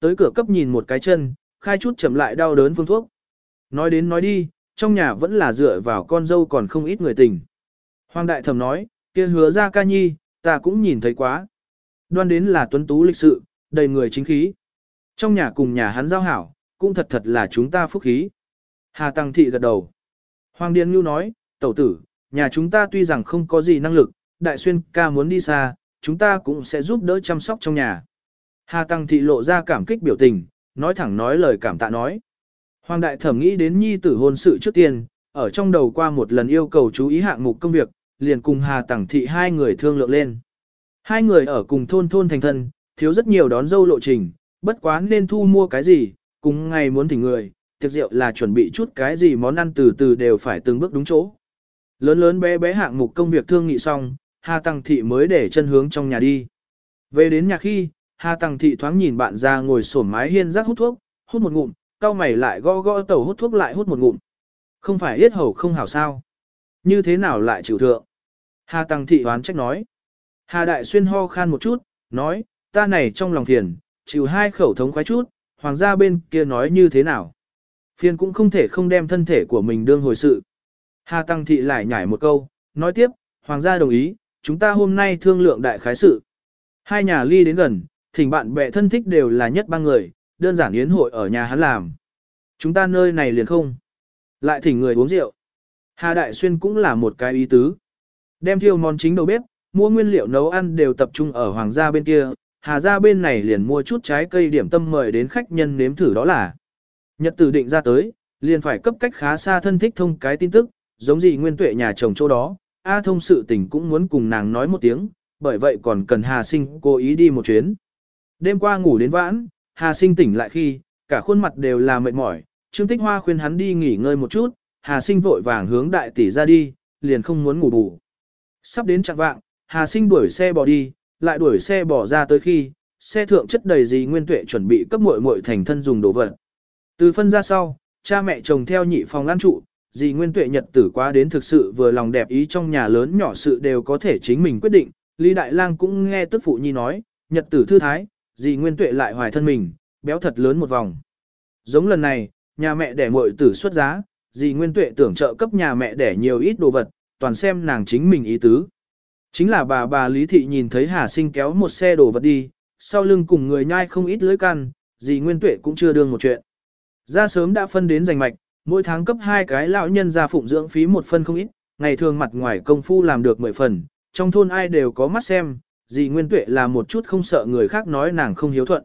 tới cửa cấp nhìn một cái chân, khai chút chậm lại đau đớn phương thuốc. Nói đến nói đi, trong nhà vẫn là dựa vào con dâu còn không ít người tình. Hoàng đại thẩm nói, kia hứa ra ca nhi, ta cũng nhìn thấy quá. Đoan đến là tuấn tú lịch sự, đầy người chính khí. Trong nhà cùng nhà hắn giao hảo, cũng thật thật là chúng ta phúc khí. Hà Tăng Thị gật đầu. Hoàng Điền Ngưu nói, tẩu tử, nhà chúng ta tuy rằng không có gì năng lực, đại xuyên ca muốn đi xa, chúng ta cũng sẽ giúp đỡ chăm sóc trong nhà. Hà Tăng Thị lộ ra cảm kích biểu tình, nói thẳng nói lời cảm tạ nói. Hoàng Đại Thẩm nghĩ đến nhi tử hôn sự trước tiên, ở trong đầu qua một lần yêu cầu chú ý hạng mục công việc, liền cùng Hà Tăng Thị hai người thương lượng lên. Hai người ở cùng thôn thôn thành thân, thiếu rất nhiều đón dâu lộ trình, bất quá nên thu mua cái gì, cùng ngày muốn thỉnh người, tiệc rượu là chuẩn bị chút cái gì món ăn từ từ đều phải từng bước đúng chỗ. Lớn lớn bé bé hạng mục công việc thương nghị xong, Hà Tăng Thị mới để chân hướng trong nhà đi. Về đến nhà khi, Hà Tăng Thị thoáng nhìn bạn ra ngồi sổm mái hiên rác hút thuốc, hút một ngụm, cao mày lại gõ gõ tàu hút thuốc lại hút một ngụm. Không phải yết hầu không hảo sao. Như thế nào lại chịu thượng? Hà Tăng Thị hoán trách nói. Hà Đại Xuyên ho khan một chút, nói, ta này trong lòng phiền, chịu hai khẩu thống khoái chút, hoàng gia bên kia nói như thế nào. Phiền cũng không thể không đem thân thể của mình đương hồi sự. Hà Tăng Thị lại nhảy một câu, nói tiếp, hoàng gia đồng ý, chúng ta hôm nay thương lượng đại khái sự. Hai nhà ly đến gần, thỉnh bạn bè thân thích đều là nhất ba người, đơn giản yến hội ở nhà hắn làm. Chúng ta nơi này liền không. Lại thỉnh người uống rượu. Hà Đại Xuyên cũng là một cái ý tứ. Đem thiêu món chính đầu bếp, mua nguyên liệu nấu ăn đều tập trung ở hoàng gia bên kia, hà gia bên này liền mua chút trái cây điểm tâm mời đến khách nhân nếm thử đó là. Nhật tử định ra tới, liền phải cấp cách khá xa thân thích thông cái tin tức, giống gì nguyên tuệ nhà chồng chỗ đó, A thông sự tình cũng muốn cùng nàng nói một tiếng, bởi vậy còn cần Hà Sinh cố ý đi một chuyến. Đêm qua ngủ đến vãn, Hà Sinh tỉnh lại khi, cả khuôn mặt đều là mệt mỏi, Trương Tích Hoa khuyên hắn đi nghỉ ngơi một chút, Hà Sinh vội vàng hướng đại tỷ ra đi, liền không muốn ngủ bù. Sắp đến chặng vạng, Hà Sinh đuổi xe bỏ đi, lại đuổi xe bỏ ra tới khi, xe thượng chất đầy gì nguyên tuệ chuẩn bị cấp muội muội thành thân dùng đồ vật. Từ phân ra sau, cha mẹ chồng theo nhị phòng ăn trụ, dì nguyên tuệ nhật tử quá đến thực sự vừa lòng đẹp ý trong nhà lớn nhỏ sự đều có thể chính mình quyết định. Lý Đại Lang cũng nghe tức phụ nhi nói, nhật tử thư thái, dì nguyên tuệ lại hoài thân mình, béo thật lớn một vòng. Giống lần này, nhà mẹ đẻ muội tử xuất giá, dì nguyên tuệ tưởng trợ cấp nhà mẹ đẻ nhiều ít đồ vật, toàn xem nàng chính mình ý tứ. Chính là bà bà Lý Thị nhìn thấy Hà Sinh kéo một xe đồ vật đi, sau lưng cùng người nhai không ít lưới căn, dì Nguyên Tuệ cũng chưa đương một chuyện. Ra sớm đã phân đến giành mạch, mỗi tháng cấp hai cái lão nhân ra phụng dưỡng phí một phân không ít, ngày thường mặt ngoài công phu làm được mười phần, trong thôn ai đều có mắt xem, dì Nguyên Tuệ là một chút không sợ người khác nói nàng không hiếu thuận.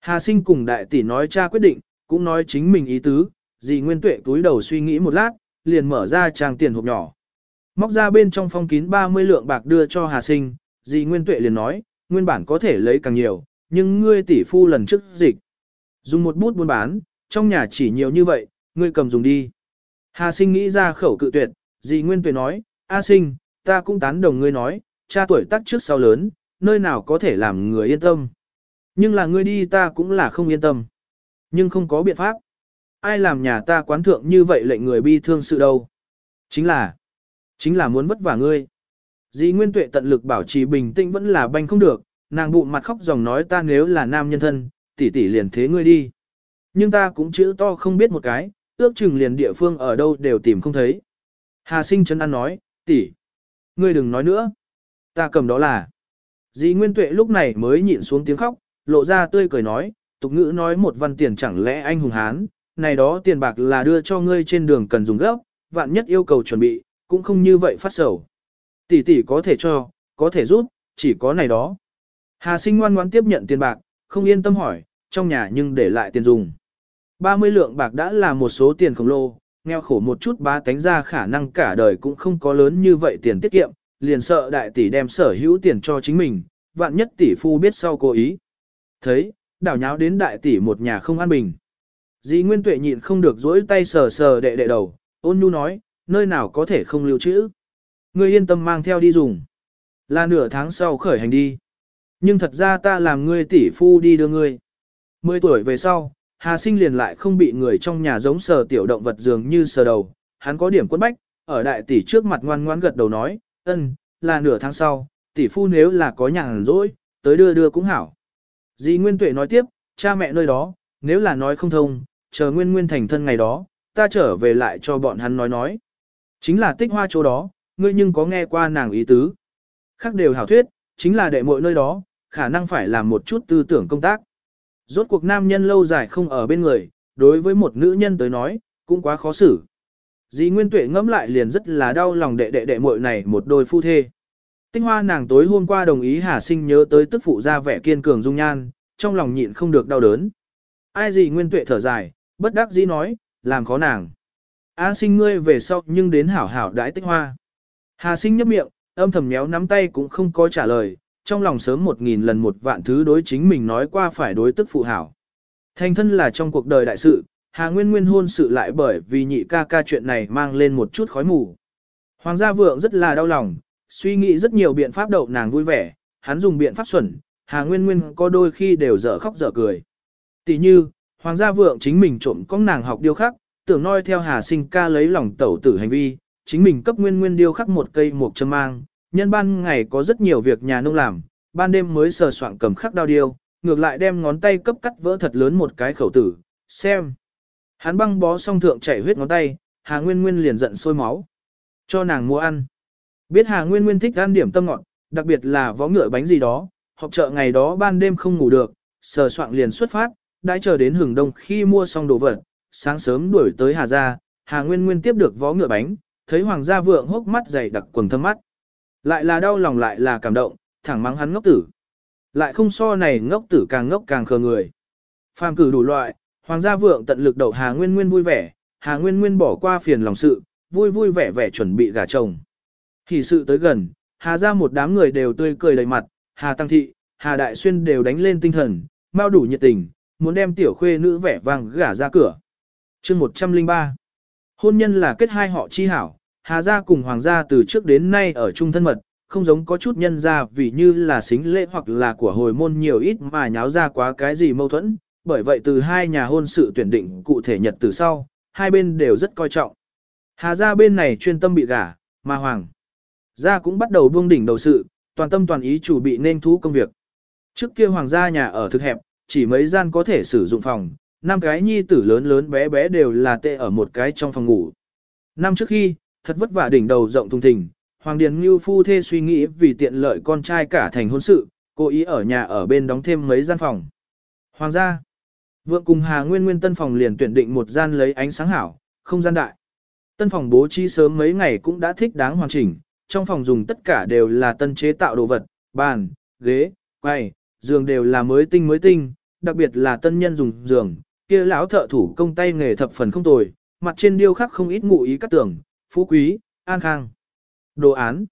Hà Sinh cùng đại tỷ nói cha quyết định, cũng nói chính mình ý tứ, dì Nguyên Tuệ túi đầu suy nghĩ một lát, liền mở ra trang tiền hộp nhỏ. Móc ra bên trong phong kín 30 lượng bạc đưa cho Hà Sinh, dì Nguyên Tuệ liền nói, nguyên bản có thể lấy càng nhiều, nhưng ngươi tỷ phu lần trước dịch. Dùng một bút buôn bán, trong nhà chỉ nhiều như vậy, ngươi cầm dùng đi. Hà Sinh nghĩ ra khẩu cự tuyệt, dì Nguyên Tuệ nói, A Sinh, ta cũng tán đồng ngươi nói, cha tuổi tác trước sau lớn, nơi nào có thể làm người yên tâm. Nhưng là ngươi đi ta cũng là không yên tâm. Nhưng không có biện pháp. Ai làm nhà ta quán thượng như vậy lệnh người bi thương sự đâu. Chính là, Chính là muốn vất vả ngươi. Dĩ Nguyên Tuệ tận lực bảo trì bình tĩnh vẫn là banh không được, nàng bụng mặt khóc dòng nói ta nếu là nam nhân thân, tỷ tỷ liền thế ngươi đi. Nhưng ta cũng chữ to không biết một cái, ước chừng liền địa phương ở đâu đều tìm không thấy. Hà sinh chấn ăn nói, tỷ, ngươi đừng nói nữa. Ta cầm đó là. Dĩ Nguyên Tuệ lúc này mới nhịn xuống tiếng khóc, lộ ra tươi cười nói, tục ngữ nói một văn tiền chẳng lẽ anh hùng hán, này đó tiền bạc là đưa cho ngươi trên đường cần dùng gấp, vạn nhất yêu cầu chuẩn bị, cũng không như vậy phát sầu. Tỷ tỷ có thể cho, có thể giúp, chỉ có này đó. Hà sinh ngoan ngoãn tiếp nhận tiền bạc, không yên tâm hỏi, trong nhà nhưng để lại tiền dùng. 30 lượng bạc đã là một số tiền khổng lồ, nghèo khổ một chút ba tánh ra khả năng cả đời cũng không có lớn như vậy tiền tiết kiệm, liền sợ đại tỷ đem sở hữu tiền cho chính mình, vạn nhất tỷ phu biết sau cố ý. Thấy, đảo nháo đến đại tỷ một nhà không an bình. Dĩ Nguyên Tuệ nhịn không được dỗi tay sờ sờ đệ đệ đầu, ôn nhu nói, nơi nào có thể không lưu trữ. Ngươi yên tâm mang theo đi dùng. Là nửa tháng sau khởi hành đi. Nhưng thật ra ta làm ngươi tỷ phu đi đưa ngươi. Mười tuổi về sau, Hà sinh liền lại không bị người trong nhà giống sờ tiểu động vật dường như sờ đầu. Hắn có điểm quân bách, ở đại tỷ trước mặt ngoan ngoãn gật đầu nói, ân, là nửa tháng sau, tỷ phu nếu là có nhàn rỗi, tới đưa đưa cũng hảo. Dì Nguyên Tuệ nói tiếp, cha mẹ nơi đó, nếu là nói không thông, chờ nguyên nguyên thành thân ngày đó, ta trở về lại cho bọn hắn nói nói. Chính là tích hoa chỗ đó, ngươi nhưng có nghe qua nàng ý tứ. Khác đều hảo thuyết, chính là đệ muội nơi đó, khả năng phải làm một chút tư tưởng công tác. Rốt cuộc nam nhân lâu dài không ở bên người, đối với một nữ nhân tới nói, cũng quá khó xử. Dì Nguyên Tuệ ngẫm lại liền rất là đau lòng đệ đệ đệ muội này một đôi phu thê. Tinh hoa nàng tối hôm qua đồng ý Hà Sinh nhớ tới tức phụ ra vẻ kiên cường dung nhan, trong lòng nhịn không được đau đớn. Ai gì Nguyên Tuệ thở dài, bất đắc dĩ nói, làm khó nàng. A sinh ngươi về sau nhưng đến hảo hảo đãi Tinh hoa. Hà sinh nhấp miệng, âm thầm nhéo nắm tay cũng không có trả lời, trong lòng sớm một nghìn lần một vạn thứ đối chính mình nói qua phải đối tức phụ hảo. Thành thân là trong cuộc đời đại sự, Hà Nguyên Nguyên hôn sự lại bởi vì nhị ca ca chuyện này mang lên một chút khói mù. Hoàng gia vượng rất là đau lòng, suy nghĩ rất nhiều biện pháp đậu nàng vui vẻ, hắn dùng biện pháp xuẩn, Hà Nguyên Nguyên có đôi khi đều dở khóc dở cười. Tỷ như, Hoàng gia vượng chính mình trộm có nàng học điêu khắc, tưởng noi theo Hà Sinh ca lấy lòng tẩu tử hành vi, chính mình cấp Nguyên Nguyên điêu khắc một cây một châm mang, nhân ban ngày có rất nhiều việc nhà nông làm, ban đêm mới sờ soạn cầm khắc đao điêu, ngược lại đem ngón tay cấp cắt vỡ thật lớn một cái khẩu tử, xem. Hắn băng bó xong thượng chảy huyết ngón tay, Hà Nguyên Nguyên liền giận sôi máu. Cho nàng mua ăn. Biết Hà Nguyên Nguyên thích ăn điểm tâm ngọt, đặc biệt là vó ngựa bánh gì đó, họp chợ ngày đó ban đêm không ngủ được, sờ soạn liền xuất phát, đã chờ đến hừng đông khi mua xong đồ vật, sáng sớm đuổi tới Hà gia, Hà Nguyên Nguyên tiếp được vó ngựa bánh, thấy hoàng gia vượng hốc mắt dày đặc quần thâm mắt. Lại là đau lòng lại là cảm động, thẳng mắng hắn ngốc tử. Lại không so này ngốc tử càng ngốc càng khờ người. Phàm cử đủ loại, hoàng gia vượng tận lực đậu Hà Nguyên Nguyên vui vẻ, Hà Nguyên Nguyên bỏ qua phiền lòng sự, vui vui vẻ vẻ chuẩn bị gả chồng. Thì sự tới gần, Hà gia một đám người đều tươi cười đầy mặt, Hà Tăng Thị, Hà Đại Xuyên đều đánh lên tinh thần, mau đủ nhiệt tình, muốn đem tiểu khuê nữ vẻ vang gả ra cửa. chương 103 Hôn nhân là kết hai họ chi hảo, Hà gia cùng Hoàng gia từ trước đến nay ở chung thân mật, không giống có chút nhân gia vì như là xính lễ hoặc là của hồi môn nhiều ít mà nháo ra quá cái gì mâu thuẫn, bởi vậy từ hai nhà hôn sự tuyển định cụ thể nhật từ sau, hai bên đều rất coi trọng. Hà gia bên này chuyên tâm bị gả, mà Hoàng gia cũng bắt đầu buông đỉnh đầu sự, toàn tâm toàn ý chủ bị nên thú công việc. Trước kia Hoàng gia nhà ở thực hẹp, chỉ mấy gian có thể sử dụng phòng, năm cái nhi tử lớn lớn bé bé đều là tệ ở một cái trong phòng ngủ. Năm trước khi, thật vất vả đỉnh đầu rộng thùng thình, Hoàng Điền Ngưu phu thê suy nghĩ vì tiện lợi con trai cả thành hôn sự, cố ý ở nhà ở bên đóng thêm mấy gian phòng. Hoàng gia, vượng cùng Hà Nguyên Nguyên tân phòng liền tuyển định một gian lấy ánh sáng hảo, không gian đại. Tân phòng bố trí sớm mấy ngày cũng đã thích đáng hoàn chỉnh, trong phòng dùng tất cả đều là tân chế tạo đồ vật, bàn, ghế, quầy, giường đều là mới tinh mới tinh, đặc biệt là tân nhân dùng giường, kia lão thợ thủ công tay nghề thập phần không tồi, mặt trên điêu khắc không ít ngụ ý các tưởng, phú quý, an khang. Đồ án.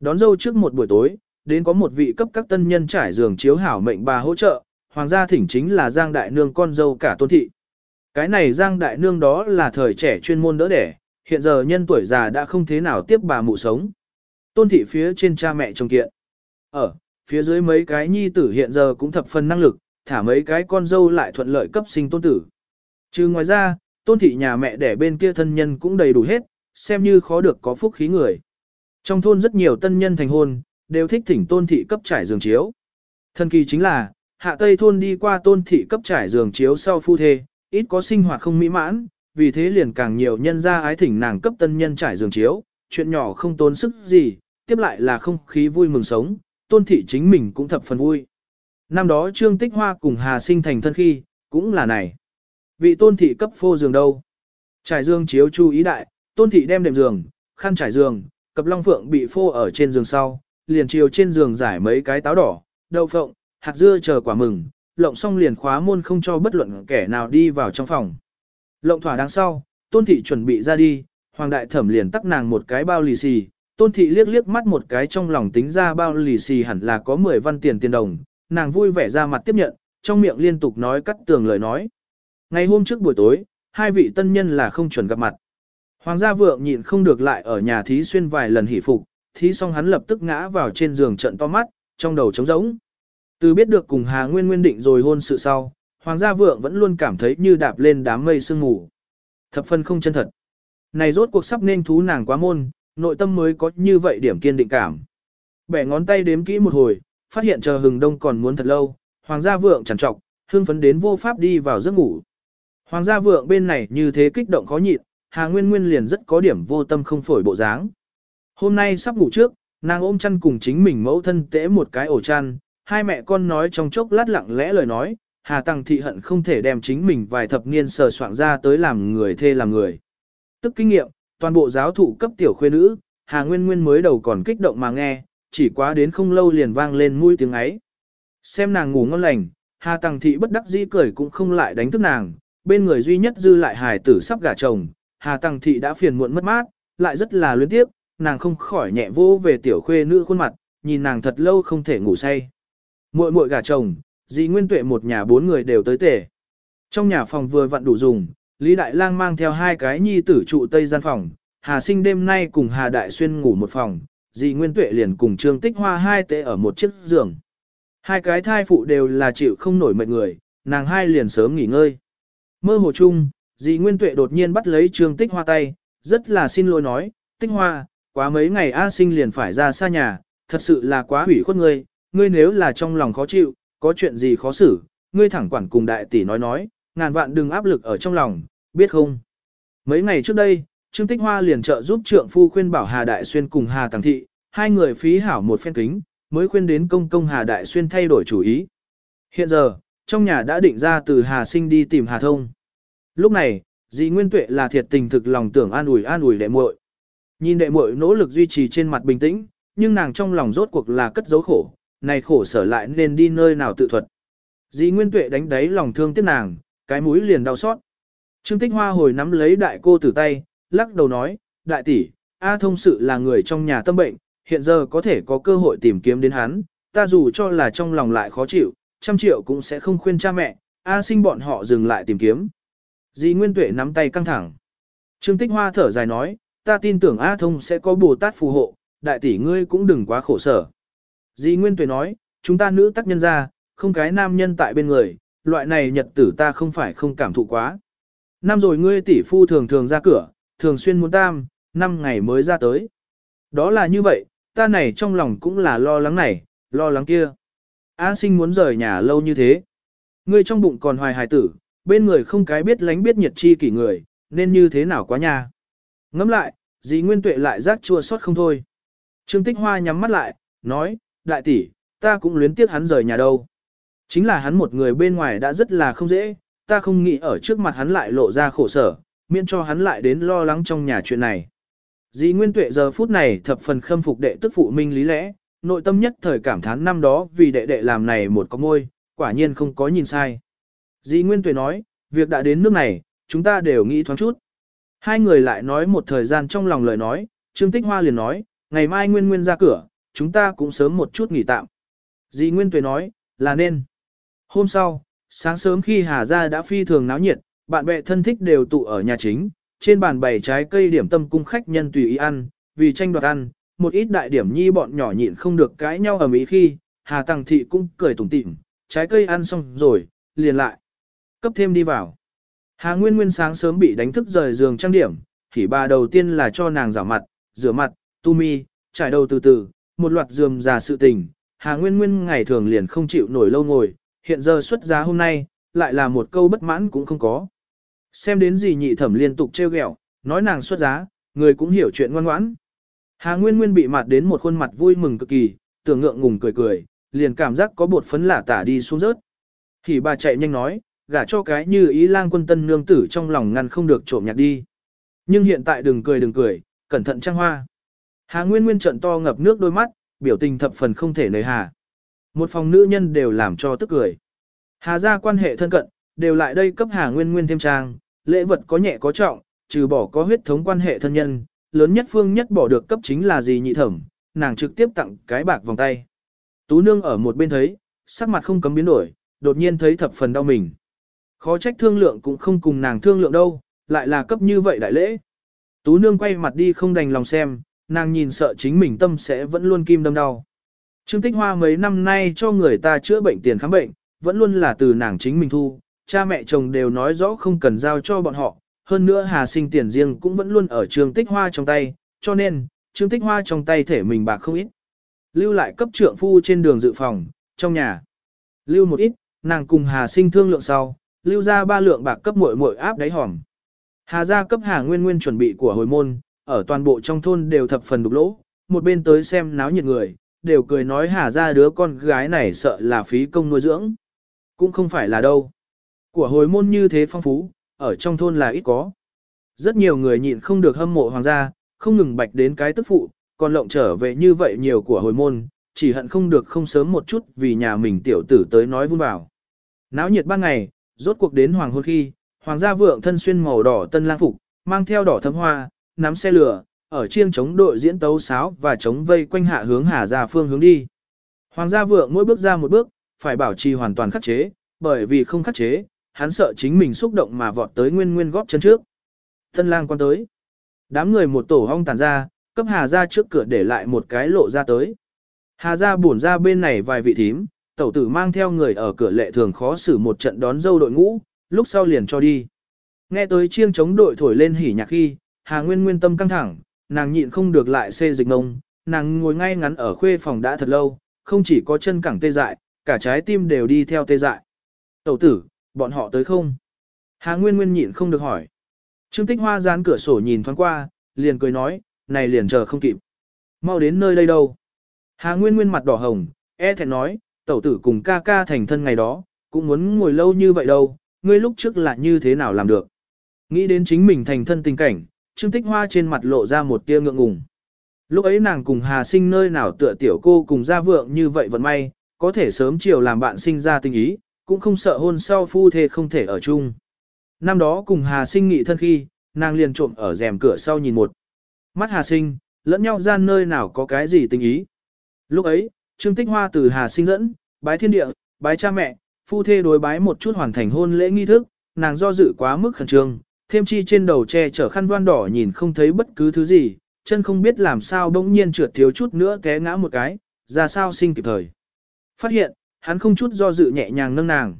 Đón dâu trước một buổi tối, đến có một vị cấp các tân nhân trải giường chiếu hảo mệnh bà hỗ trợ, hoàng gia thỉnh chính là Giang Đại Nương con dâu cả tôn thị. Cái này Giang Đại Nương đó là thời trẻ chuyên môn đỡ đẻ, hiện giờ nhân tuổi già đã không thế nào tiếp bà mụ sống. Tôn thị phía trên cha mẹ chồng kiện. Ở, phía dưới mấy cái nhi tử hiện giờ cũng thập phần năng lực, thả mấy cái con dâu lại thuận lợi cấp sinh tôn tử. Chứ ngoài ra, tôn thị nhà mẹ đẻ bên kia thân nhân cũng đầy đủ hết, xem như khó được có phúc khí người. Trong thôn rất nhiều tân nhân thành hôn, đều thích thỉnh tôn thị cấp trải giường chiếu. Thần kỳ chính là, hạ tây thôn đi qua tôn thị cấp trải giường chiếu sau phu thê, ít có sinh hoạt không mỹ mãn, vì thế liền càng nhiều nhân ra ái thỉnh nàng cấp tân nhân trải giường chiếu, chuyện nhỏ không tốn sức gì, tiếp lại là không khí vui mừng sống, tôn thị chính mình cũng thập phần vui. Năm đó Trương Tích Hoa cùng Hà Sinh thành thân khi, cũng là này. Vị tôn thị cấp phô giường đâu? Trải giường chiếu chú ý đại, tôn thị đem đệm giường, khăn trải giường, cặp long phượng bị phô ở trên giường sau, liền chiều trên giường giải mấy cái táo đỏ, đậu phộng, hạt dưa chờ quả mừng, lộng xong liền khóa môn không cho bất luận kẻ nào đi vào trong phòng. Lộng thỏa đáng sau, tôn thị chuẩn bị ra đi, hoàng đại thẩm liền tắc nàng một cái bao lì xì, tôn thị liếc liếc mắt một cái trong lòng tính ra bao lì xì hẳn là có 10 văn tiền tiền đồng, nàng vui vẻ ra mặt tiếp nhận, trong miệng liên tục nói cắt tường lời nói. Ngày hôm trước buổi tối, hai vị tân nhân là không chuẩn gặp mặt. Hoàng gia vượng nhịn không được lại ở nhà thí xuyên vài lần hỉ phục, thí xong hắn lập tức ngã vào trên giường trận to mắt, trong đầu trống rỗng. Từ biết được cùng Hà Nguyên Nguyên định rồi hôn sự sau, Hoàng gia vượng vẫn luôn cảm thấy như đạp lên đám mây sương mù. Thập phân không chân thật. Này rốt cuộc sắp nên thú nàng quá môn, nội tâm mới có như vậy điểm kiên định cảm. Bẻ ngón tay đếm kỹ một hồi, phát hiện chờ hừng đông còn muốn thật lâu, hoàng gia vượng chẳng trọc, hương phấn đến vô pháp đi vào giấc ngủ. Hoàng gia vượng bên này như thế kích động khó nhịn, Hà Nguyên Nguyên liền rất có điểm vô tâm không phổi bộ dáng. Hôm nay sắp ngủ trước, nàng ôm chăn cùng chính mình mẫu thân tễ một cái ổ chăn, hai mẹ con nói trong chốc lát lặng lẽ lời nói, Hà Tăng Thị hận không thể đem chính mình vài thập niên sờ soạn ra tới làm người thê làm người. Tức kinh nghiệm, toàn bộ giáo thụ cấp tiểu khuê nữ, Hà Nguyên Nguyên mới đầu còn kích động mà nghe, chỉ quá đến không lâu liền vang lên mũi tiếng ấy. Xem nàng ngủ ngon lành, Hà Tăng Thị bất đắc dĩ cười cũng không lại đánh thức nàng, bên người duy nhất dư lại hài tử sắp gả chồng, Hà Tăng Thị đã phiền muộn mất mát, lại rất là luyến tiếc, nàng không khỏi nhẹ vô về tiểu khuê nữ khuôn mặt, nhìn nàng thật lâu không thể ngủ say. Muội muội gả chồng, dì Nguyên Tuệ một nhà bốn người đều tới tể. Trong nhà phòng vừa vặn đủ dùng, Lý Đại Lang mang theo hai cái nhi tử trụ tây gian phòng, Hà Sinh đêm nay cùng Hà Đại Xuyên ngủ một phòng, dì Nguyên Tuệ liền cùng Trương Tích Hoa hai tệ ở một chiếc giường. Hai cái thai phụ đều là chịu không nổi mệt người, nàng hai liền sớm nghỉ ngơi. Mơ hồ chung, dì Nguyên Tuệ đột nhiên bắt lấy Trương Tích Hoa tay, rất là xin lỗi nói, Tích Hoa, quá mấy ngày A Sinh liền phải ra xa nhà, thật sự là quá hủy khuất ngươi, ngươi nếu là trong lòng khó chịu, có chuyện gì khó xử, ngươi thẳng quản cùng đại tỷ nói nói, ngàn vạn đừng áp lực ở trong lòng, biết không? Mấy ngày trước đây, Trương Tích Hoa liền trợ giúp trượng phu khuyên bảo Hà Đại Xuyên cùng Hà Tàng Thị, hai người phí hảo một phen kính, mới khuyên đến công công Hà Đại Xuyên thay đổi chủ ý. Hiện giờ, trong nhà đã định ra từ Hà Sinh đi tìm Hà Thông. Lúc này, dì Nguyên Tuệ là thiệt tình thực lòng tưởng an ủi an ủi đệ muội. Nhìn đệ muội nỗ lực duy trì trên mặt bình tĩnh, nhưng nàng trong lòng rốt cuộc là cất dấu khổ, này khổ sở lại nên đi nơi nào tự thuật. Dĩ Nguyên Tuệ đánh đáy lòng thương tiếc nàng, cái mũi liền đau xót. Trương Tích Hoa hồi nắm lấy đại cô từ tay, lắc đầu nói, đại tỷ, A thông sự là người trong nhà tâm bệnh, hiện giờ có thể có cơ hội tìm kiếm đến hắn, ta dù cho là trong lòng lại khó chịu, trăm triệu cũng sẽ không khuyên cha mẹ, A sinh bọn họ dừng lại tìm kiếm. Dĩ Nguyên Tuệ nắm tay căng thẳng. Trương Tích Hoa thở dài nói, ta tin tưởng A thông sẽ có Bồ Tát phù hộ, đại tỷ ngươi cũng đừng quá khổ sở. Dì Nguyên Tuệ nói, chúng ta nữ tác nhân ra, không cái nam nhân tại bên người, loại này nhật tử ta không phải không cảm thụ quá. Năm rồi ngươi tỷ phu thường thường ra cửa, thường xuyên muốn tam, năm ngày mới ra tới. Đó là như vậy, ta này trong lòng cũng là lo lắng này, lo lắng kia. A sinh muốn rời nhà lâu như thế. Ngươi trong bụng còn hoài hài tử, bên người không cái biết lánh biết nhiệt chi kỷ người, nên như thế nào quá nha. Ngẫm lại, dì Nguyên Tuệ lại rác chua xót không thôi. Trương Tích Hoa nhắm mắt lại, nói, đại tỷ, ta cũng luyến tiếc hắn rời nhà đâu. Chính là hắn một người bên ngoài đã rất là không dễ, ta không nghĩ ở trước mặt hắn lại lộ ra khổ sở, miễn cho hắn lại đến lo lắng trong nhà chuyện này. Dĩ Nguyên Tuệ giờ phút này thập phần khâm phục đệ tức phụ minh lý lẽ, nội tâm nhất thời cảm thán năm đó vì đệ đệ làm này một có môi, quả nhiên không có nhìn sai. Dĩ Nguyên Tuệ nói, việc đã đến nước này, chúng ta đều nghĩ thoáng chút. Hai người lại nói một thời gian trong lòng lời nói, Trương Tích Hoa liền nói, ngày mai Nguyên Nguyên ra cửa, chúng ta cũng sớm một chút nghỉ tạm. Dì Nguyên Tuệ nói, là nên. Hôm sau, sáng sớm khi Hà Gia đã phi thường náo nhiệt, bạn bè thân thích đều tụ ở nhà chính, trên bàn bày trái cây điểm tâm cung khách nhân tùy ý ăn, vì tranh đoạt ăn, một ít đại điểm nhi bọn nhỏ nhịn không được cãi nhau ở mỹ khi, Hà Tăng Thị cũng cười tủm tỉm, trái cây ăn xong rồi, liền lại. Cấp thêm đi vào. Hà Nguyên Nguyên sáng sớm bị đánh thức rời giường trang điểm, thì bà đầu tiên là cho nàng rửa mặt, rửa mặt, tu mi, trải đầu từ từ, một loạt dườm già sự tình. Hà Nguyên Nguyên ngày thường liền không chịu nổi lâu ngồi, hiện giờ xuất giá hôm nay, lại là một câu bất mãn cũng không có. Xem đến gì nhị thẩm liên tục trêu ghẹo, nói nàng xuất giá, người cũng hiểu chuyện ngoan ngoãn. Hà Nguyên Nguyên bị mặt đến một khuôn mặt vui mừng cực kỳ, tưởng ngượng ngùng cười cười, liền cảm giác có bột phấn lả tả đi xuống rớt. Thì bà chạy nhanh nói, gả cho cái như ý lang quân tân nương tử trong lòng ngăn không được trộm nhạc đi. Nhưng hiện tại đừng cười đừng cười, cẩn thận trang hoa. Hà Nguyên Nguyên trận to ngập nước đôi mắt, biểu tình thập phần không thể nời hà. Một phòng nữ nhân đều làm cho tức cười. Hà gia quan hệ thân cận, đều lại đây cấp Hà Nguyên Nguyên thêm trang, lễ vật có nhẹ có trọng, trừ bỏ có huyết thống quan hệ thân nhân, lớn nhất phương nhất bỏ được cấp chính là gì nhị thẩm, nàng trực tiếp tặng cái bạc vòng tay. Tú nương ở một bên thấy, sắc mặt không cấm biến đổi, đột nhiên thấy thập phần đau mình. Khó trách thương lượng cũng không cùng nàng thương lượng đâu, lại là cấp như vậy đại lễ. Tú nương quay mặt đi không đành lòng xem, nàng nhìn sợ chính mình tâm sẽ vẫn luôn kim đâm đau. Trương Tích Hoa mấy năm nay cho người ta chữa bệnh tiền khám bệnh, vẫn luôn là từ nàng chính mình thu, cha mẹ chồng đều nói rõ không cần giao cho bọn họ, hơn nữa Hà Sinh tiền riêng cũng vẫn luôn ở Trương Tích Hoa trong tay, cho nên, Trương Tích Hoa trong tay thể mình bạc không ít. Lưu lại cấp trượng phu trên đường dự phòng, trong nhà. Lưu một ít, Nàng cùng Hà Sinh thương lượng sau, lưu ra ba lượng bạc cấp muội muội áp đáy hòm. Hà gia cấp Hà Nguyên Nguyên chuẩn bị của hồi môn, ở toàn bộ trong thôn đều thập phần đục lỗ, một bên tới xem náo nhiệt người, đều cười nói Hà gia đứa con gái này sợ là phí công nuôi dưỡng. Cũng không phải là đâu. Của hồi môn như thế phong phú, ở trong thôn là ít có. Rất nhiều người nhịn không được hâm mộ hoàng gia, không ngừng bạch đến cái tức phụ, còn lộng trở về như vậy nhiều của hồi môn, chỉ hận không được không sớm một chút vì nhà mình tiểu tử tới nói vun vào. Náo nhiệt ban ngày, rốt cuộc đến hoàng hôn khi, hoàng gia vượng thân xuyên màu đỏ tân lang phục, mang theo đỏ thấm hoa, nắm xe lửa, ở chiêng chống đội diễn tấu sáo và chống vây quanh hạ hướng hà ra phương hướng đi. Hoàng gia vượng mỗi bước ra một bước, phải bảo trì hoàn toàn khắc chế, bởi vì không khắc chế, hắn sợ chính mình xúc động mà vọt tới nguyên nguyên góp chân trước. Thân lang quan tới. Đám người một tổ hong tàn ra, cấp hà ra trước cửa để lại một cái lộ ra tới. Hà ra buồn ra bên này vài vị thím, tẩu tử mang theo người ở cửa lệ thường khó xử một trận đón dâu đội ngũ, lúc sau liền cho đi. Nghe tới chiêng chống đội thổi lên hỉ nhạc khi, Hà Nguyên nguyên tâm căng thẳng, nàng nhịn không được lại xê dịch ngông, nàng ngồi ngay ngắn ở khuê phòng đã thật lâu, không chỉ có chân cẳng tê dại, cả trái tim đều đi theo tê dại. Tẩu tử, bọn họ tới không? Hà Nguyên Nguyên nhịn không được hỏi. Trương Tích Hoa dán cửa sổ nhìn thoáng qua, liền cười nói, này liền chờ không kịp. Mau đến nơi đây đâu? Hà Nguyên Nguyên mặt đỏ hồng, e thẹn nói, tẩu tử cùng ca ca thành thân ngày đó, cũng muốn ngồi lâu như vậy đâu, ngươi lúc trước là như thế nào làm được. Nghĩ đến chính mình thành thân tình cảnh, Trương Tích Hoa trên mặt lộ ra một tia ngượng ngùng. Lúc ấy nàng cùng Hà Sinh nơi nào tựa tiểu cô cùng gia vượng như vậy vận may, có thể sớm chiều làm bạn sinh ra tình ý, cũng không sợ hôn sau phu thê không thể ở chung. Năm đó cùng Hà Sinh nghị thân khi, nàng liền trộm ở rèm cửa sau nhìn một. Mắt Hà Sinh, lẫn nhau gian nơi nào có cái gì tình ý. Lúc ấy, Trương Tích Hoa từ Hà Sinh dẫn, bái thiên địa, bái cha mẹ, phu thê đối bái một chút hoàn thành hôn lễ nghi thức, nàng do dự quá mức khẩn trương, thêm chi trên đầu che chở khăn voan đỏ nhìn không thấy bất cứ thứ gì, chân không biết làm sao bỗng nhiên trượt thiếu chút nữa té ngã một cái, ra sao sinh kịp thời. Phát hiện, hắn không chút do dự nhẹ nhàng nâng nàng.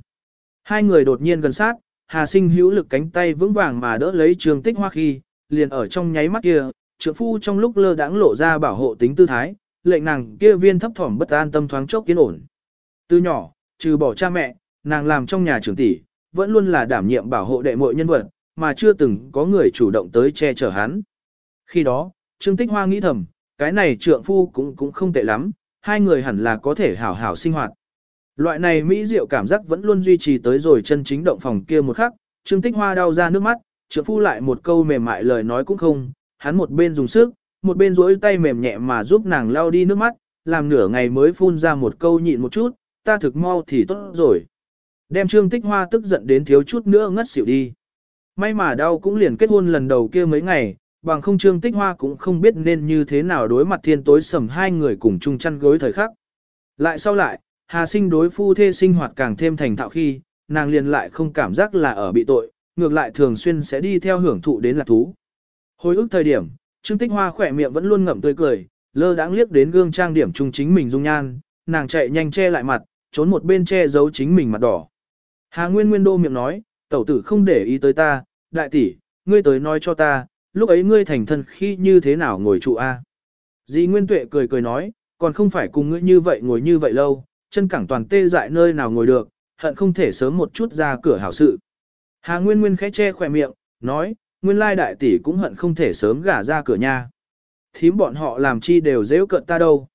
Hai người đột nhiên gần sát, Hà Sinh hữu lực cánh tay vững vàng mà đỡ lấy Trường Tích Hoa khi, liền ở trong nháy mắt kia, trưởng phu trong lúc lơ đãng lộ ra bảo hộ tính tư thái, lệnh nàng kia viên thấp thỏm bất an tâm thoáng chốc yên ổn. Từ nhỏ, trừ bỏ cha mẹ, nàng làm trong nhà trưởng tỷ, vẫn luôn là đảm nhiệm bảo hộ đệ muội nhân vật, mà chưa từng có người chủ động tới che chở hắn. Khi đó, Trương Tích Hoa nghĩ thầm, cái này trượng phu cũng cũng không tệ lắm, hai người hẳn là có thể hảo hảo sinh hoạt. Loại này mỹ diệu cảm giác vẫn luôn duy trì tới rồi chân chính động phòng kia một khắc, Trương Tích Hoa đau ra nước mắt, trượng phu lại một câu mềm mại lời nói cũng không, hắn một bên dùng sức, một bên duỗi tay mềm nhẹ mà giúp nàng lau đi nước mắt, làm nửa ngày mới phun ra một câu nhịn một chút, ta thực mau thì tốt rồi. Đem Trương Tích Hoa tức giận đến thiếu chút nữa ngất xỉu đi. May mà đau cũng liền kết hôn lần đầu kia mấy ngày, bằng không Trương Tích Hoa cũng không biết nên như thế nào đối mặt thiên tối sầm hai người cùng chung chăn gối thời khắc. Lại sau lại, Hà sinh đối phu thê sinh hoạt càng thêm thành thạo khi, nàng liền lại không cảm giác là ở bị tội, ngược lại thường xuyên sẽ đi theo hưởng thụ đến lạc thú. Hồi ức thời điểm, Trương Tích Hoa khỏe miệng vẫn luôn ngậm tươi cười, lơ đãng liếc đến gương trang điểm trung chính mình dung nhan, nàng chạy nhanh che lại mặt, trốn một bên che giấu chính mình mặt đỏ. Hà Nguyên Nguyên đô miệng nói, tẩu tử không để ý tới ta, đại tỷ, ngươi tới nói cho ta, lúc ấy ngươi thành thân khi như thế nào ngồi trụ a? Dĩ Nguyên Tuệ cười cười nói, còn không phải cùng ngươi như vậy ngồi như vậy lâu, chân cẳng toàn tê dại nơi nào ngồi được, hận không thể sớm một chút ra cửa hảo sự. Hà Nguyên Nguyên khẽ che khỏe miệng, nói, nguyên lai đại tỷ cũng hận không thể sớm gả ra cửa nhà. Thím bọn họ làm chi đều dễ cận ta đâu.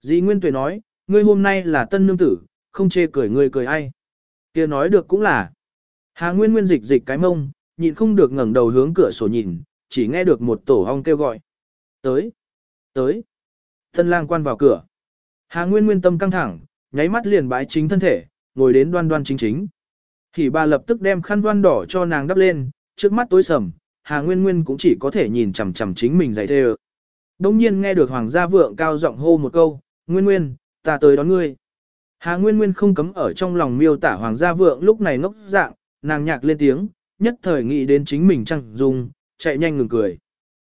Dĩ Nguyên Tuệ nói, ngươi hôm nay là tân nương tử, không chê cười ngươi cười ai. kia nói được cũng là. Hà Nguyên Nguyên dịch dịch cái mông, nhịn không được ngẩng đầu hướng cửa sổ nhìn, chỉ nghe được một tổ ong kêu gọi. Tới, tới. thân lang quan vào cửa. Hà Nguyên Nguyên tâm căng thẳng, nháy mắt liền bái chính thân thể, ngồi đến đoan đoan chính chính. Thì bà lập tức đem khăn đoan đỏ cho nàng đắp lên, trước mắt tối sầm, Hà Nguyên Nguyên cũng chỉ có thể nhìn chằm chằm chính mình giày thề. Đông nhiên nghe được Hoàng gia vượng cao giọng hô một câu, Nguyên Nguyên, ta tới đón ngươi. Hà Nguyên Nguyên không cấm ở trong lòng miêu tả Hoàng gia vượng lúc này ngốc dạng, nàng nhạc lên tiếng, nhất thời nghĩ đến chính mình trăng dung, chạy nhanh ngừng cười.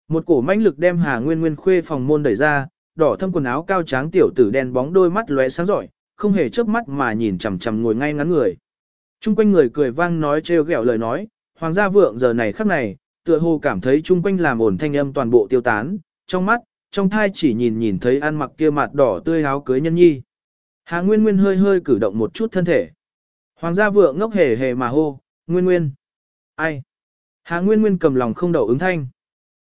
Một cổ mãnh lực đem Hà Nguyên Nguyên khuê phòng môn đẩy ra, đỏ thâm quần áo cao tráng tiểu tử đen bóng đôi mắt lóe sáng rọi, không hề chớp mắt mà nhìn chằm chằm ngồi ngay ngắn người. Trung quanh người cười vang nói trêu ghẹo lời nói, hoàng gia vượng giờ này khắc này, tựa hồ cảm thấy trung quanh làm ổn thanh âm toàn bộ tiêu tán, trong mắt, trong thai chỉ nhìn nhìn thấy ăn mặc kia mặt đỏ tươi áo cưới nhân nhi. Hà Nguyên Nguyên hơi hơi cử động một chút thân thể. Hoàng gia vượng ngốc hề hề mà hô, Nguyên Nguyên. Ai? Hà Nguyên Nguyên cầm lòng không đậu ứng thanh.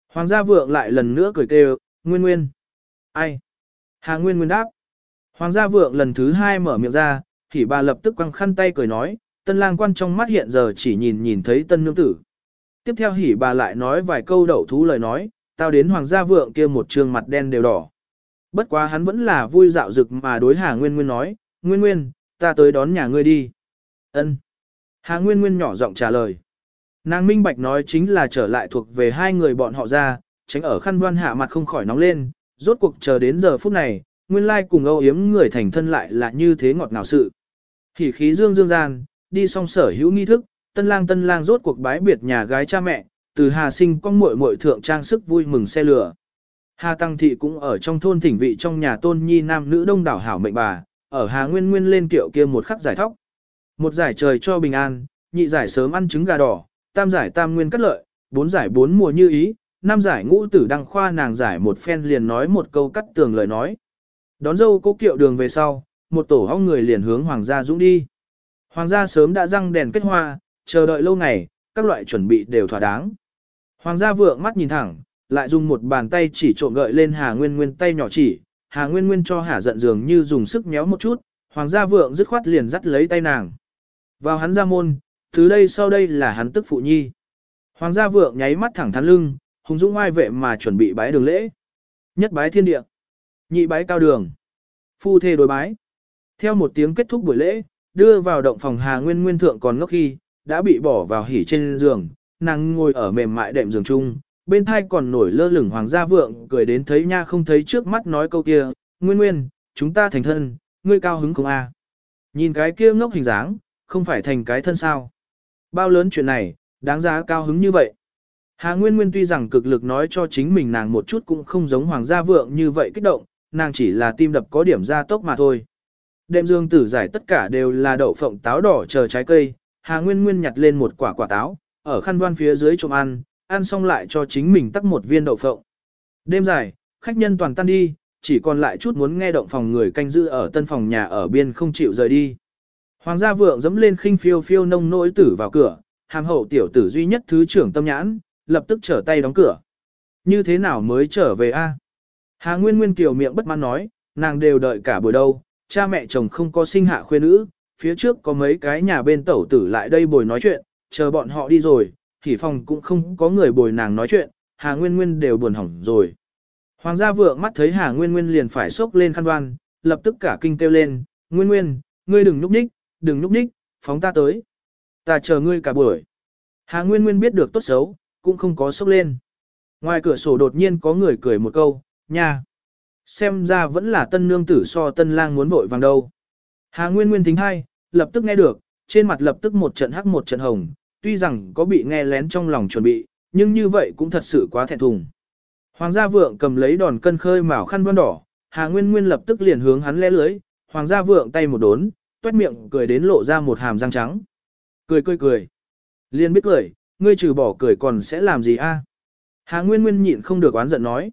Hoàng gia vượng lại lần nữa cười kêu, Nguyên Nguyên. Ai? Hà Nguyên Nguyên đáp. Hoàng gia vượng lần thứ hai mở miệng ra, thì bà lập tức quăng khăn tay cười nói, tân lang quan trong mắt hiện giờ chỉ nhìn nhìn thấy tân nương tử. Tiếp theo hỉ bà lại nói vài câu đậu thú lời nói, tao đến hoàng gia vượng kia một trường mặt đen đều đỏ. Bất quá hắn vẫn là vui dạo dực mà đối Hà Nguyên Nguyên nói, Nguyên Nguyên, ta tới đón nhà ngươi đi. Ân. Hà Nguyên Nguyên nhỏ giọng trả lời. Nàng minh bạch nói chính là trở lại thuộc về hai người bọn họ ra, tránh ở khăn đoan hạ mặt không khỏi nóng lên, rốt cuộc chờ đến giờ phút này, nguyên lai cùng âu yếm người thành thân lại là như thế ngọt ngào sự. Hỉ khí dương dương gian, đi xong sở hữu nghi thức, tân lang tân lang rốt cuộc bái biệt nhà gái cha mẹ, từ Hà Sinh con muội muội thượng trang sức vui mừng xe lửa. Hà Tăng Thị cũng ở trong thôn thỉnh vị trong nhà tôn nhi nam nữ đông đảo hảo mệnh bà, ở Hà Nguyên Nguyên lên kiệu kia một khắc giải thóc. Một giải trời cho bình an, nhị giải sớm ăn trứng gà đỏ, tam giải tam nguyên cắt lợi, bốn giải bốn mùa như ý, năm giải ngũ tử đăng khoa nàng giải một phen liền nói một câu cắt tường lời nói. Đón dâu cố kiệu đường về sau, một tổ hong người liền hướng hoàng gia dũng đi. Hoàng gia sớm đã răng đèn kết hoa, chờ đợi lâu ngày, các loại chuẩn bị đều thỏa đáng. Hoàng gia vượng mắt nhìn thẳng, lại dùng một bàn tay chỉ trộn gợi lên Hà Nguyên Nguyên tay nhỏ chỉ, Hà Nguyên Nguyên cho Hà giận dường như dùng sức méo một chút, Hoàng gia vượng dứt khoát liền dắt lấy tay nàng. Vào hắn ra môn, từ đây sau đây là hắn tức phụ nhi. Hoàng gia vượng nháy mắt thẳng thắn lưng, hùng dũng ai vệ mà chuẩn bị bái đường lễ. Nhất bái thiên địa, nhị bái cao đường, phu thê đối bái. Theo một tiếng kết thúc buổi lễ, đưa vào động phòng Hà Nguyên Nguyên thượng còn ngốc khi, đã bị bỏ vào hỉ trên giường, nàng ngồi ở mềm mại đệm giường chung, bên thai còn nổi lơ lửng hoàng gia vượng, cười đến thấy nha không thấy trước mắt nói câu kia, Nguyên Nguyên, chúng ta thành thân, ngươi cao hứng không a? Nhìn cái kia ngốc hình dáng, không phải thành cái thân sao? Bao lớn chuyện này, đáng giá cao hứng như vậy. Hà Nguyên Nguyên tuy rằng cực lực nói cho chính mình nàng một chút cũng không giống hoàng gia vượng như vậy kích động, nàng chỉ là tim đập có điểm gia tốc mà thôi. Đêm dương tử giải tất cả đều là đậu phộng táo đỏ chờ trái cây, Hà Nguyên Nguyên nhặt lên một quả quả táo, ở khăn đoan phía dưới trộm ăn, ăn xong lại cho chính mình tắc một viên đậu phộng. Đêm dài, khách nhân toàn tan đi, chỉ còn lại chút muốn nghe động phòng người canh giữ ở tân phòng nhà ở biên không chịu rời đi. Hoàng gia vượng dẫm lên khinh phiêu phiêu nông nỗi tử vào cửa, hàm hậu tiểu tử duy nhất thứ trưởng tâm nhãn, lập tức trở tay đóng cửa. Như thế nào mới trở về a? Hà Nguyên Nguyên kiều miệng bất mãn nói, nàng đều đợi cả buổi đâu, cha mẹ chồng không có sinh hạ khuê nữ, phía trước có mấy cái nhà bên tẩu tử lại đây bồi nói chuyện, chờ bọn họ đi rồi, thì phòng cũng không có người bồi nàng nói chuyện, Hà Nguyên Nguyên đều buồn hỏng rồi. Hoàng gia vượng mắt thấy Hà Nguyên Nguyên liền phải sốc lên khăn đoan, lập tức cả kinh kêu lên, Nguyên Nguyên, ngươi đừng núp ních, đừng núp đích phóng ta tới. Ta chờ ngươi cả buổi. Hà Nguyên Nguyên biết được tốt xấu, cũng không có sốc lên. Ngoài cửa sổ đột nhiên có người cười một câu, nha. Xem ra vẫn là tân nương tử so tân lang muốn vội vàng đâu. Hà Nguyên Nguyên thính hay lập tức nghe được, trên mặt lập tức một trận hắc một trận hồng, tuy rằng có bị nghe lén trong lòng chuẩn bị, nhưng như vậy cũng thật sự quá thẹn thùng. Hoàng gia vượng cầm lấy đòn cân khơi mào khăn vân đỏ, Hà Nguyên Nguyên lập tức liền hướng hắn lẽ lưới, Hoàng gia vượng tay một đốn, toét miệng cười đến lộ ra một hàm răng trắng. Cười cười cười. Liên biết cười, ngươi trừ bỏ cười còn sẽ làm gì a? Hà Nguyên Nguyên nhịn không được oán giận nói.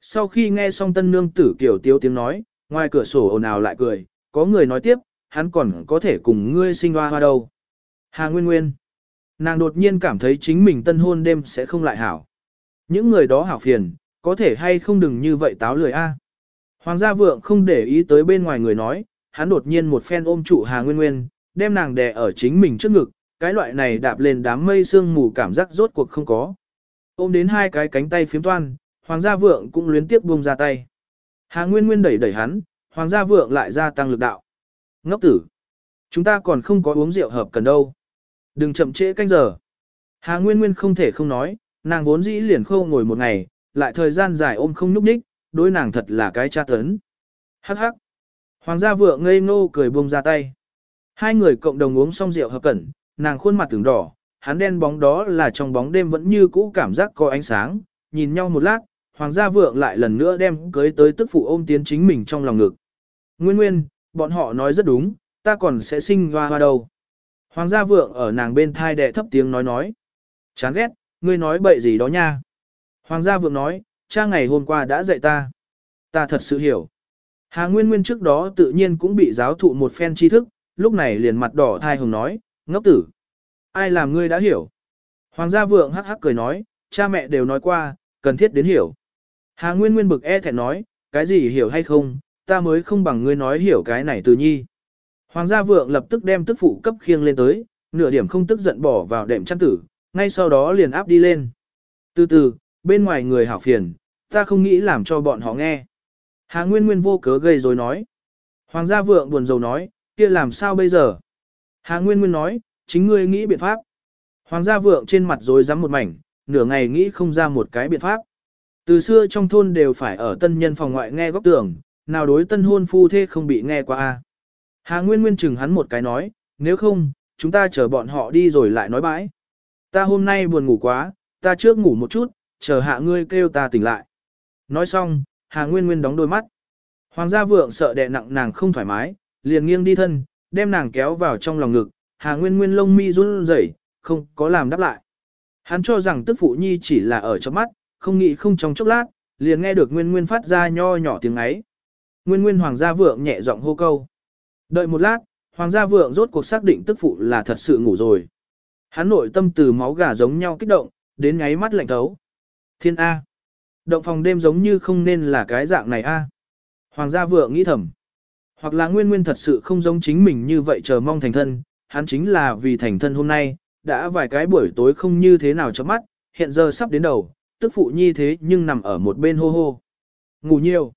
Sau khi nghe xong tân nương tử kiểu tiếu tiếng nói, ngoài cửa sổ ồn ào lại cười, có người nói tiếp, hắn còn có thể cùng ngươi sinh hoa hoa đâu. Hà Nguyên Nguyên. Nàng đột nhiên cảm thấy chính mình tân hôn đêm sẽ không lại hảo. Những người đó hảo phiền, có thể hay không đừng như vậy táo lười a. Hoàng gia vượng không để ý tới bên ngoài người nói, hắn đột nhiên một phen ôm trụ Hà Nguyên Nguyên, đem nàng đè ở chính mình trước ngực, cái loại này đạp lên đám mây sương mù cảm giác rốt cuộc không có. Ôm đến hai cái cánh tay phiếm toan, Hoàng gia vượng cũng luyến tiếp buông ra tay. Hà Nguyên Nguyên đẩy đẩy hắn, Hoàng gia vượng lại gia tăng lực đạo. Ngốc tử! Chúng ta còn không có uống rượu hợp cần đâu. Đừng chậm trễ canh giờ. Hà Nguyên Nguyên không thể không nói, nàng vốn dĩ liền khâu ngồi một ngày, lại thời gian dài ôm không nhúc nhích, đối nàng thật là cái tra tấn. Hắc hắc. Hoàng gia vượng ngây ngô cười buông ra tay. Hai người cộng đồng uống xong rượu hợp cẩn, nàng khuôn mặt tưởng đỏ, hắn đen bóng đó là trong bóng đêm vẫn như cũ cảm giác có ánh sáng, nhìn nhau một lát, hoàng gia vượng lại lần nữa đem cưới tới tức phụ ôm tiến chính mình trong lòng ngực. Nguyên nguyên, bọn họ nói rất đúng, ta còn sẽ sinh hoa hoa đâu. Hoàng gia vượng ở nàng bên thai đệ thấp tiếng nói nói. Chán ghét, ngươi nói bậy gì đó nha. Hoàng gia vượng nói, cha ngày hôm qua đã dạy ta. Ta thật sự hiểu. Hà Nguyên Nguyên trước đó tự nhiên cũng bị giáo thụ một phen tri thức, lúc này liền mặt đỏ thai hồng nói, ngốc tử. Ai làm ngươi đã hiểu? Hoàng gia vượng hắc hắc cười nói, cha mẹ đều nói qua, cần thiết đến hiểu. Hà Nguyên Nguyên bực e thẹn nói, cái gì hiểu hay không, ta mới không bằng ngươi nói hiểu cái này từ nhi. Hoàng gia vượng lập tức đem tức phụ cấp khiêng lên tới, nửa điểm không tức giận bỏ vào đệm chăn tử, ngay sau đó liền áp đi lên. Từ từ, bên ngoài người hảo phiền, ta không nghĩ làm cho bọn họ nghe. Hà Nguyên Nguyên vô cớ gây rồi nói. Hoàng gia vượng buồn rầu nói, kia làm sao bây giờ? Hà Nguyên Nguyên nói, chính ngươi nghĩ biện pháp. Hoàng gia vượng trên mặt rồi rắm một mảnh, nửa ngày nghĩ không ra một cái biện pháp. Từ xưa trong thôn đều phải ở tân nhân phòng ngoại nghe góc tường, nào đối tân hôn phu thế không bị nghe qua a. Hà Nguyên Nguyên chừng hắn một cái nói, nếu không, chúng ta chờ bọn họ đi rồi lại nói bãi. Ta hôm nay buồn ngủ quá, ta trước ngủ một chút, chờ hạ ngươi kêu ta tỉnh lại. Nói xong, Hà Nguyên Nguyên đóng đôi mắt. Hoàng gia vượng sợ đè nặng nàng không thoải mái, liền nghiêng đi thân, đem nàng kéo vào trong lòng ngực, Hà Nguyên Nguyên lông mi run rẩy, không có làm đáp lại. Hắn cho rằng tức phụ nhi chỉ là ở trong mắt, không nghĩ không trong chốc lát, liền nghe được Nguyên Nguyên phát ra nho nhỏ tiếng ấy. Nguyên Nguyên Hoàng gia vượng nhẹ giọng hô câu. Đợi một lát, Hoàng gia vượng rốt cuộc xác định tức phụ là thật sự ngủ rồi. Hắn nội tâm từ máu gà giống nhau kích động, đến nháy mắt lạnh thấu. Thiên A. Động phòng đêm giống như không nên là cái dạng này A. Hoàng gia vượng nghĩ thầm. Hoặc là nguyên nguyên thật sự không giống chính mình như vậy chờ mong thành thân, hắn chính là vì thành thân hôm nay, đã vài cái buổi tối không như thế nào cho mắt, hiện giờ sắp đến đầu, tức phụ nhi thế nhưng nằm ở một bên hô hô. Ngủ nhiều.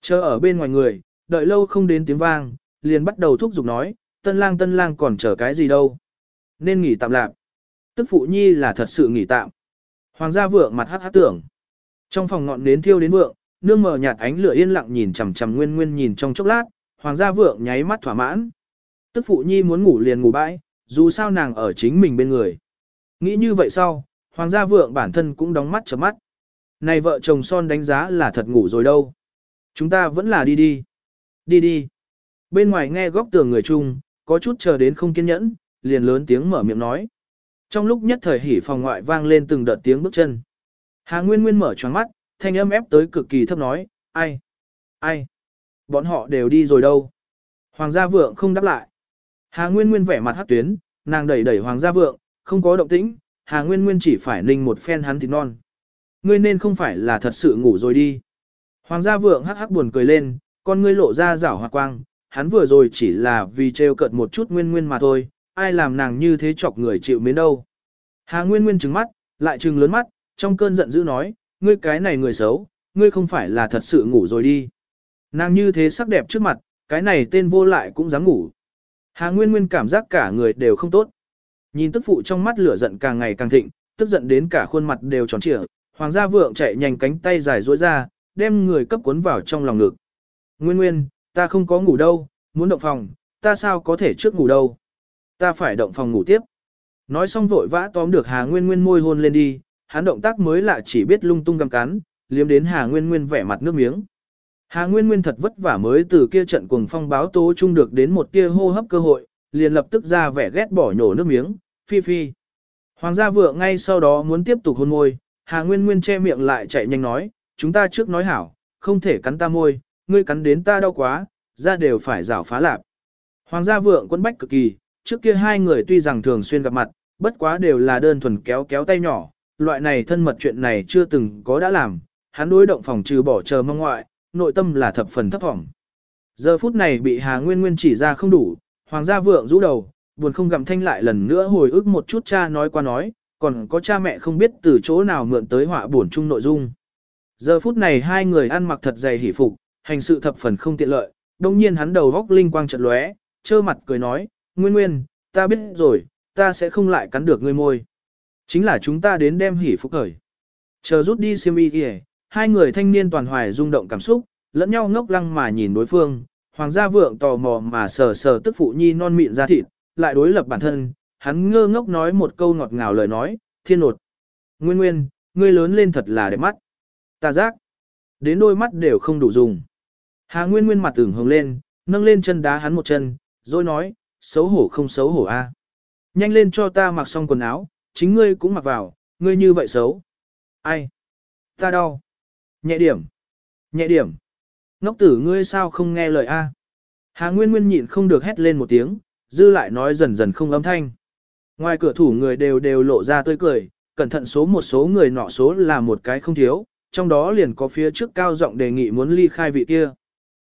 Chờ ở bên ngoài người, đợi lâu không đến tiếng vang, liền bắt đầu thúc giục nói, tân lang tân lang còn chờ cái gì đâu. Nên nghỉ tạm lạc. Tức phụ nhi là thật sự nghỉ tạm. Hoàng gia vượng mặt hát hát tưởng. Trong phòng ngọn nến thiêu đến vượng, nương mờ nhạt ánh lửa yên lặng nhìn chằm chằm nguyên nguyên nhìn trong chốc lát, hoàng gia vượng nháy mắt thỏa mãn. Tức phụ nhi muốn ngủ liền ngủ bãi, dù sao nàng ở chính mình bên người. Nghĩ như vậy sau, hoàng gia vượng bản thân cũng đóng mắt chớp mắt. Này vợ chồng son đánh giá là thật ngủ rồi đâu. Chúng ta vẫn là đi đi. Đi đi. Bên ngoài nghe góc tường người chung, có chút chờ đến không kiên nhẫn, liền lớn tiếng mở miệng nói. Trong lúc nhất thời hỉ phòng ngoại vang lên từng đợt tiếng bước chân. Hà Nguyên Nguyên mở choáng mắt, thanh âm ép tới cực kỳ thấp nói, ai? Ai? Bọn họ đều đi rồi đâu? Hoàng gia vượng không đáp lại. Hà Nguyên Nguyên vẻ mặt hát tuyến, nàng đẩy đẩy Hoàng gia vượng, không có động tĩnh, Hà Nguyên Nguyên chỉ phải ninh một phen hắn thịt non. Ngươi nên không phải là thật sự ngủ rồi đi. Hoàng gia vượng hắc hắc buồn cười lên, con ngươi lộ ra rảo hoa quang, hắn vừa rồi chỉ là vì trêu cợt một chút Nguyên Nguyên mà thôi, ai làm nàng như thế chọc người chịu mến đâu. Hà Nguyên Nguyên trừng mắt, lại trừng lớn mắt, trong cơn giận dữ nói, ngươi cái này người xấu, ngươi không phải là thật sự ngủ rồi đi. Nàng như thế sắc đẹp trước mặt, cái này tên vô lại cũng dám ngủ. Hà Nguyên Nguyên cảm giác cả người đều không tốt. Nhìn tức phụ trong mắt lửa giận càng ngày càng thịnh, tức giận đến cả khuôn mặt đều tròn trịa, hoàng gia vượng chạy nhanh cánh tay dài duỗi ra, đem người cấp cuốn vào trong lòng ngực. Nguyên Nguyên, ta không có ngủ đâu, muốn động phòng, ta sao có thể trước ngủ đâu. Ta phải động phòng ngủ tiếp. Nói xong vội vã tóm được Hà Nguyên Nguyên môi hôn lên đi, hắn động tác mới lạ chỉ biết lung tung găm cắn, liếm đến Hà Nguyên Nguyên vẻ mặt nước miếng. Hà Nguyên Nguyên thật vất vả mới từ kia trận cuồng phong báo tố chung được đến một tia hô hấp cơ hội, liền lập tức ra vẻ ghét bỏ nhổ nước miếng, phi phi. Hoàng gia vượng ngay sau đó muốn tiếp tục hôn môi, Hà Nguyên Nguyên che miệng lại chạy nhanh nói, chúng ta trước nói hảo, không thể cắn ta môi, ngươi cắn đến ta đau quá, ra đều phải rảo phá lạp. Hoàng gia vượng quân bách cực kỳ, trước kia hai người tuy rằng thường xuyên gặp mặt, bất quá đều là đơn thuần kéo kéo tay nhỏ, loại này thân mật chuyện này chưa từng có đã làm, hắn đối động phòng trừ bỏ chờ mong ngoại, nội tâm là thập phần thấp vọng. Giờ phút này bị Hà Nguyên Nguyên chỉ ra không đủ, hoàng gia vượng rũ đầu, buồn không gặm thanh lại lần nữa hồi ức một chút cha nói qua nói, còn có cha mẹ không biết từ chỗ nào mượn tới họa buồn chung nội dung. Giờ phút này hai người ăn mặc thật dày hỉ phục, hành sự thập phần không tiện lợi, đồng nhiên hắn đầu góc linh quang chợt lóe, trơ mặt cười nói, Nguyên Nguyên, ta biết rồi, ta sẽ không lại cắn được ngươi môi. Chính là chúng ta đến đem hỉ phúc khởi. Chờ rút đi siêm y kìa, hai người thanh niên toàn hoài rung động cảm xúc, lẫn nhau ngốc lăng mà nhìn đối phương, hoàng gia vượng tò mò mà sờ sờ tức phụ nhi non mịn ra thịt, lại đối lập bản thân, hắn ngơ ngốc nói một câu ngọt ngào lời nói, thiên nột. Nguyên nguyên, ngươi lớn lên thật là đẹp mắt. Ta giác, đến đôi mắt đều không đủ dùng. Hà Nguyên Nguyên mặt tưởng hồng lên, nâng lên chân đá hắn một chân, rồi nói, xấu hổ không xấu hổ a. Nhanh lên cho ta mặc xong quần áo, chính ngươi cũng mặc vào, ngươi như vậy xấu. Ai? Ta đau. Nhẹ điểm. Nhẹ điểm. Ngốc tử ngươi sao không nghe lời a? Hà Nguyên Nguyên nhịn không được hét lên một tiếng, dư lại nói dần dần không âm thanh. Ngoài cửa thủ người đều đều lộ ra tươi cười, cẩn thận số một số người nọ số là một cái không thiếu, trong đó liền có phía trước cao giọng đề nghị muốn ly khai vị kia.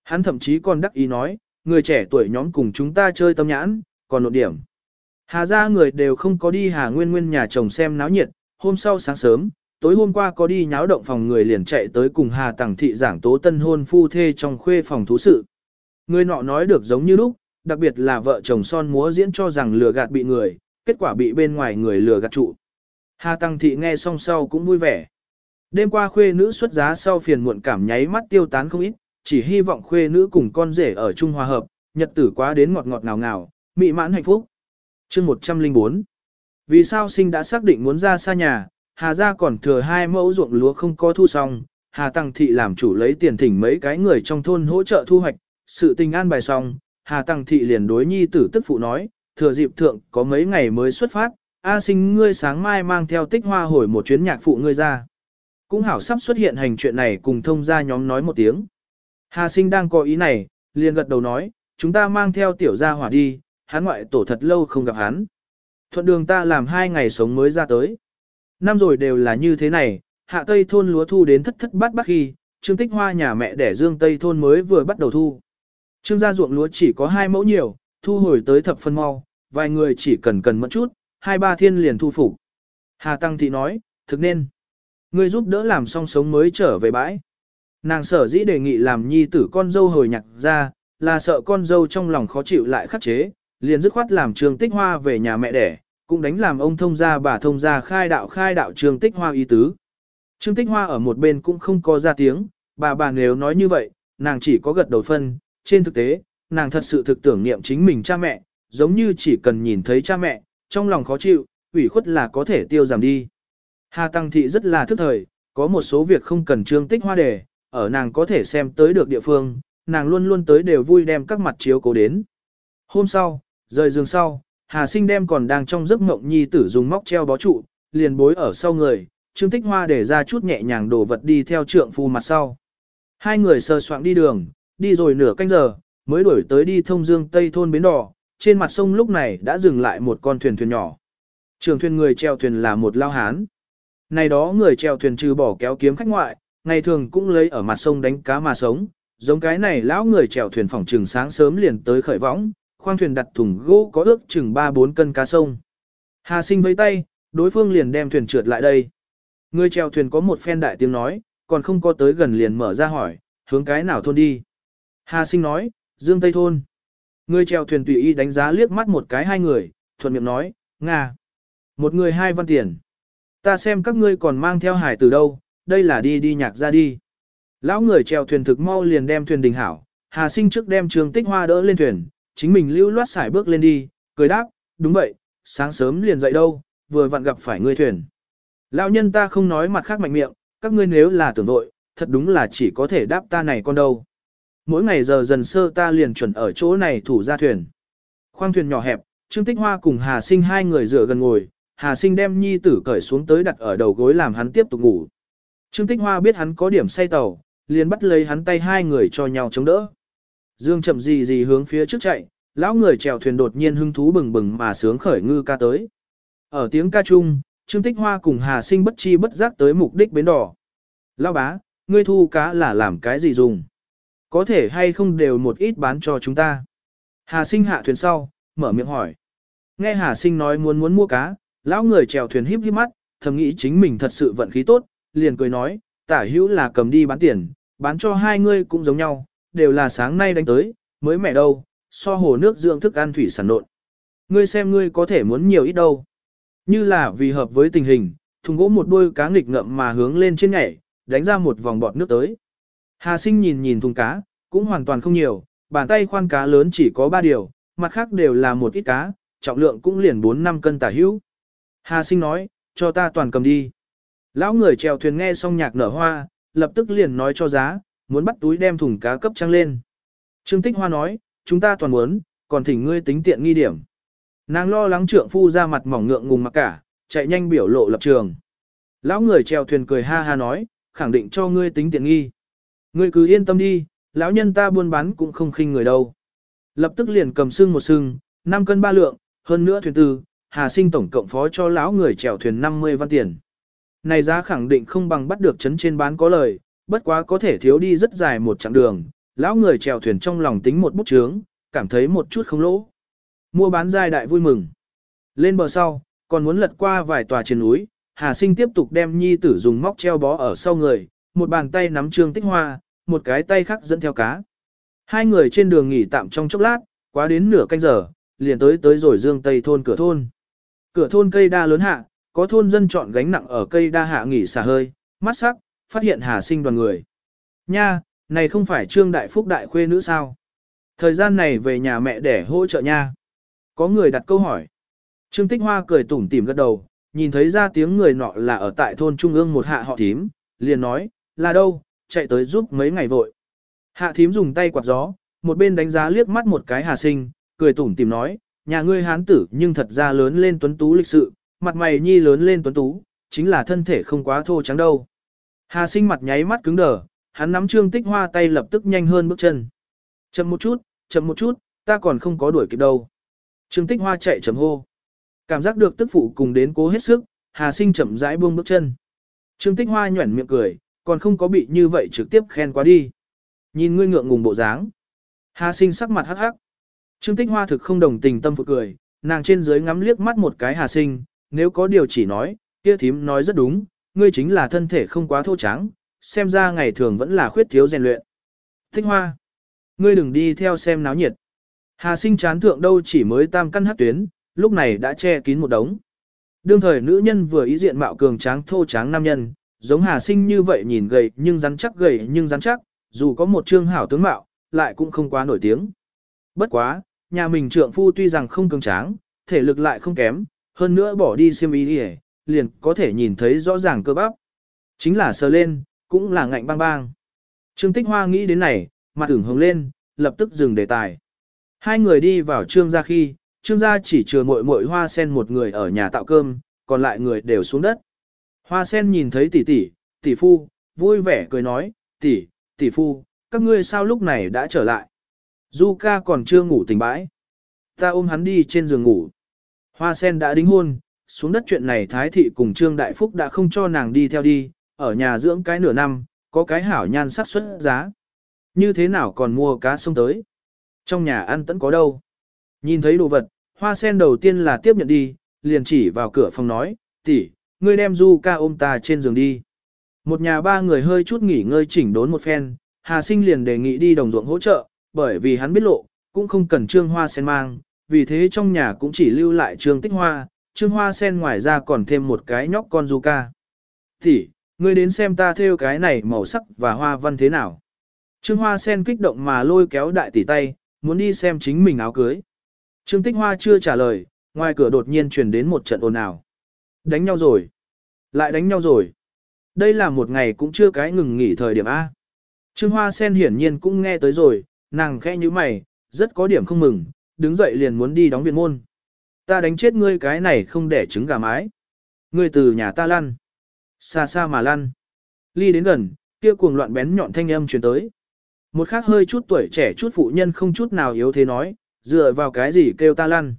Hắn thậm chí còn đắc ý nói, người trẻ tuổi nhóm cùng chúng ta chơi tâm nhãn, còn nộp điểm. Hà ra người đều không có đi Hà Nguyên Nguyên nhà chồng xem náo nhiệt, hôm sau sáng sớm, tối hôm qua có đi nháo động phòng người liền chạy tới cùng Hà Tằng Thị giảng tố tân hôn phu thê trong khuê phòng thú sự. Người nọ nói được giống như lúc, đặc biệt là vợ chồng son múa diễn cho rằng lừa gạt bị người, kết quả bị bên ngoài người lừa gạt trụ. Hà Tăng Thị nghe xong sau cũng vui vẻ. Đêm qua khuê nữ xuất giá sau phiền muộn cảm nháy mắt tiêu tán không ít, chỉ hy vọng khuê nữ cùng con rể ở chung hòa hợp, nhật tử quá đến ngọt ngọt ngào ngào, mị mãn hạnh phúc chương 104 Vì sao sinh đã xác định muốn ra xa nhà, Hà gia còn thừa hai mẫu ruộng lúa không có thu xong, Hà Tăng Thị làm chủ lấy tiền thỉnh mấy cái người trong thôn hỗ trợ thu hoạch, sự tình an bài xong, Hà Tăng Thị liền đối nhi tử tức phụ nói, thừa dịp thượng có mấy ngày mới xuất phát, A sinh ngươi sáng mai mang theo tích hoa hồi một chuyến nhạc phụ ngươi ra. Cũng hảo sắp xuất hiện hành chuyện này cùng thông gia nhóm nói một tiếng. Hà sinh đang có ý này, liền gật đầu nói, chúng ta mang theo tiểu gia hỏa đi, hắn ngoại tổ thật lâu không gặp hắn. Thuận đường ta làm hai ngày sống mới ra tới. Năm rồi đều là như thế này, hạ tây thôn lúa thu đến thất thất bát bát khi, trương tích hoa nhà mẹ đẻ dương tây thôn mới vừa bắt đầu thu. Trương gia ruộng lúa chỉ có hai mẫu nhiều, thu hồi tới thập phân mau, vài người chỉ cần cần mất chút, hai ba thiên liền thu phục. Hà Tăng Thị nói, thực nên. Ngươi giúp đỡ làm xong sống mới trở về bãi. Nàng sở dĩ đề nghị làm nhi tử con dâu hồi nhạc ra, là sợ con dâu trong lòng khó chịu lại khắc chế, liền dứt khoát làm trường tích hoa về nhà mẹ đẻ, cũng đánh làm ông thông gia bà thông gia khai đạo khai đạo trường tích hoa ý tứ. Trương tích hoa ở một bên cũng không có ra tiếng, bà bà nếu nói như vậy, nàng chỉ có gật đầu phân, trên thực tế, nàng thật sự thực tưởng niệm chính mình cha mẹ, giống như chỉ cần nhìn thấy cha mẹ, trong lòng khó chịu, ủy khuất là có thể tiêu giảm đi. Hà Tăng Thị rất là thức thời, có một số việc không cần trương tích hoa đề, ở nàng có thể xem tới được địa phương, nàng luôn luôn tới đều vui đem các mặt chiếu cố đến. Hôm sau, rời giường sau, Hà Sinh đem còn đang trong giấc mộng nhi tử dùng móc treo bó trụ, liền bối ở sau người, Trương Tích Hoa để ra chút nhẹ nhàng đổ vật đi theo trượng phu mặt sau. Hai người sờ soạng đi đường, đi rồi nửa canh giờ, mới đuổi tới đi thông dương Tây thôn bến đỏ, trên mặt sông lúc này đã dừng lại một con thuyền thuyền nhỏ. Trường thuyền người treo thuyền là một lao hán. Này đó người treo thuyền trừ bỏ kéo kiếm khách ngoại, ngày thường cũng lấy ở mặt sông đánh cá mà sống, giống cái này lão người chèo thuyền phòng trừng sáng sớm liền tới khởi võng, khoang thuyền đặt thùng gỗ có ước chừng 3-4 cân cá sông. Hà sinh với tay, đối phương liền đem thuyền trượt lại đây. Người chèo thuyền có một phen đại tiếng nói, còn không có tới gần liền mở ra hỏi, hướng cái nào thôn đi. Hà sinh nói, Dương Tây Thôn. Người chèo thuyền tùy ý đánh giá liếc mắt một cái hai người, thuận miệng nói, Nga. Một người hai văn tiền. Ta xem các ngươi còn mang theo hải từ đâu, đây là đi đi nhạc ra đi. Lão người chèo thuyền thực mau liền đem thuyền đình hảo, Hà sinh trước đem trường tích hoa đỡ lên thuyền, chính mình lưu loát xài bước lên đi, cười đáp, đúng vậy, sáng sớm liền dậy đâu, vừa vặn gặp phải ngươi thuyền. Lão nhân ta không nói mặt khác mạnh miệng, các ngươi nếu là tưởng vội, thật đúng là chỉ có thể đáp ta này con đâu. Mỗi ngày giờ dần sơ ta liền chuẩn ở chỗ này thủ ra thuyền. Khoang thuyền nhỏ hẹp, Trương Tích Hoa cùng Hà Sinh hai người dựa gần ngồi, Hà Sinh đem nhi tử cởi xuống tới đặt ở đầu gối làm hắn tiếp tục ngủ. Trương Tích Hoa biết hắn có điểm say tàu, liền bắt lấy hắn tay hai người cho nhau chống đỡ. Dương chậm gì gì hướng phía trước chạy, lão người chèo thuyền đột nhiên hưng thú bừng bừng mà sướng khởi ngư ca tới. Ở tiếng ca chung, Trương Tích Hoa cùng Hà Sinh bất chi bất giác tới mục đích bến đỏ. Lão bá, ngươi thu cá là làm cái gì dùng? Có thể hay không đều một ít bán cho chúng ta? Hà Sinh hạ thuyền sau, mở miệng hỏi. Nghe Hà Sinh nói muốn muốn mua cá, lão người chèo thuyền híp híp mắt, thầm nghĩ chính mình thật sự vận khí tốt, liền cười nói, tả hữu là cầm đi bán tiền, bán cho hai ngươi cũng giống nhau, đều là sáng nay đánh tới, mới mẹ đâu, so hồ nước dưỡng thức ăn thủy sản nộn. Ngươi xem ngươi có thể muốn nhiều ít đâu. Như là vì hợp với tình hình, thùng gỗ một đuôi cá nghịch ngậm mà hướng lên trên nhảy, đánh ra một vòng bọt nước tới. Hà sinh nhìn nhìn thùng cá, cũng hoàn toàn không nhiều, bàn tay khoan cá lớn chỉ có ba điều, mặt khác đều là một ít cá, trọng lượng cũng liền 4-5 cân tả hữu. Hà sinh nói, cho ta toàn cầm đi. Lão người chèo thuyền nghe xong nhạc nở hoa, lập tức liền nói cho giá, muốn bắt túi đem thùng cá cấp trăng lên. Trương Tích Hoa nói, chúng ta toàn muốn, còn thỉnh ngươi tính tiện nghi điểm. Nàng lo lắng trượng phu ra mặt mỏng ngượng ngùng mặc cả, chạy nhanh biểu lộ lập trường. Lão người chèo thuyền cười ha ha nói, khẳng định cho ngươi tính tiện nghi. Ngươi cứ yên tâm đi, lão nhân ta buôn bán cũng không khinh người đâu. Lập tức liền cầm sưng một sưng, 5 cân 3 lượng, hơn nữa thuyền tư, Hà Sinh tổng cộng phó cho lão người chèo thuyền 50 văn tiền. Này giá khẳng định không bằng bắt được chấn trên bán có lời, bất quá có thể thiếu đi rất dài một chặng đường, lão người chèo thuyền trong lòng tính một bút chướng, cảm thấy một chút không lỗ. Mua bán giai đại vui mừng. Lên bờ sau, còn muốn lật qua vài tòa trên núi, Hà Sinh tiếp tục đem nhi tử dùng móc treo bó ở sau người, một bàn tay nắm trương tích hoa, một cái tay khác dẫn theo cá. Hai người trên đường nghỉ tạm trong chốc lát, quá đến nửa canh giờ, liền tới tới rồi dương tây thôn cửa thôn. Cửa thôn cây đa lớn hạ, có thôn dân chọn gánh nặng ở cây đa hạ nghỉ xả hơi, mát sắc, phát hiện Hà Sinh đoàn người. Nha, này không phải Trương Đại Phúc đại khuê nữ sao? Thời gian này về nhà mẹ để hỗ trợ nha. Có người đặt câu hỏi. Trương Tích Hoa cười tủm tỉm gật đầu, nhìn thấy ra tiếng người nọ là ở tại thôn trung ương một hạ họ thím, liền nói, là đâu, chạy tới giúp mấy ngày vội. Hạ thím dùng tay quạt gió, một bên đánh giá liếc mắt một cái Hà Sinh, cười tủm tỉm nói, nhà ngươi hán tử nhưng thật ra lớn lên tuấn tú lịch sự, mặt mày nhi lớn lên tuấn tú, chính là thân thể không quá thô trắng đâu. Hà sinh mặt nháy mắt cứng đờ, hắn nắm trương tích hoa tay lập tức nhanh hơn bước chân. Chậm một chút, chậm một chút, ta còn không có đuổi kịp đâu. Trương tích hoa chạy chậm hô. Cảm giác được tức phụ cùng đến cố hết sức, Hà sinh chậm rãi buông bước chân. Trương tích hoa nhuẩn miệng cười, còn không có bị như vậy trực tiếp khen quá đi. Nhìn ngươi ngượng ngùng bộ dáng. Hà sinh sắc mặt hắc hắc. Trương tích hoa thực không đồng tình tâm phụ cười, nàng trên dưới ngắm liếc mắt một cái Hà sinh, nếu có điều chỉ nói, kia thím nói rất đúng, ngươi chính là thân thể không quá thô trắng, xem ra ngày thường vẫn là khuyết thiếu rèn luyện. Thích hoa, ngươi đừng đi theo xem náo nhiệt. Hà sinh chán thượng đâu chỉ mới tam căn hát tuyến, lúc này đã che kín một đống. Đương thời nữ nhân vừa ý diện mạo cường tráng thô tráng nam nhân, giống Hà sinh như vậy nhìn gầy nhưng rắn chắc gầy nhưng rắn chắc, dù có một trương hảo tướng mạo, lại cũng không quá nổi tiếng. Bất quá, nhà mình trượng phu tuy rằng không cường tráng, thể lực lại không kém, hơn nữa bỏ đi xiêm ý đi liền có thể nhìn thấy rõ ràng cơ bắp. Chính là sờ lên, cũng là ngạnh bang bang. Trương Tích Hoa nghĩ đến này, mặt ửng hồng lên, lập tức dừng đề tài. Hai người đi vào trương gia khi, trương gia chỉ chừa muội muội hoa sen một người ở nhà tạo cơm, còn lại người đều xuống đất. Hoa sen nhìn thấy tỷ tỷ, tỷ phu, vui vẻ cười nói, tỷ, tỷ phu, các ngươi sao lúc này đã trở lại. Du ca còn chưa ngủ tỉnh bãi. Ta ôm hắn đi trên giường ngủ. Hoa sen đã đính hôn, xuống đất chuyện này Thái Thị cùng Trương Đại Phúc đã không cho nàng đi theo đi, ở nhà dưỡng cái nửa năm, có cái hảo nhan sắc xuất giá. Như thế nào còn mua cá sông tới? Trong nhà ăn tẫn có đâu? Nhìn thấy đồ vật, hoa sen đầu tiên là tiếp nhận đi, liền chỉ vào cửa phòng nói, tỷ, ngươi đem du ca ôm ta trên giường đi. Một nhà ba người hơi chút nghỉ ngơi chỉnh đốn một phen, Hà Sinh liền đề nghị đi đồng ruộng hỗ trợ, bởi vì hắn biết lộ, cũng không cần trương hoa sen mang, vì thế trong nhà cũng chỉ lưu lại trương tích hoa, trương hoa sen ngoài ra còn thêm một cái nhóc con du ca. Thì, ngươi đến xem ta theo cái này màu sắc và hoa văn thế nào. Trương hoa sen kích động mà lôi kéo đại tỷ tay, muốn đi xem chính mình áo cưới. Trương tích hoa chưa trả lời, ngoài cửa đột nhiên truyền đến một trận ồn ào. Đánh nhau rồi. Lại đánh nhau rồi. Đây là một ngày cũng chưa cái ngừng nghỉ thời điểm A. Trương Hoa Sen hiển nhiên cũng nghe tới rồi, nàng khẽ như mày, rất có điểm không mừng, đứng dậy liền muốn đi đóng viện môn. Ta đánh chết ngươi cái này không để trứng gà mái. Ngươi từ nhà ta lăn. Xa xa mà lăn. Ly đến gần, kia cuồng loạn bén nhọn thanh âm truyền tới. Một khác hơi chút tuổi trẻ chút phụ nhân không chút nào yếu thế nói, dựa vào cái gì kêu ta lăn.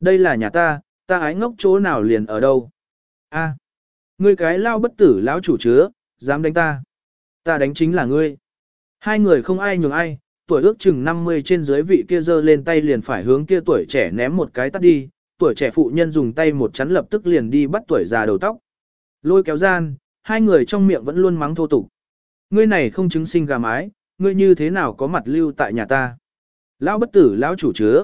Đây là nhà ta, ta ái ngốc chỗ nào liền ở đâu. A, ngươi cái lao bất tử lão chủ chứa, dám đánh ta. Ta đánh chính là ngươi. Hai người không ai nhường ai, tuổi ước chừng 50 trên dưới vị kia giơ lên tay liền phải hướng kia tuổi trẻ ném một cái tắt đi, tuổi trẻ phụ nhân dùng tay một chắn lập tức liền đi bắt tuổi già đầu tóc. Lôi kéo gian, hai người trong miệng vẫn luôn mắng thô tục. Ngươi này không chứng sinh gà mái, ngươi như thế nào có mặt lưu tại nhà ta? Lão bất tử lão chủ chứa.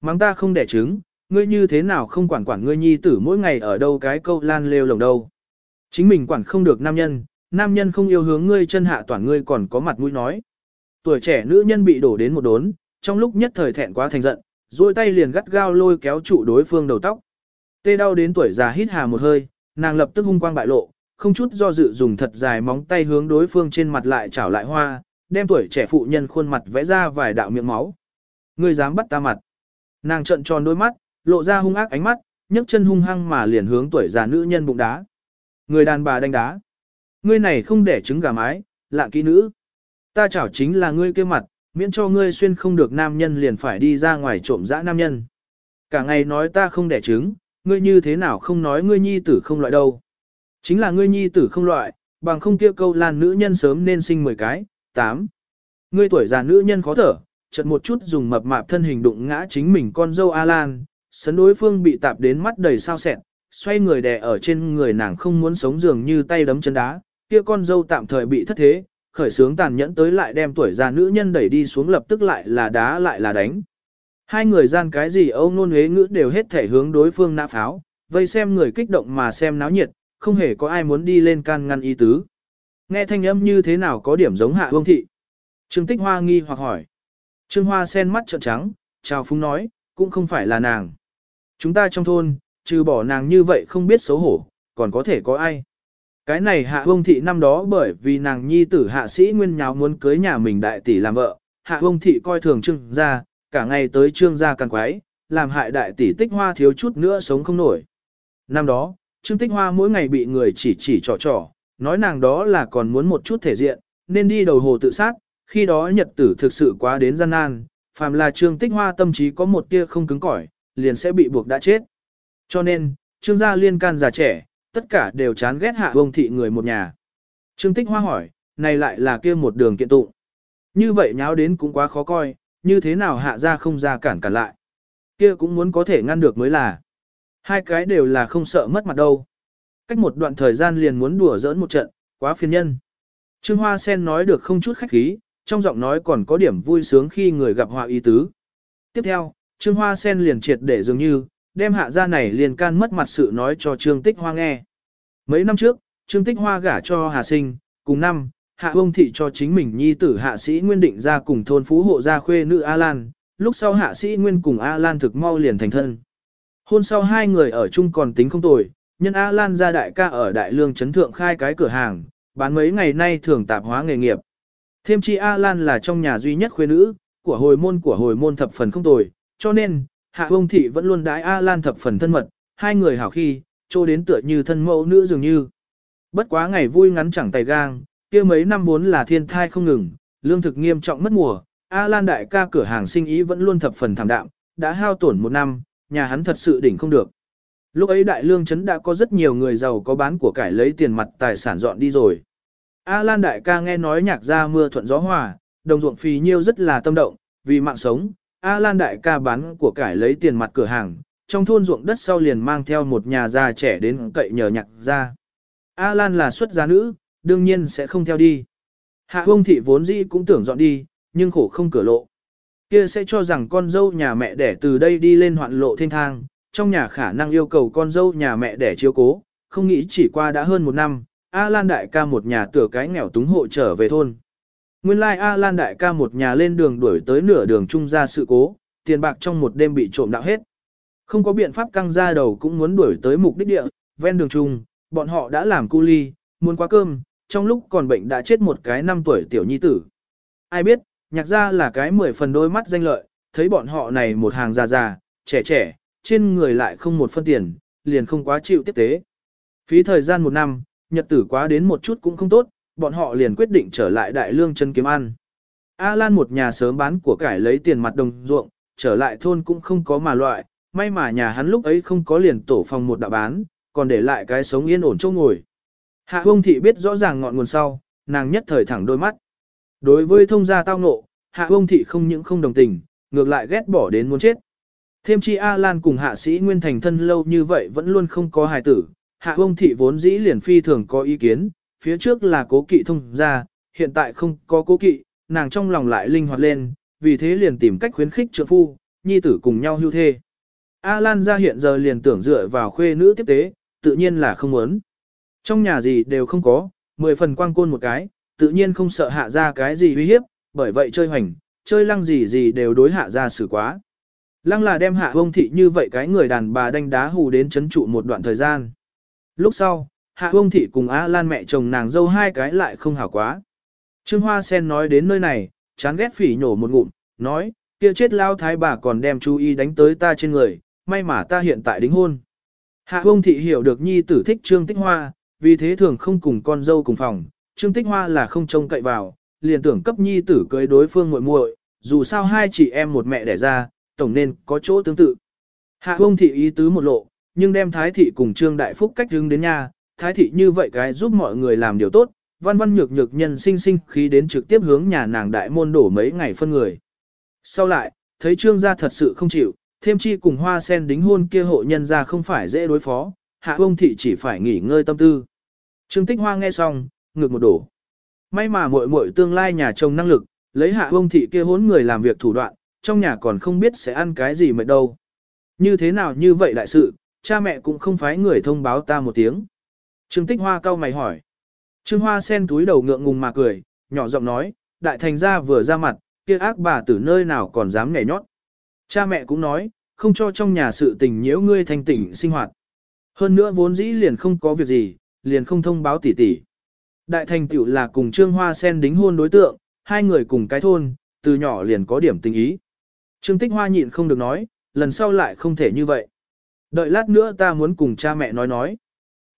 Mắng ta không đẻ trứng, ngươi như thế nào không quản quản ngươi nhi tử mỗi ngày ở đâu cái câu lan lêu lồng đâu. Chính mình quản không được nam nhân, nam nhân không yêu hướng ngươi chân hạ toàn ngươi còn có mặt mũi nói. Tuổi trẻ nữ nhân bị đổ đến một đốn, trong lúc nhất thời thẹn quá thành giận, duỗi tay liền gắt gao lôi kéo trụ đối phương đầu tóc. Tê đau đến tuổi già hít hà một hơi, nàng lập tức hung quang bại lộ, không chút do dự dùng thật dài móng tay hướng đối phương trên mặt lại chảo lại hoa, đem tuổi trẻ phụ nhân khuôn mặt vẽ ra vài đạo miệng máu. Ngươi dám bắt ta mặt? Nàng trợn tròn đôi mắt, lộ ra hung ác ánh mắt, nhấc chân hung hăng mà liền hướng tuổi già nữ nhân bụng đá. Người đàn bà đánh đá. Ngươi này không để trứng gà mái, lạ kỹ nữ. Ta chảo chính là ngươi kia mặt, miễn cho ngươi xuyên không được nam nhân liền phải đi ra ngoài trộm dã nam nhân. Cả ngày nói ta không đẻ trứng, ngươi như thế nào không nói ngươi nhi tử không loại đâu. Chính là ngươi nhi tử không loại, bằng không kia câu lan nữ nhân sớm nên sinh 10 cái, 8. Ngươi tuổi già nữ nhân khó thở, chợt một chút dùng mập mạp thân hình đụng ngã chính mình con dâu A-Lan, sấn đối phương bị tạp đến mắt đầy sao sẹn, xoay người đè ở trên người nàng không muốn sống dường như tay đấm chân đá, kia con dâu tạm thời bị thất thế, khởi sướng tàn nhẫn tới lại đem tuổi già nữ nhân đẩy đi xuống lập tức lại là đá lại là đánh. Hai người gian cái gì ông nôn huế ngữ đều hết thể hướng đối phương nã pháo, vây xem người kích động mà xem náo nhiệt, không hề có ai muốn đi lên can ngăn ý tứ. Nghe thanh âm như thế nào có điểm giống hạ Vương thị. Trương Tích Hoa nghi hoặc hỏi. Trương Hoa sen mắt trợn trắng, chào phúng nói, cũng không phải là nàng. Chúng ta trong thôn, trừ bỏ nàng như vậy không biết xấu hổ, còn có thể có ai. Cái này hạ vông thị năm đó bởi vì nàng nhi tử hạ sĩ nguyên nháo muốn cưới nhà mình đại tỷ làm vợ, hạ vông thị coi thường trương gia, cả ngày tới trương gia càng quái, làm hại đại tỷ tích hoa thiếu chút nữa sống không nổi. Năm đó, trương tích hoa mỗi ngày bị người chỉ chỉ trò trò, nói nàng đó là còn muốn một chút thể diện, nên đi đầu hồ tự sát, khi đó nhật tử thực sự quá đến gian nan, phàm là trương tích hoa tâm trí có một tia không cứng cỏi, liền sẽ bị buộc đã chết. Cho nên, trương gia liên can già trẻ, tất cả đều chán ghét hạ ông thị người một nhà. Trương tích hoa hỏi, này lại là kia một đường kiện tụng. Như vậy nháo đến cũng quá khó coi, như thế nào hạ ra không ra cản cản lại. Kia cũng muốn có thể ngăn được mới là. Hai cái đều là không sợ mất mặt đâu. Cách một đoạn thời gian liền muốn đùa giỡn một trận, quá phiền nhân. Trương Hoa Sen nói được không chút khách khí, trong giọng nói còn có điểm vui sướng khi người gặp họa ý tứ. Tiếp theo, Trương Hoa Sen liền triệt để dường như, đem hạ gia này liền can mất mặt sự nói cho Trương Tích Hoa nghe. Mấy năm trước, Trương Tích Hoa gả cho Hà Sinh, cùng năm, hạ ông thị cho chính mình nhi tử hạ sĩ Nguyên định ra cùng thôn phú hộ gia khuê nữ A Lan, lúc sau hạ sĩ Nguyên cùng A Lan thực mau liền thành thân. Hôn sau hai người ở chung còn tính không tồi, nhân A Lan ra đại ca ở Đại Lương Trấn Thượng khai cái cửa hàng, bán mấy ngày nay thường tạp hóa nghề nghiệp. Thêm chi A Lan là trong nhà duy nhất khuê nữ, của hồi môn của hồi môn thập phần không tồi, cho nên, hạ ông thị vẫn luôn đái A Lan thập phần thân mật, hai người hảo khi, trô đến tựa như thân mẫu nữ dường như. Bất quá ngày vui ngắn chẳng tay gang, kia mấy năm vốn là thiên thai không ngừng, lương thực nghiêm trọng mất mùa, A Lan đại ca cửa hàng sinh ý vẫn luôn thập phần thảm đạm, đã hao tổn một năm, nhà hắn thật sự đỉnh không được. Lúc ấy đại lương trấn đã có rất nhiều người giàu có bán của cải lấy tiền mặt tài sản dọn đi rồi. A Lan đại ca nghe nói nhạc ra mưa thuận gió hòa, đồng ruộng phì nhiêu rất là tâm động, vì mạng sống, A Lan đại ca bán của cải lấy tiền mặt cửa hàng, trong thôn ruộng đất sau liền mang theo một nhà già trẻ đến cậy nhờ nhạc ra. A Lan là xuất gia nữ, đương nhiên sẽ không theo đi. Hạ Hông thị vốn dĩ cũng tưởng dọn đi, nhưng khổ không cửa lộ. Kia sẽ cho rằng con dâu nhà mẹ đẻ từ đây đi lên hoạn lộ thiên thang, trong nhà khả năng yêu cầu con dâu nhà mẹ đẻ chiếu cố, không nghĩ chỉ qua đã hơn một năm, A Lan đại ca một nhà tửa cái nghèo túng hộ trở về thôn. Nguyên lai like A Lan đại ca một nhà lên đường đuổi tới nửa đường trung ra sự cố, tiền bạc trong một đêm bị trộm đạo hết. Không có biện pháp căng ra đầu cũng muốn đuổi tới mục đích địa, ven đường trung, bọn họ đã làm cu ly, muốn quá cơm, trong lúc còn bệnh đã chết một cái năm tuổi tiểu nhi tử. Ai biết, nhạc ra là cái mười phần đôi mắt danh lợi, thấy bọn họ này một hàng già già, trẻ trẻ, trên người lại không một phân tiền, liền không quá chịu tiếp tế. Phí thời gian một năm, nhật tử quá đến một chút cũng không tốt, bọn họ liền quyết định trở lại đại lương chân kiếm ăn. A Lan một nhà sớm bán của cải lấy tiền mặt đồng ruộng, trở lại thôn cũng không có mà loại, may mà nhà hắn lúc ấy không có liền tổ phòng một đạo bán, còn để lại cái sống yên ổn chỗ ngồi. Hạ Hông Thị biết rõ ràng ngọn nguồn sau, nàng nhất thời thẳng đôi mắt. Đối với thông gia tao ngộ, Hạ Hông Thị không những không đồng tình, ngược lại ghét bỏ đến muốn chết. Thêm chi A Lan cùng hạ sĩ Nguyên Thành thân lâu như vậy vẫn luôn không có hài tử, Hạ Hông Thị vốn dĩ liền phi thường có ý kiến, phía trước là cố kỵ thông gia, hiện tại không có cố kỵ, nàng trong lòng lại linh hoạt lên, vì thế liền tìm cách khuyến khích trượng phu, nhi tử cùng nhau hưu thê. A Lan ra hiện giờ liền tưởng dựa vào khuê nữ tiếp tế, tự nhiên là không muốn. Trong nhà gì đều không có, mười phần quang côn một cái, tự nhiên không sợ hạ ra cái gì uy hiếp, bởi vậy chơi hoành, chơi lăng gì gì đều đối hạ ra xử quá. Lăng là đem hạ vông thị như vậy cái người đàn bà đánh đá hù đến chấn trụ một đoạn thời gian. Lúc sau, hạ vông thị cùng A Lan mẹ chồng nàng dâu hai cái lại không hảo quá. Trương Hoa Sen nói đến nơi này, chán ghét phỉ nhổ một ngụm, nói, kia chết lao thái bà còn đem chú ý đánh tới ta trên người, may mà ta hiện tại đính hôn. Hạ ông thị hiểu được nhi tử thích Trương Tích Hoa, vì thế thường không cùng con dâu cùng phòng, Trương Tích Hoa là không trông cậy vào, liền tưởng cấp nhi tử cưới đối phương muội muội, dù sao hai chị em một mẹ đẻ ra, tổng nên có chỗ tương tự. Hạ ông thị ý tứ một lộ, nhưng đem thái thị cùng trương đại phúc cách hướng đến nhà, thái thị như vậy cái giúp mọi người làm điều tốt, văn văn nhược nhược nhân sinh sinh khí đến trực tiếp hướng nhà nàng đại môn đổ mấy ngày phân người. Sau lại, thấy trương gia thật sự không chịu, thêm chi cùng hoa sen đính hôn kia hộ nhân gia không phải dễ đối phó, hạ ông thị chỉ phải nghỉ ngơi tâm tư. Trương tích hoa nghe xong, ngược một đổ. May mà muội muội tương lai nhà chồng năng lực, lấy hạ ông thị kia hốn người làm việc thủ đoạn, trong nhà còn không biết sẽ ăn cái gì mệt đâu. Như thế nào như vậy đại sự, cha mẹ cũng không phái người thông báo ta một tiếng. Trương tích hoa cau mày hỏi. Trương hoa sen túi đầu ngượng ngùng mà cười, nhỏ giọng nói, đại thành gia vừa ra mặt, kia ác bà từ nơi nào còn dám nhảy nhót. Cha mẹ cũng nói, không cho trong nhà sự tình nhiễu ngươi thành tỉnh sinh hoạt. Hơn nữa vốn dĩ liền không có việc gì, liền không thông báo tỉ tỉ. Đại thành tiểu là cùng Trương Hoa Sen đính hôn đối tượng, hai người cùng cái thôn, từ nhỏ liền có điểm tình ý. Trương Tích Hoa nhịn không được nói, lần sau lại không thể như vậy. Đợi lát nữa ta muốn cùng cha mẹ nói nói.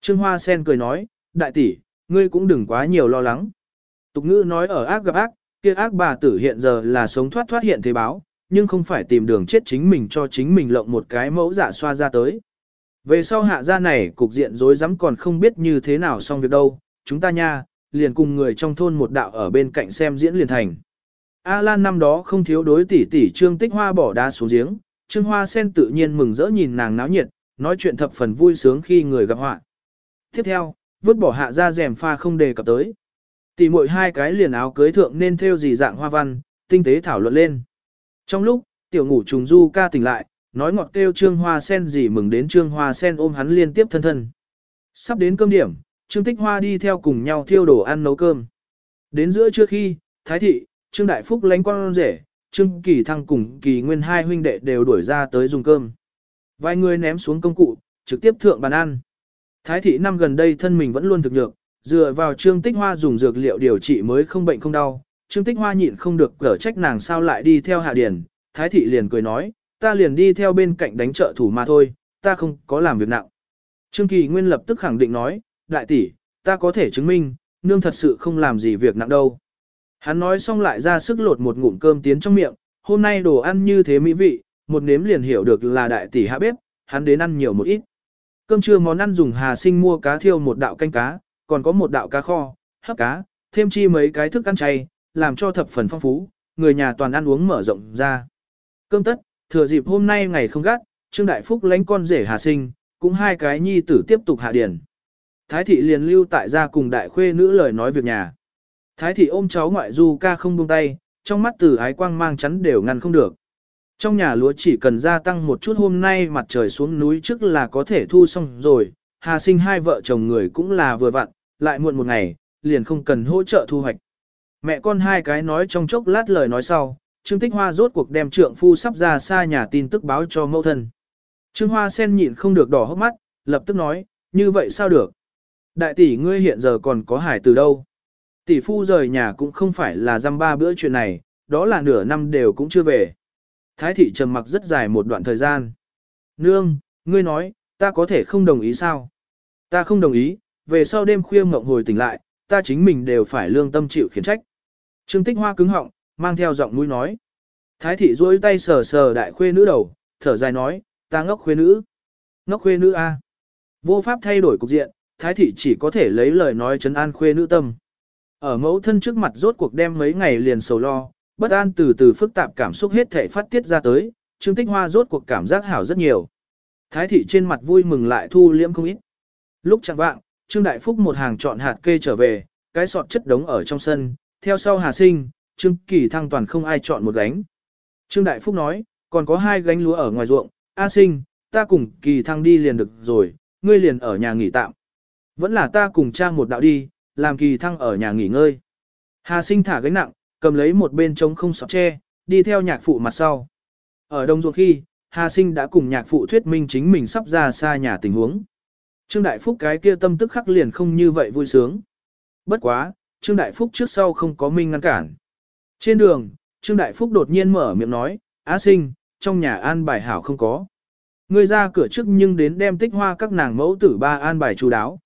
Trương Hoa Sen cười nói, đại tỷ, ngươi cũng đừng quá nhiều lo lắng. Tục ngữ nói ở ác gặp ác, kia ác bà tử hiện giờ là sống thoát thoát hiện thế báo, nhưng không phải tìm đường chết chính mình cho chính mình lộng một cái mẫu giả xoa ra tới. Về sau hạ gia này cục diện rối rắm còn không biết như thế nào xong việc đâu, chúng ta nha, liền cùng người trong thôn một đạo ở bên cạnh xem diễn liền thành. A Lan năm đó không thiếu đối tỷ tỷ Trương Tích Hoa bỏ đá xuống giếng, Trương Hoa sen tự nhiên mừng rỡ nhìn nàng náo nhiệt, nói chuyện thập phần vui sướng khi người gặp họa. Tiếp theo, vứt bỏ hạ ra rèm pha không đề cập tới. Tỷ muội hai cái liền áo cưới thượng nên theo gì dạng hoa văn, tinh tế thảo luận lên. Trong lúc, tiểu ngủ trùng du ca tỉnh lại, nói ngọt kêu trương hoa sen gì mừng đến trương hoa sen ôm hắn liên tiếp thân thân. Sắp đến cơm điểm, trương tích hoa đi theo cùng nhau thiêu đồ ăn nấu cơm. Đến giữa trưa khi, thái thị, trương đại phúc lánh con rể, trương kỳ thăng cùng kỳ nguyên hai huynh đệ đều đuổi ra tới dùng cơm. Vài người ném xuống công cụ, trực tiếp thượng bàn ăn. Thái thị năm gần đây thân mình vẫn luôn thực nhược, dựa vào trương tích hoa dùng dược liệu điều trị mới không bệnh không đau. Trương tích hoa nhịn không được cở trách nàng sao lại đi theo hạ Điền? thái thị liền cười nói, ta liền đi theo bên cạnh đánh trợ thủ mà thôi, ta không có làm việc nặng. Trương Kỳ Nguyên lập tức khẳng định nói, đại tỷ, ta có thể chứng minh, nương thật sự không làm gì việc nặng đâu. Hắn nói xong lại ra sức lột một ngụm cơm tiến trong miệng, hôm nay đồ ăn như thế mỹ vị, một nếm liền hiểu được là đại tỷ hạ bếp, hắn đến ăn nhiều một ít. Cơm trưa món ăn dùng hà sinh mua cá thiêu một đạo canh cá, còn có một đạo cá kho, hấp cá, thêm chi mấy cái thức ăn chay, làm cho thập phần phong phú, người nhà toàn ăn uống mở rộng ra. Cơm tất, thừa dịp hôm nay ngày không gắt, Trương Đại Phúc lãnh con rể Hà Sinh, cũng hai cái nhi tử tiếp tục hạ điển. Thái thị liền lưu tại gia cùng đại khuê nữ lời nói việc nhà. Thái thị ôm cháu ngoại du ca không buông tay, trong mắt tử ái quang mang chắn đều ngăn không được. Trong nhà lúa chỉ cần gia tăng một chút hôm nay mặt trời xuống núi trước là có thể thu xong rồi, Hà Sinh hai vợ chồng người cũng là vừa vặn, lại muộn một ngày, liền không cần hỗ trợ thu hoạch. Mẹ con hai cái nói trong chốc lát lời nói sau, Trương Tích Hoa rốt cuộc đem trượng phu sắp ra xa nhà tin tức báo cho mẫu thân. Trương Hoa sen nhịn không được đỏ hốc mắt, lập tức nói, như vậy sao được? Đại tỷ ngươi hiện giờ còn có hải từ đâu? Tỷ phu rời nhà cũng không phải là dăm ba bữa chuyện này, đó là nửa năm đều cũng chưa về. Thái thị trầm mặc rất dài một đoạn thời gian. Nương, ngươi nói, ta có thể không đồng ý sao? Ta không đồng ý, về sau đêm khuya mộng hồi tỉnh lại, ta chính mình đều phải lương tâm chịu khiển trách. Trương Tích Hoa cứng họng, mang theo giọng mũi nói. Thái thị duỗi tay sờ sờ đại khuê nữ đầu, thở dài nói, ta ngốc khuê nữ. Ngốc khuê nữ a. Vô pháp thay đổi cục diện, thái thị chỉ có thể lấy lời nói trấn an khuê nữ tâm. Ở mẫu thân trước mặt rốt cuộc đem mấy ngày liền sầu lo, bất an từ từ phức tạp cảm xúc hết thể phát tiết ra tới, Trương Tích Hoa rốt cuộc cảm giác hảo rất nhiều. Thái thị trên mặt vui mừng lại thu liễm không ít. Lúc chẳng vạng, Trương Đại Phúc một hàng chọn hạt kê trở về, cái sọt chất đống ở trong sân, theo sau Hà Sinh, Trương Kỳ Thăng toàn không ai chọn một gánh. Trương Đại Phúc nói, còn có hai gánh lúa ở ngoài ruộng, A Sinh, ta cùng Kỳ Thăng đi liền được rồi, ngươi liền ở nhà nghỉ tạm. Vẫn là ta cùng cha một đạo đi, làm Kỳ Thăng ở nhà nghỉ ngơi. Hà Sinh thả gánh nặng, cầm lấy một bên trống không sọt tre, đi theo nhạc phụ mặt sau. Ở đông ruộng khi, Hà Sinh đã cùng nhạc phụ thuyết minh chính mình sắp ra xa nhà tình huống. Trương Đại Phúc cái kia tâm tức khắc liền không như vậy vui sướng. Bất quá, Trương Đại Phúc trước sau không có minh ngăn cản. Trên đường, Trương Đại Phúc đột nhiên mở miệng nói, Á sinh, trong nhà an bài hảo không có. Ngươi ra cửa trước nhưng đến đem tích hoa các nàng mẫu tử ba an bài chú đáo.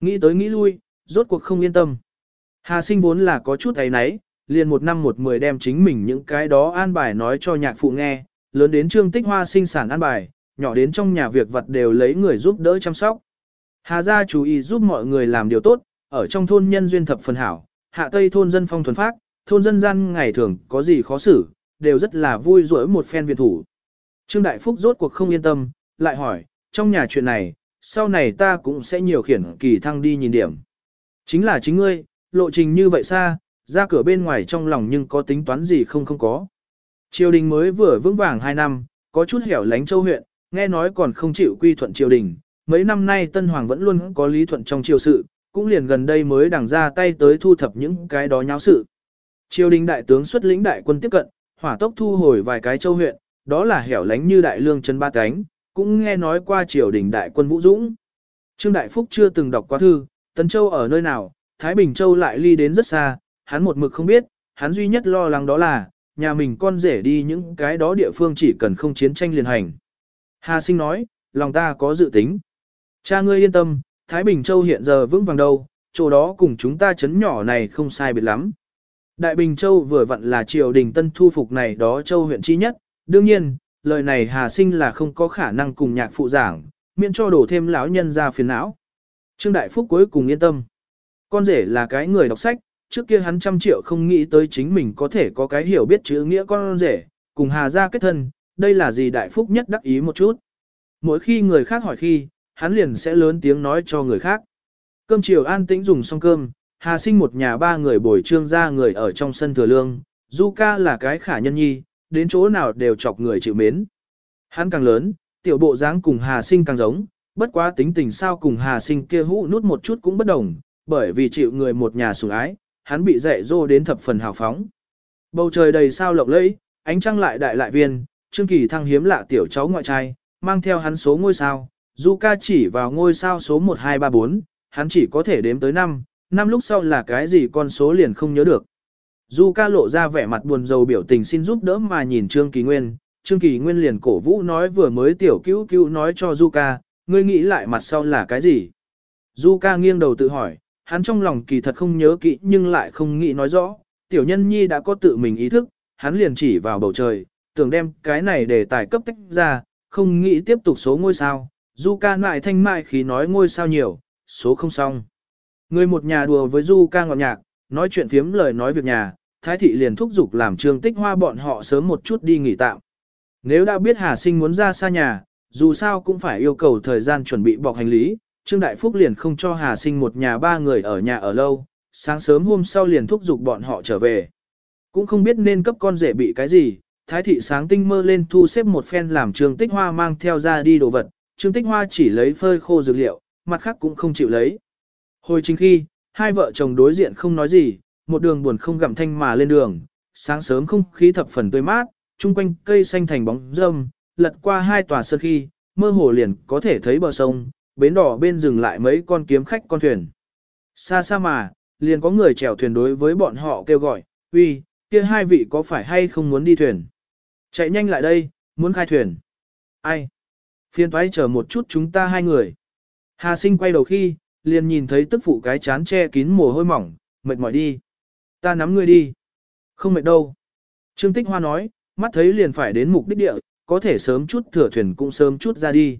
Nghĩ tới nghĩ lui, rốt cuộc không yên tâm. Hà sinh vốn là có chút ấy nấy, liền một năm một mười đem chính mình những cái đó an bài nói cho nhạc phụ nghe, lớn đến trương tích hoa sinh sản an bài, nhỏ đến trong nhà việc vật đều lấy người giúp đỡ chăm sóc. Hà gia chú ý giúp mọi người làm điều tốt, ở trong thôn nhân duyên thập phần hảo, hạ tây thôn dân phong thuần phác, thôn dân gian ngày thường có gì khó xử, đều rất là vui rỗi một phen viện thủ. Trương Đại Phúc rốt cuộc không yên tâm, lại hỏi, trong nhà chuyện này, sau này ta cũng sẽ nhiều khiển kỳ thăng đi nhìn điểm. Chính là chính ngươi, lộ trình như vậy xa, ra cửa bên ngoài trong lòng nhưng có tính toán gì không không có. Triều đình mới vừa vững vàng 2 năm, có chút hẻo lánh châu huyện, nghe nói còn không chịu quy thuận triều đình. Mấy năm nay Tân Hoàng vẫn luôn có lý thuận trong triều sự, cũng liền gần đây mới đằng ra tay tới thu thập những cái đó nháo sự. Triều đình đại tướng xuất lĩnh đại quân tiếp cận, hỏa tốc thu hồi vài cái châu huyện, đó là hẻo lánh như đại lương chân ba cánh, cũng nghe nói qua triều đình đại quân Vũ Dũng. Trương Đại Phúc chưa từng đọc qua thư, Tấn Châu ở nơi nào, Thái Bình Châu lại ly đến rất xa, hắn một mực không biết, hắn duy nhất lo lắng đó là, nhà mình con rể đi những cái đó địa phương chỉ cần không chiến tranh liền hành. Hà sinh nói, lòng ta có dự tính. Cha ngươi yên tâm, Thái Bình Châu hiện giờ vững vàng đâu, chỗ đó cùng chúng ta chấn nhỏ này không sai biệt lắm. Đại Bình Châu vừa vặn là triều đình tân thu phục này đó châu huyện chi nhất, đương nhiên, lời này Hà Sinh là không có khả năng cùng nhạc phụ giảng, miễn cho đổ thêm lão nhân ra phiền não. Trương Đại Phúc cuối cùng yên tâm. Con rể là cái người đọc sách, trước kia hắn trăm triệu không nghĩ tới chính mình có thể có cái hiểu biết chữ nghĩa con rể, cùng Hà gia kết thân, đây là gì Đại Phúc nhất đắc ý một chút. Mỗi khi người khác hỏi khi, hắn liền sẽ lớn tiếng nói cho người khác. Cơm chiều an tĩnh dùng xong cơm, Hà sinh một nhà ba người bồi trương ra người ở trong sân thừa lương, Du ca là cái khả nhân nhi, đến chỗ nào đều chọc người chịu mến. Hắn càng lớn, tiểu bộ dáng cùng Hà sinh càng giống, bất quá tính tình sao cùng Hà sinh kia hũ nút một chút cũng bất đồng, bởi vì chịu người một nhà sủng ái, hắn bị dạy dỗ đến thập phần hào phóng. Bầu trời đầy sao lộng lẫy, ánh trăng lại đại lại viên, Trương Kỳ thăng hiếm lạ tiểu cháu ngoại trai, mang theo hắn số ngôi sao, Du ca chỉ vào ngôi sao số 1234, hắn chỉ có thể đếm tới 5, năm lúc sau là cái gì con số liền không nhớ được. Du ca lộ ra vẻ mặt buồn rầu biểu tình xin giúp đỡ mà nhìn Trương Kỳ Nguyên, Trương Kỳ Nguyên liền cổ vũ nói vừa mới tiểu cứu cứu nói cho Du ca, ngươi nghĩ lại mặt sau là cái gì. Du ca nghiêng đầu tự hỏi, hắn trong lòng kỳ thật không nhớ kỹ nhưng lại không nghĩ nói rõ, tiểu nhân nhi đã có tự mình ý thức, hắn liền chỉ vào bầu trời, tưởng đem cái này để tài cấp tách ra, không nghĩ tiếp tục số ngôi sao, Du ca lại thanh mại khi nói ngôi sao nhiều, số không xong. Người một nhà đùa với Du ca ngọt nhạc, nói chuyện phiếm lời nói việc nhà, Thái thị liền thúc giục làm trương tích hoa bọn họ sớm một chút đi nghỉ tạm. Nếu đã biết Hà Sinh muốn ra xa nhà, dù sao cũng phải yêu cầu thời gian chuẩn bị bọc hành lý, Trương Đại Phúc liền không cho Hà Sinh một nhà ba người ở nhà ở lâu, sáng sớm hôm sau liền thúc giục bọn họ trở về. Cũng không biết nên cấp con rể bị cái gì, Thái thị sáng tinh mơ lên thu xếp một phen làm Trương Tích Hoa mang theo ra đi đồ vật, Trương Tích Hoa chỉ lấy phơi khô dược liệu, mặt khác cũng không chịu lấy. Hồi chính khi, hai vợ chồng đối diện không nói gì, một đường buồn không gặm thanh mà lên đường, sáng sớm không khí thập phần tươi mát, chung quanh cây xanh thành bóng râm, lật qua hai tòa sơn khi, mơ hồ liền có thể thấy bờ sông, bến đỏ bên dừng lại mấy con kiếm khách con thuyền. Xa xa mà, liền có người chèo thuyền đối với bọn họ kêu gọi, uy, kia hai vị có phải hay không muốn đi thuyền? Chạy nhanh lại đây, muốn khai thuyền. Ai? Phiên toái chờ một chút chúng ta hai người. Hà sinh quay đầu khi, liền nhìn thấy tức phụ cái chán che kín mồ hôi mỏng, mệt mỏi đi. Ta nắm ngươi đi. Không mệt đâu. Trương Tích Hoa nói, mắt thấy liền phải đến mục đích địa, có thể sớm chút thừa thuyền cũng sớm chút ra đi.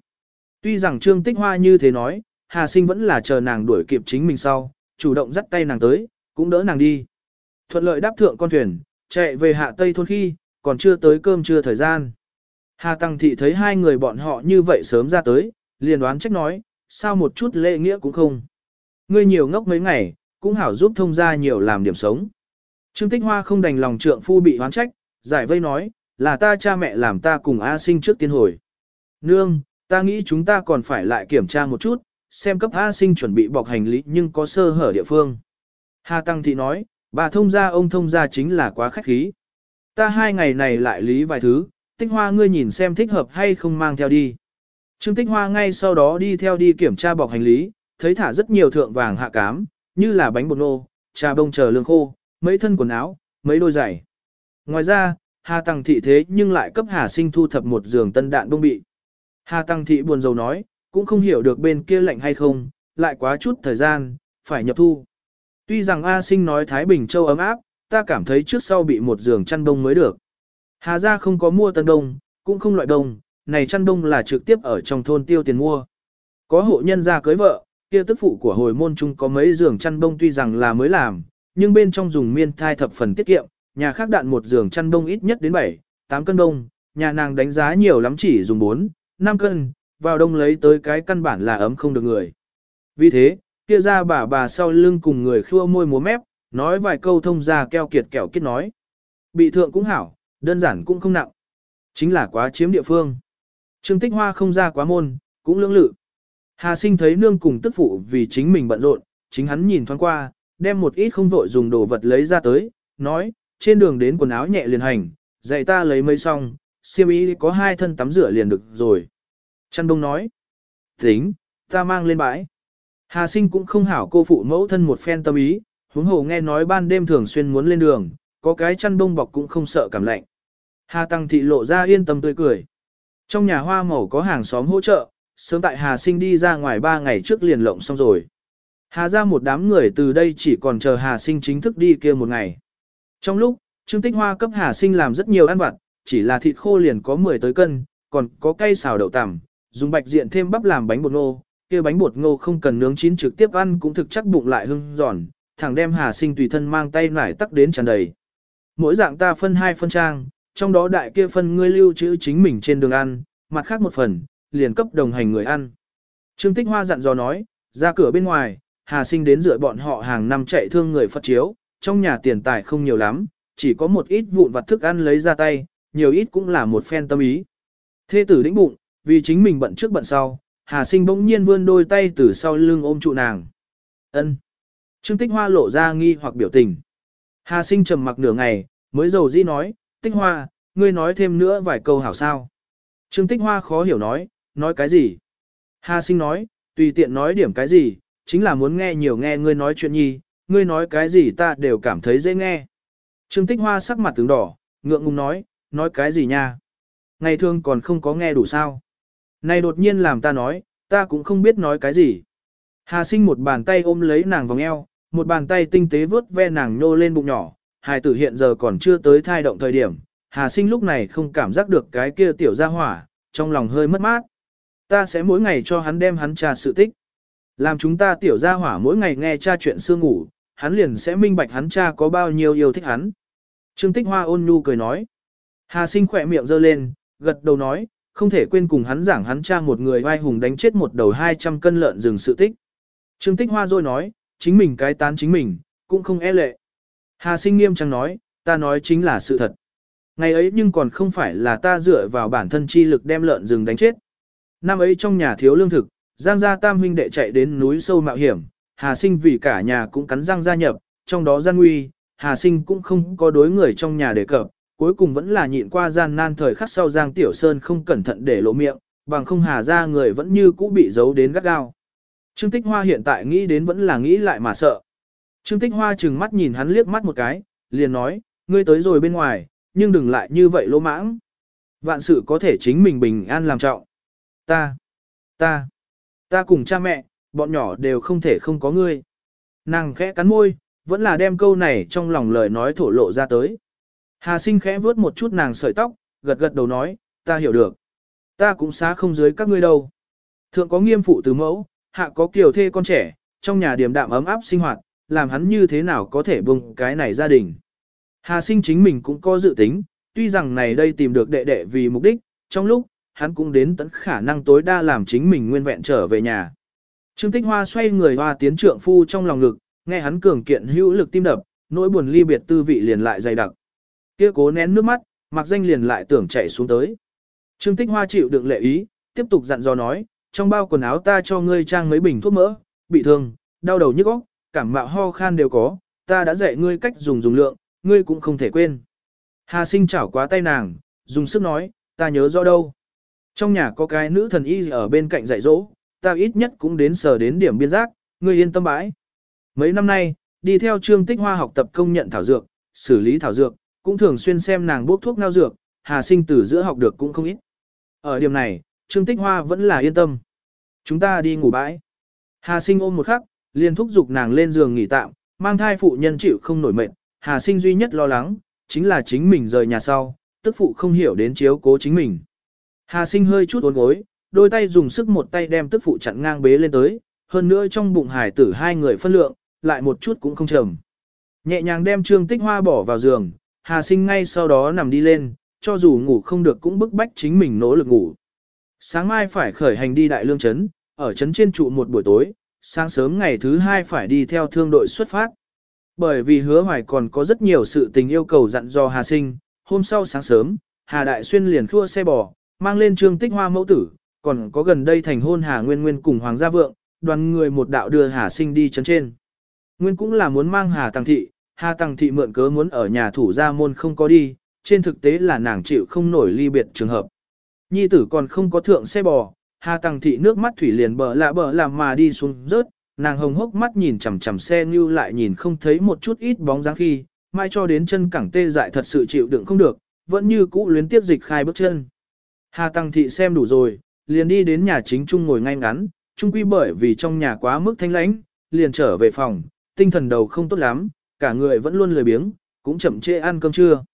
Tuy rằng Trương Tích Hoa như thế nói, Hà Sinh vẫn là chờ nàng đuổi kịp chính mình sau, chủ động dắt tay nàng tới, cũng đỡ nàng đi. Thuận lợi đáp thượng con thuyền, chạy về hạ tây thôn khi, còn chưa tới cơm trưa thời gian. Hà Tăng Thị thấy hai người bọn họ như vậy sớm ra tới, liền đoán trách nói, sao một chút lễ nghĩa cũng không. Ngươi nhiều ngốc mấy ngày, cũng hảo giúp thông gia nhiều làm điểm sống. Trương Tích Hoa không đành lòng trượng phu bị hoán trách, giải vây nói, là ta cha mẹ làm ta cùng A sinh trước tiên hồi. Nương, ta nghĩ chúng ta còn phải lại kiểm tra một chút, xem cấp A sinh chuẩn bị bọc hành lý nhưng có sơ hở địa phương. Hà Tăng Thị nói, bà thông gia ông thông gia chính là quá khách khí. Ta hai ngày này lại lý vài thứ, Tích Hoa ngươi nhìn xem thích hợp hay không mang theo đi. Trương Tích Hoa ngay sau đó đi theo đi kiểm tra bọc hành lý, thấy thả rất nhiều thượng vàng hạ cám, như là bánh bột nô, trà bông chờ lương khô, mấy thân quần áo, mấy đôi giày. Ngoài ra, Hà Tăng Thị thế nhưng lại cấp Hà Sinh thu thập một giường tân đạn đông bị. Hà Tăng Thị buồn rầu nói, cũng không hiểu được bên kia lạnh hay không, lại quá chút thời gian, phải nhập thu. Tuy rằng A Sinh nói Thái Bình Châu ấm áp, ta cảm thấy trước sau bị một giường chăn đông mới được. Hà ra không có mua tân đông, cũng không loại đông, này chăn đông là trực tiếp ở trong thôn tiêu tiền mua. Có hộ nhân ra cưới vợ, kia tức phụ của hồi môn chung có mấy giường chăn đông tuy rằng là mới làm, nhưng bên trong dùng miên thai thập phần tiết kiệm, nhà khác đạn một giường chăn đông ít nhất đến 7, 8 cân đông, nhà nàng đánh giá nhiều lắm chỉ dùng 4, 5 cân, vào đông lấy tới cái căn bản là ấm không được người. Vì thế, kia ra bà bà sau lưng cùng người khua môi múa mép, nói vài câu thông ra keo kiệt kẹo kết nói. Bị thượng cũng hảo, đơn giản cũng không nặng. Chính là quá chiếm địa phương. Trương Tích Hoa không ra quá môn, cũng lưỡng lự. Hà sinh thấy nương cùng tức phụ vì chính mình bận rộn, chính hắn nhìn thoáng qua, đem một ít không vội dùng đồ vật lấy ra tới, nói, trên đường đến quần áo nhẹ liền hành, dạy ta lấy mấy xong, siêm ý có hai thân tắm rửa liền được rồi. Trăn đông nói, tính, ta mang lên bãi. Hà sinh cũng không hảo cô phụ mẫu thân một phen tâm ý, huống hồ nghe nói ban đêm thường xuyên muốn lên đường, có cái chăn đông bọc cũng không sợ cảm lạnh. Hà Tăng Thị lộ ra yên tâm tươi cười. Trong nhà hoa màu có hàng xóm hỗ trợ, sớm tại Hà Sinh đi ra ngoài ba ngày trước liền lộng xong rồi. Hà ra một đám người từ đây chỉ còn chờ Hà Sinh chính thức đi kia một ngày. Trong lúc, Trương Tích Hoa cấp Hà Sinh làm rất nhiều ăn vặt, chỉ là thịt khô liền có 10 tới cân, còn có cây xào đậu tằm, dùng bạch diện thêm bắp làm bánh bột ngô, kia bánh bột ngô không cần nướng chín trực tiếp ăn cũng thực chắc bụng lại hưng giòn, thẳng đem Hà Sinh tùy thân mang tay nải tắc đến tràn đầy. Mỗi dạng ta phân hai phân trang, trong đó đại kia phân ngươi lưu trữ chính mình trên đường ăn, mặt khác một phần, liền cấp đồng hành người ăn. Trương Tích Hoa dặn dò nói, ra cửa bên ngoài, Hà Sinh đến dựa bọn họ hàng năm chạy thương người Phật chiếu, trong nhà tiền tài không nhiều lắm, chỉ có một ít vụn vặt thức ăn lấy ra tay, nhiều ít cũng là một phen tâm ý. Thê tử đĩnh bụng, vì chính mình bận trước bận sau, Hà Sinh bỗng nhiên vươn đôi tay từ sau lưng ôm trụ nàng. Ân. Trương Tích Hoa lộ ra nghi hoặc biểu tình. Hà Sinh trầm mặc nửa ngày, mới dầu dĩ nói, Tích Hoa, ngươi nói thêm nữa vài câu hảo sao. Trương Tích Hoa khó hiểu nói, nói cái gì? Hà Sinh nói, tùy tiện nói điểm cái gì, chính là muốn nghe nhiều nghe ngươi nói chuyện nhi, ngươi nói cái gì ta đều cảm thấy dễ nghe. Trương Tích Hoa sắc mặt tướng đỏ, ngượng ngùng nói, nói cái gì nha? Ngày thường còn không có nghe đủ sao? Này đột nhiên làm ta nói, ta cũng không biết nói cái gì. Hà sinh một bàn tay ôm lấy nàng vòng eo, một bàn tay tinh tế vớt ve nàng nhô lên bụng nhỏ. Hài tử hiện giờ còn chưa tới thai động thời điểm. Hà sinh lúc này không cảm giác được cái kia tiểu ra hỏa, trong lòng hơi mất mát. Ta sẽ mỗi ngày cho hắn đem hắn trà sự tích. Làm chúng ta tiểu ra hỏa mỗi ngày nghe cha chuyện xưa ngủ, hắn liền sẽ minh bạch hắn cha có bao nhiêu yêu thích hắn. Trương Tích Hoa ôn nhu cười nói. Hà sinh khỏe miệng giơ lên, gật đầu nói, không thể quên cùng hắn giảng hắn cha một người vai hùng đánh chết một đầu 200 cân lợn rừng sự tích. Trương Tích Hoa rồi nói, chính mình cái tán chính mình, cũng không e lệ. Hà sinh nghiêm trang nói, ta nói chính là sự thật. Ngày ấy nhưng còn không phải là ta dựa vào bản thân chi lực đem lợn rừng đánh chết. Năm ấy trong nhà thiếu lương thực, Giang gia tam huynh đệ chạy đến núi sâu mạo hiểm, Hà sinh vì cả nhà cũng cắn Giang gia nhập, trong đó gian nguy, Hà sinh cũng không có đối người trong nhà đề cập, cuối cùng vẫn là nhịn qua gian nan thời khắc sau Giang Tiểu Sơn không cẩn thận để lộ miệng, bằng không hà ra người vẫn như cũ bị giấu đến gắt gao. Trương Tích Hoa hiện tại nghĩ đến vẫn là nghĩ lại mà sợ. Trương Tích Hoa chừng mắt nhìn hắn liếc mắt một cái, liền nói, ngươi tới rồi bên ngoài, nhưng đừng lại như vậy lỗ mãng. Vạn sự có thể chính mình bình an làm trọng. Ta, ta, ta cùng cha mẹ, bọn nhỏ đều không thể không có ngươi. Nàng khẽ cắn môi, vẫn là đem câu này trong lòng lời nói thổ lộ ra tới. Hà sinh khẽ vướt một chút nàng sợi tóc, gật gật đầu nói, ta hiểu được. Ta cũng xá không dưới các ngươi đâu. Thượng có nghiêm phụ từ mẫu, hạ có kiều thê con trẻ, trong nhà điềm đạm ấm áp sinh hoạt, làm hắn như thế nào có thể bùng cái này gia đình. Hà sinh chính mình cũng có dự tính, tuy rằng này đây tìm được đệ đệ vì mục đích, trong lúc, hắn cũng đến tận khả năng tối đa làm chính mình nguyên vẹn trở về nhà. Trương Tích Hoa xoay người hoa tiến trượng phu trong lòng ngực, nghe hắn cường kiện hữu lực tim đập, nỗi buồn ly biệt tư vị liền lại dày đặc. Kia cố nén nước mắt, mặc danh liền lại tưởng chạy xuống tới. Trương Tích Hoa chịu đựng lệ ý, tiếp tục dặn dò nói, trong bao quần áo ta cho ngươi trang mấy bình thuốc mỡ, bị thương, đau đầu nhức óc, cảm mạo ho khan đều có, ta đã dạy ngươi cách dùng dùng lượng, ngươi cũng không thể quên. Hà sinh chảo quá tay nàng, dùng sức nói, ta nhớ rõ đâu. Trong nhà có cái nữ thần y ở bên cạnh dạy dỗ, ta ít nhất cũng đến sở đến điểm biên giác, ngươi yên tâm bãi. Mấy năm nay, đi theo trương tích hoa học tập công nhận thảo dược, xử lý thảo dược, cũng thường xuyên xem nàng bốc thuốc ngao dược, Hà Sinh từ giữa học được cũng không ít. Ở điểm này, Trương Tích Hoa vẫn là yên tâm. Chúng ta đi ngủ bãi. Hà Sinh ôm một khắc, liền thúc giục nàng lên giường nghỉ tạm, mang thai phụ nhân chịu không nổi mệt. Hà Sinh duy nhất lo lắng, chính là chính mình rời nhà sau, tức phụ không hiểu đến chiếu cố chính mình. Hà sinh hơi chút uốn gối, đôi tay dùng sức một tay đem tức phụ chặn ngang bế lên tới, hơn nữa trong bụng hải tử hai người phân lượng, lại một chút cũng không trầm. Nhẹ nhàng đem trương tích hoa bỏ vào giường, Hà sinh ngay sau đó nằm đi lên, cho dù ngủ không được cũng bức bách chính mình nỗ lực ngủ. Sáng mai phải khởi hành đi đại lương trấn, ở trấn trên trụ một buổi tối, sáng sớm ngày thứ hai phải đi theo thương đội xuất phát. Bởi vì hứa hoài còn có rất nhiều sự tình yêu cầu dặn dò Hà sinh, hôm sau sáng sớm, Hà Đại Xuyên liền khua xe bò, mang lên trương tích hoa mẫu tử, còn có gần đây thành hôn Hà Nguyên Nguyên cùng Hoàng gia vượng, đoàn người một đạo đưa Hà sinh đi trấn trên. Nguyên cũng là muốn mang Hà Tăng Thị, Hà Tăng Thị mượn cớ muốn ở nhà thủ gia môn không có đi, trên thực tế là nàng chịu không nổi ly biệt trường hợp. Nhi tử còn không có thượng xe bò, Hà Tăng Thị nước mắt thủy liền bờ lạ bờ làm mà đi xuống rớt, nàng hồng hốc mắt nhìn chằm chằm xe như lại nhìn không thấy một chút ít bóng dáng khi, mai cho đến chân cẳng tê dại thật sự chịu đựng không được, vẫn như cũ luyến tiếp dịch khai bước chân. Hà Tăng Thị xem đủ rồi, liền đi đến nhà chính trung ngồi ngay ngắn, trung quy bởi vì trong nhà quá mức thanh lãnh, liền trở về phòng, tinh thần đầu không tốt lắm, cả người vẫn luôn lười biếng, cũng chậm chê ăn cơm trưa.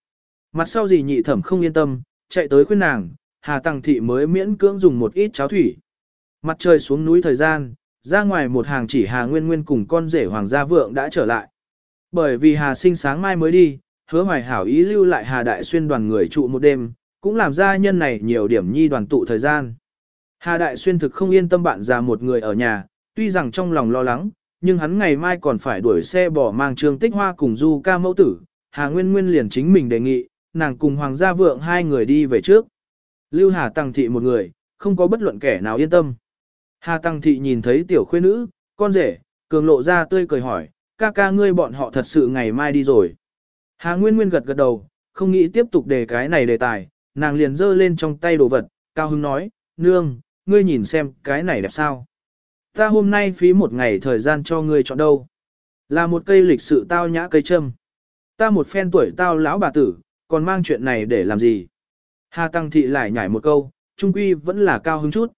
Mặt sau gì nhị thẩm không yên tâm, chạy tới khuyên nàng, Hà Tăng Thị mới miễn cưỡng dùng một ít cháo thủy. Mặt trời xuống núi thời gian, ra ngoài một hàng chỉ Hà Nguyên Nguyên cùng con rể Hoàng gia vượng đã trở lại. Bởi vì Hà sinh sáng mai mới đi, hứa hoài hảo ý lưu lại Hà Đại Xuyên đoàn người trụ một đêm, cũng làm ra nhân này nhiều điểm nhi đoàn tụ thời gian. Hà Đại Xuyên thực không yên tâm bạn già một người ở nhà, tuy rằng trong lòng lo lắng, nhưng hắn ngày mai còn phải đuổi xe bỏ mang trương tích hoa cùng du ca mẫu tử. Hà Nguyên Nguyên liền chính mình đề nghị, nàng cùng Hoàng gia vượng hai người đi về trước. Lưu Hà Tăng Thị một người, không có bất luận kẻ nào yên tâm. Hà Tăng Thị nhìn thấy tiểu khuê nữ, con rể, cường lộ ra tươi cười hỏi, ca ca ngươi bọn họ thật sự ngày mai đi rồi. Hà Nguyên Nguyên gật gật đầu, không nghĩ tiếp tục đề cái này đề tài, nàng liền giơ lên trong tay đồ vật, cao hứng nói, nương, ngươi nhìn xem cái này đẹp sao. Ta hôm nay phí một ngày thời gian cho ngươi chọn đâu. Là một cây lịch sự tao nhã cây châm. Ta một phen tuổi tao lão bà tử, còn mang chuyện này để làm gì. Hà Tăng Thị lại nhảy một câu, trung quy vẫn là cao hứng chút.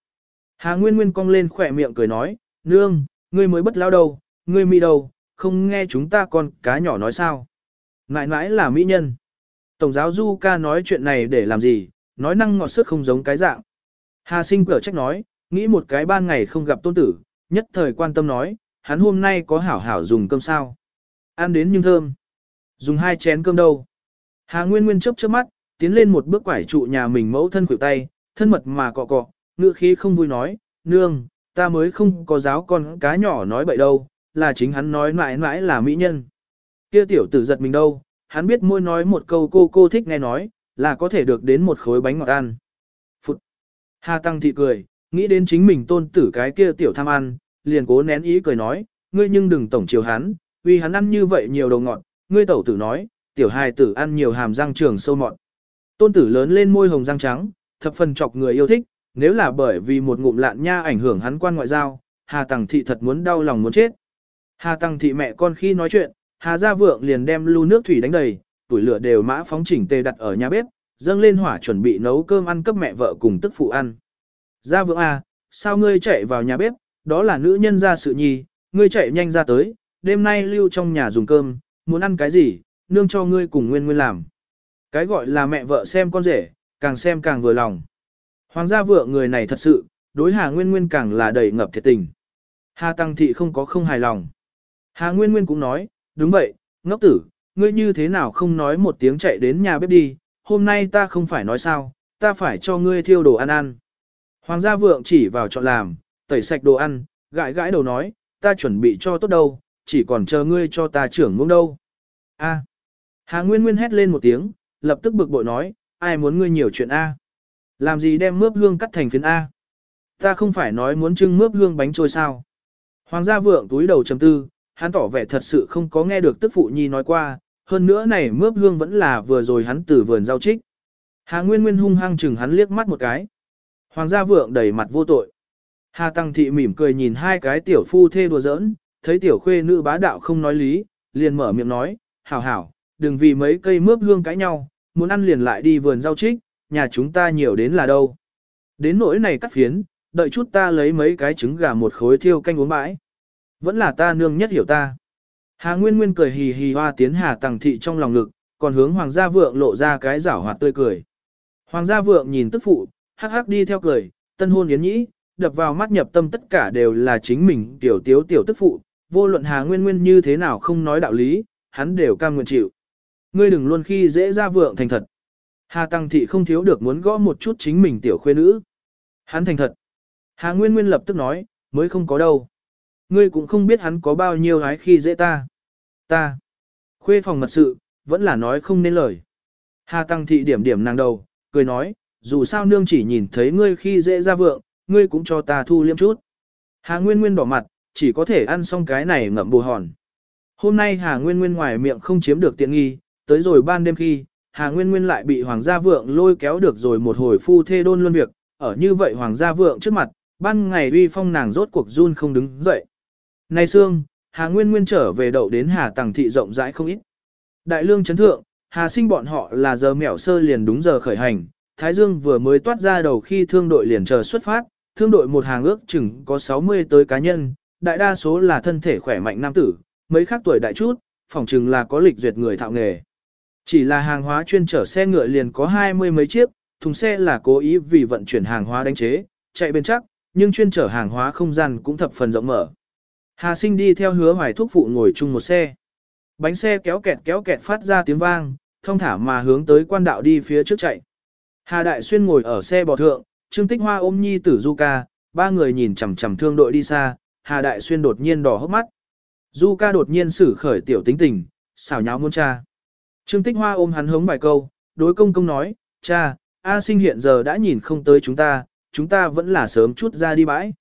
Hà Nguyên Nguyên cong lên khỏe miệng cười nói, nương, ngươi mới bất lao đầu, ngươi mỹ đâu, không nghe chúng ta con cá nhỏ nói sao. Ngại ngãi là mỹ nhân. Tổng giáo Du ca nói chuyện này để làm gì, nói năng ngọt sức không giống cái dạng. Hà sinh cở trách nói, nghĩ một cái ban ngày không gặp tôn tử, nhất thời quan tâm nói, hắn hôm nay có hảo hảo dùng cơm sao. Ăn đến nhưng thơm. Dùng hai chén cơm đâu. Hà Nguyên Nguyên chớp chớp mắt, tiến lên một bước quải trụ nhà mình mẫu thân khuỷu tay, thân mật mà cọ cọ, ngựa khí không vui nói, nương, ta mới không có giáo con cá nhỏ nói bậy đâu, là chính hắn nói mãi mãi là mỹ nhân. Kia tiểu tử giật mình đâu, hắn biết môi nói một câu cô cô thích nghe nói, là có thể được đến một khối bánh ngọt ăn. Phụt! Hà Tăng thị cười, nghĩ đến chính mình tôn tử cái kia tiểu tham ăn, liền cố nén ý cười nói, ngươi nhưng đừng tổng chiều hắn, vì hắn ăn như vậy nhiều đầu ngọt, ngươi tẩu tử nói, tiểu hài tử ăn nhiều hàm răng trường sâu mọt. Tôn tử lớn lên môi hồng răng trắng, thập phần chọc người yêu thích, nếu là bởi vì một ngụm lạn nha ảnh hưởng hắn quan ngoại giao, Hà Tăng thị thật muốn đau lòng muốn chết. Hà Tăng thị mẹ con khi nói chuyện, Hà Gia Vượng liền đem lu nước thủy đánh đầy, tuổi lửa đều mã phóng chỉnh tề đặt ở nhà bếp, dâng lên hỏa chuẩn bị nấu cơm ăn cấp mẹ vợ cùng tức phụ ăn. Gia Vượng à, sao ngươi chạy vào nhà bếp, đó là nữ nhân gia sự nhi, ngươi chạy nhanh ra tới, đêm nay lưu trong nhà dùng cơm, muốn ăn cái gì, nương cho ngươi cùng nguyên nguyên làm. Cái gọi là mẹ vợ xem con rể, càng xem càng vừa lòng. Hoàng gia vượng người này thật sự, đối Hà Nguyên Nguyên càng là đầy ngập thiệt tình. Hà Tăng Thị không có không hài lòng. Hà Nguyên Nguyên cũng nói, đúng vậy, ngốc tử, ngươi như thế nào không nói một tiếng chạy đến nhà bếp đi, hôm nay ta không phải nói sao, ta phải cho ngươi thiêu đồ ăn ăn. Hoàng gia vượng chỉ vào chọn làm, tẩy sạch đồ ăn, gãi gãi đầu nói, ta chuẩn bị cho tốt đâu, chỉ còn chờ ngươi cho ta trưởng ngông đâu. A. Hà Nguyên Nguyên hét lên một tiếng, lập tức bực bội nói, ai muốn ngươi nhiều chuyện A. Làm gì đem mướp hương cắt thành phiến A. Ta không phải nói muốn trưng mướp hương bánh trôi sao. Hoàng gia vượng túi đầu chấm tư, hắn tỏ vẻ thật sự không có nghe được tức phụ nhi nói qua, hơn nữa này mướp hương vẫn là vừa rồi hắn từ vườn rau trích. Hà Nguyên Nguyên hung hăng chừng hắn liếc mắt một cái. Hoàng gia vượng đầy mặt vô tội. Hà Tăng Thị mỉm cười nhìn hai cái tiểu phu thê đùa giỡn, thấy tiểu khuê nữ bá đạo không nói lý, liền mở miệng nói, hảo hảo, đừng vì mấy cây mướp hương cãi nhau, muốn ăn liền lại đi vườn rau trích, nhà chúng ta nhiều đến là đâu. Đến nỗi này cắt phiến, đợi chút ta lấy mấy cái trứng gà một khối thiêu canh uống bãi. Vẫn là ta nương nhất hiểu ta. Hà Nguyên Nguyên cười hì hì hoa tiến Hà Tằng Thị trong lòng ngực, còn hướng Hoàng gia vượng lộ ra cái giảo hoạt tươi cười. Hoàng gia vượng nhìn tức phụ, hắc hắc đi theo cười, tân hôn yến nhĩ, đập vào mắt nhập tâm tất cả đều là chính mình tiểu tiếu tiểu tức phụ, vô luận Hà Nguyên Nguyên như thế nào không nói đạo lý, hắn đều cam nguyện chịu. Ngươi đừng luôn khi dễ ra vượng thành thật. Hà Tăng Thị không thiếu được muốn gõ một chút chính mình tiểu khuê nữ. Hắn thành thật. Hà Nguyên Nguyên lập tức nói, mới không có đâu. Ngươi cũng không biết hắn có bao nhiêu gái khi dễ ta. Ta. Khuê phòng mật sự, vẫn là nói không nên lời. Hà Tăng Thị điểm điểm nàng đầu, cười nói, dù sao nương chỉ nhìn thấy ngươi khi dễ ra vượng, ngươi cũng cho ta thu liêm chút. Hà Nguyên Nguyên đỏ mặt, chỉ có thể ăn xong cái này ngậm bù hòn. Hôm nay Hà Nguyên Nguyên ngoài miệng không chiếm được tiện nghi, tới rồi ban đêm khi, Hà Nguyên Nguyên lại bị Hoàng gia vượng lôi kéo được rồi một hồi phu thê đôn luôn việc, ở như vậy Hoàng gia vượng trước mặt, ban ngày uy phong nàng rốt cuộc run không đứng dậy. Nay Sương, Hà Nguyên Nguyên trở về đậu đến Hà Tằng Thị rộng rãi không ít. Đại lương chấn thượng, Hà sinh bọn họ là giờ mẹo sơ liền đúng giờ khởi hành, Thái Dương vừa mới toát ra đầu khi thương đội liền chờ xuất phát, thương đội một hàng ước chừng có 60 tới cá nhân, đại đa số là thân thể khỏe mạnh nam tử, mấy khác tuổi đại chút, phòng chừng là có lịch duyệt người thạo nghề. Chỉ là hàng hóa chuyên chở xe ngựa liền có hai mươi mấy chiếc, thùng xe là cố ý vì vận chuyển hàng hóa đánh chế, chạy bên chắc, nhưng chuyên chở hàng hóa không gian cũng thập phần rộng mở. Hà sinh đi theo hứa hoài thuốc phụ ngồi chung một xe. Bánh xe kéo kẹt kéo kẹt phát ra tiếng vang, thông thả mà hướng tới quan đạo đi phía trước chạy. Hà Đại Xuyên ngồi ở xe bò thượng, Trương Tích Hoa ôm nhi tử Du Ca, ba người nhìn chằm chằm thương đội đi xa, Hà Đại Xuyên đột nhiên đỏ hốc mắt. Du Ca đột nhiên xử khởi tiểu tính tình, xảo nháo muôn cha. Trương Tích Hoa ôm hắn hống vài câu, đối công công nói, cha, A sinh hiện giờ đã nhìn không tới chúng ta, chúng ta vẫn là sớm chút ra đi bãi.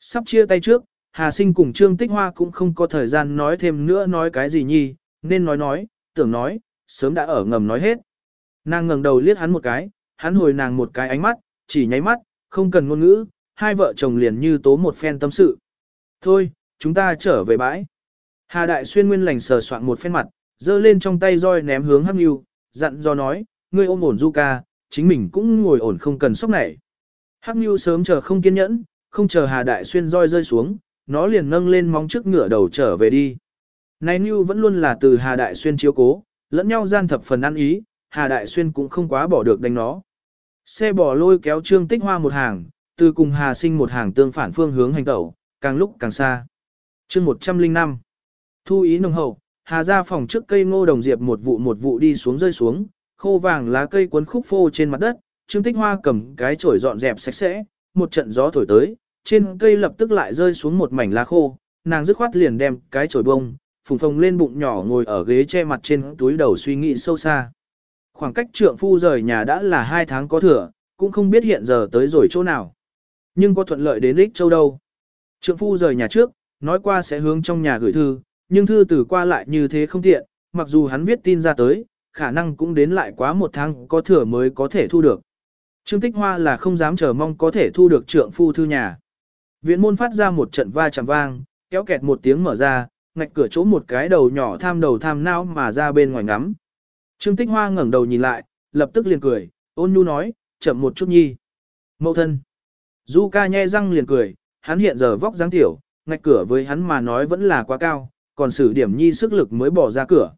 Sắp chia tay trước, Hà sinh cùng Trương Tích Hoa cũng không có thời gian nói thêm nữa nói cái gì nhi, nên nói nói, tưởng nói, sớm đã ở ngầm nói hết. Nàng ngẩng đầu liếc hắn một cái, hắn hồi nàng một cái ánh mắt, chỉ nháy mắt, không cần ngôn ngữ, hai vợ chồng liền như tố một phen tâm sự. Thôi, chúng ta trở về bãi. Hà Đại Xuyên nguyên lành sờ soạn một phen mặt, giơ lên trong tay roi ném hướng Hắc Nưu, dặn do nói, ngươi ôm ổn du ca, chính mình cũng ngồi ổn không cần sốc nảy. Hắc Nưu sớm chờ không kiên nhẫn, không chờ Hà Đại Xuyên roi rơi xuống, nó liền nâng lên móng trước ngựa đầu trở về đi. Này Nưu vẫn luôn là từ Hà Đại Xuyên chiếu cố, lẫn nhau gian thập phần ăn ý, Hà Đại Xuyên cũng không quá bỏ được đánh nó. Xe bò lôi kéo Trương Tích Hoa một hàng, từ cùng Hà Sinh một hàng tương phản phương hướng hành tẩu, càng lúc càng xa. chương 105 Thu ý nồng hậu, Hà ra phòng trước cây ngô đồng diệp một vụ một vụ đi xuống rơi xuống, khô vàng lá cây cuốn khúc phô trên mặt đất, Trương Tích Hoa cầm cái chổi dọn dẹp sạch sẽ, một trận gió thổi tới, trên cây lập tức lại rơi xuống một mảnh lá khô, nàng dứt khoát liền đem cái chổi bông, phùng phồng lên bụng nhỏ ngồi ở ghế che mặt trên túi đầu suy nghĩ sâu xa. Khoảng cách trượng phu rời nhà đã là hai tháng có thừa, cũng không biết hiện giờ tới rồi chỗ nào. Nhưng có thuận lợi đến Ích Châu đâu. Trượng phu rời nhà trước, nói qua sẽ hướng trong nhà gửi thư, nhưng thư từ qua lại như thế không tiện, mặc dù hắn viết tin ra tới, khả năng cũng đến lại quá một tháng có thừa mới có thể thu được. Trương Tích Hoa là không dám chờ mong có thể thu được trượng phu thư nhà. Viện môn phát ra một trận va chạm vang, kéo kẹt một tiếng mở ra, ngạch cửa chỗ một cái đầu nhỏ tham đầu tham não mà ra bên ngoài ngắm. Trương Tích Hoa ngẩng đầu nhìn lại, lập tức liền cười, ôn nhu nói, chậm một chút nhi. Mậu thân. Du ca nhe răng liền cười, hắn hiện giờ vóc dáng tiểu, ngạch cửa với hắn mà nói vẫn là quá cao, còn sử điểm nhi sức lực mới bỏ ra cửa.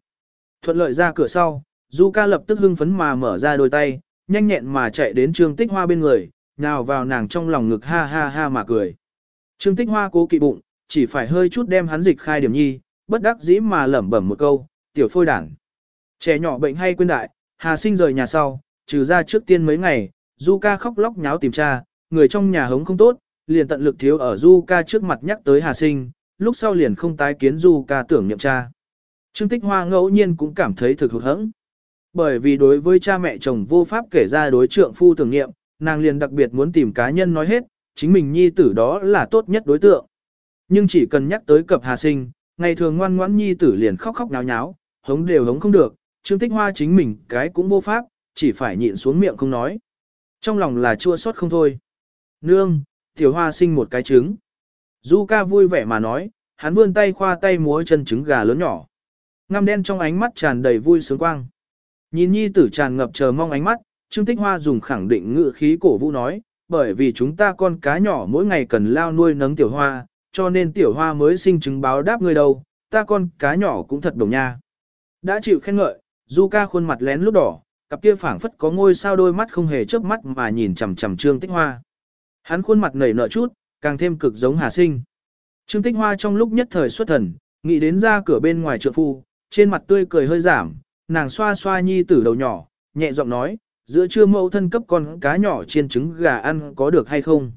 Thuận lợi ra cửa sau, Du ca lập tức hưng phấn mà mở ra đôi tay, nhanh nhẹn mà chạy đến Trương Tích Hoa bên người, nào vào nàng trong lòng ngực ha ha ha mà cười. Trương Tích Hoa cố kỵ bụng, chỉ phải hơi chút đem hắn dịch khai điểm nhi, bất đắc dĩ mà lẩm bẩm một câu, tiểu phôi đảng. Trẻ nhỏ bệnh hay quên đại, Hà sinh rời nhà sau, trừ ra trước tiên mấy ngày, Du ca khóc lóc nháo tìm cha, người trong nhà hống không tốt, liền tận lực thiếu ở Du ca trước mặt nhắc tới Hà sinh, lúc sau liền không tái kiến Du ca tưởng nhậm cha. Trương Tích Hoa ngẫu nhiên cũng cảm thấy thực hụt hẫng. Bởi vì đối với cha mẹ chồng vô pháp kể ra đối trượng phu tưởng niệm, nàng liền đặc biệt muốn tìm cá nhân nói hết, chính mình nhi tử đó là tốt nhất đối tượng. Nhưng chỉ cần nhắc tới cập Hà sinh, ngày thường ngoan ngoãn nhi tử liền khóc khóc náo nháo, hống đều hống không được, Trương Tích Hoa chính mình cái cũng vô pháp, chỉ phải nhịn xuống miệng không nói. Trong lòng là chua xót không thôi. Nương, tiểu hoa sinh một cái trứng. Du ca vui vẻ mà nói, hắn vươn tay khoa tay múa chân trứng gà lớn nhỏ. Ngăm đen trong ánh mắt tràn đầy vui sướng quang. Nhìn nhi tử tràn ngập chờ mong ánh mắt, Trương Tích Hoa dùng khẳng định ngữ khí cổ vũ nói, bởi vì chúng ta con cá nhỏ mỗi ngày cần lao nuôi nấng tiểu hoa, cho nên tiểu hoa mới sinh trứng báo đáp người đâu, ta con cá nhỏ cũng thật đồng nha. Đã chịu khen ngợi, Du ca khuôn mặt lén lúc đỏ, cặp kia phảng phất có ngôi sao đôi mắt không hề chớp mắt mà nhìn chằm chằm Trương Tích Hoa. Hắn khuôn mặt nảy nở chút, càng thêm cực giống Hà Sinh. Trương Tích Hoa trong lúc nhất thời xuất thần, nghĩ đến ra cửa bên ngoài trượng phu, trên mặt tươi cười hơi giảm, nàng xoa xoa nhi tử đầu nhỏ, nhẹ giọng nói, giữa trưa mẫu thân cấp con cá nhỏ chiên trứng gà ăn có được hay không.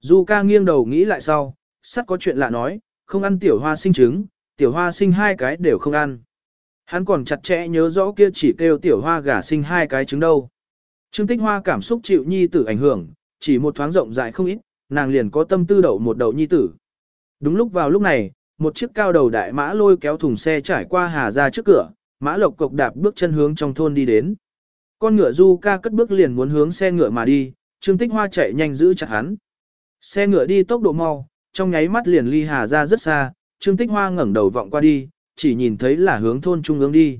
Du ca nghiêng đầu nghĩ lại sau, sắt có chuyện lạ nói, không ăn tiểu hoa sinh trứng, tiểu hoa sinh hai cái đều không ăn. Hắn còn chặt chẽ nhớ rõ kia chỉ kêu tiểu hoa gà sinh hai cái trứng đâu. Trương Tích Hoa cảm xúc chịu nhi tử ảnh hưởng, chỉ một thoáng rộng rãi không ít, nàng liền có tâm tư đậu một đậu nhi tử. Đúng lúc vào lúc này, một chiếc cao đầu đại mã lôi kéo thùng xe trải qua hà ra trước cửa, mã lộc cộc đạp bước chân hướng trong thôn đi đến. Con ngựa du ca cất bước liền muốn hướng xe ngựa mà đi, Trương Tích Hoa chạy nhanh giữ chặt hắn. Xe ngựa đi tốc độ mau, trong nháy mắt liền ly hà ra rất xa, Trương Tích Hoa ngẩng đầu vọng qua đi, chỉ nhìn thấy là hướng thôn trung ương đi.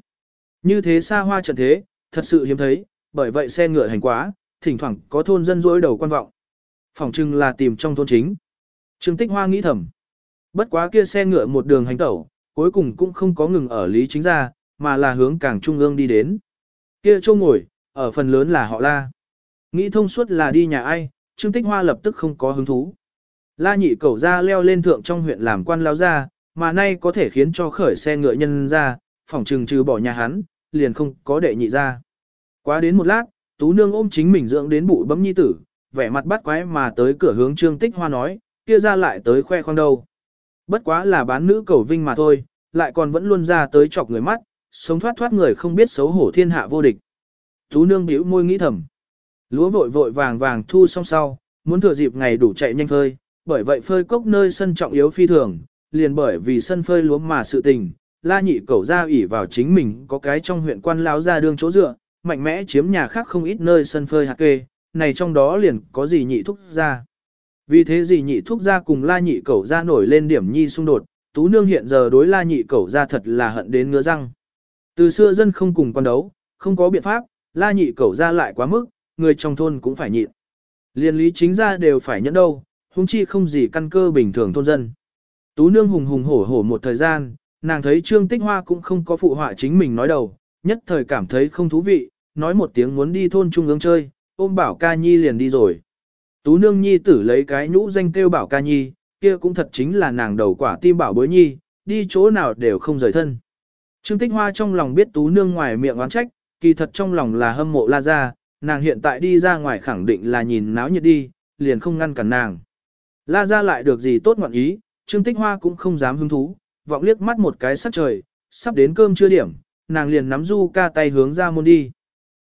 Như thế xa hoa trận thế, thật sự hiếm thấy, bởi vậy xe ngựa hành quá, thỉnh thoảng có thôn dân rỗi đầu quan vọng. Phỏng chừng là tìm trong thôn chính. Trương Tích Hoa nghĩ thầm. Bất quá kia xe ngựa một đường hành tẩu, cuối cùng cũng không có ngừng ở lý chính ra, mà là hướng càng trung ương đi đến. Kia châu ngồi, ở phần lớn là họ la. Nghĩ thông suốt là đi nhà ai, Trương Tích Hoa lập tức không có hứng thú. La nhị cẩu ra leo lên thượng trong huyện làm quan lao ra, mà nay có thể khiến cho khởi xe ngựa nhân ra, phỏng trừng trừ bỏ nhà hắn, liền không có đệ nhị ra. Quá đến một lát, Tú Nương ôm chính mình dưỡng đến bụi bấm nhi tử, vẻ mặt bắt quái mà tới cửa hướng Trương Tích Hoa nói, kia ra lại tới khoe khoang đâu. Bất quá là bán nữ cầu vinh mà thôi, lại còn vẫn luôn ra tới chọc người mắt, sống thoát thoát người không biết xấu hổ thiên hạ vô địch. Tú Nương bĩu môi nghĩ thầm. Lúa vội vội vàng vàng thu xong sau, muốn thừa dịp ngày đủ chạy nhanh phơi, bởi vậy phơi cốc nơi sân trọng yếu phi thường, liền bởi vì sân phơi lúa mà sự tình, la nhị cẩu ra ủy vào chính mình có cái trong huyện quan láo ra đương chỗ dựa, mạnh mẽ chiếm nhà khác không ít nơi sân phơi hạt kê, này trong đó liền có gì nhị thúc ra. Vì thế gì nhị thúc ra cùng la nhị cẩu ra nổi lên điểm nhi xung đột, tú nương hiện giờ đối la nhị cẩu ra thật là hận đến ngứa răng. Từ xưa dân không cùng quan đấu, không có biện pháp, la nhị cẩu ra lại quá mức, người trong thôn cũng phải nhịn. Liên lý chính ra đều phải nhẫn đâu, huống chi không gì căn cơ bình thường thôn dân. Tú nương hùng hùng hổ hổ một thời gian, nàng thấy Trương Tích Hoa cũng không có phụ họa chính mình nói đầu, nhất thời cảm thấy không thú vị, nói một tiếng muốn đi thôn trung ương chơi, ôm bảo ca nhi liền đi rồi. Tú nương nhi tử lấy cái nhũ danh kêu bảo ca nhi, kia cũng thật chính là nàng đầu quả tim bảo bối nhi, đi chỗ nào đều không rời thân. Trương Tích Hoa trong lòng biết tú nương ngoài miệng oán trách, kỳ thật trong lòng là hâm mộ la ra, nàng hiện tại đi ra ngoài khẳng định là nhìn náo nhiệt đi, liền không ngăn cản nàng. La ra lại được gì tốt ngoạn ý, Trương Tích Hoa cũng không dám hứng thú, vọng liếc mắt một cái sắc trời, sắp đến cơm chưa điểm, nàng liền nắm du ca tay hướng ra môn đi.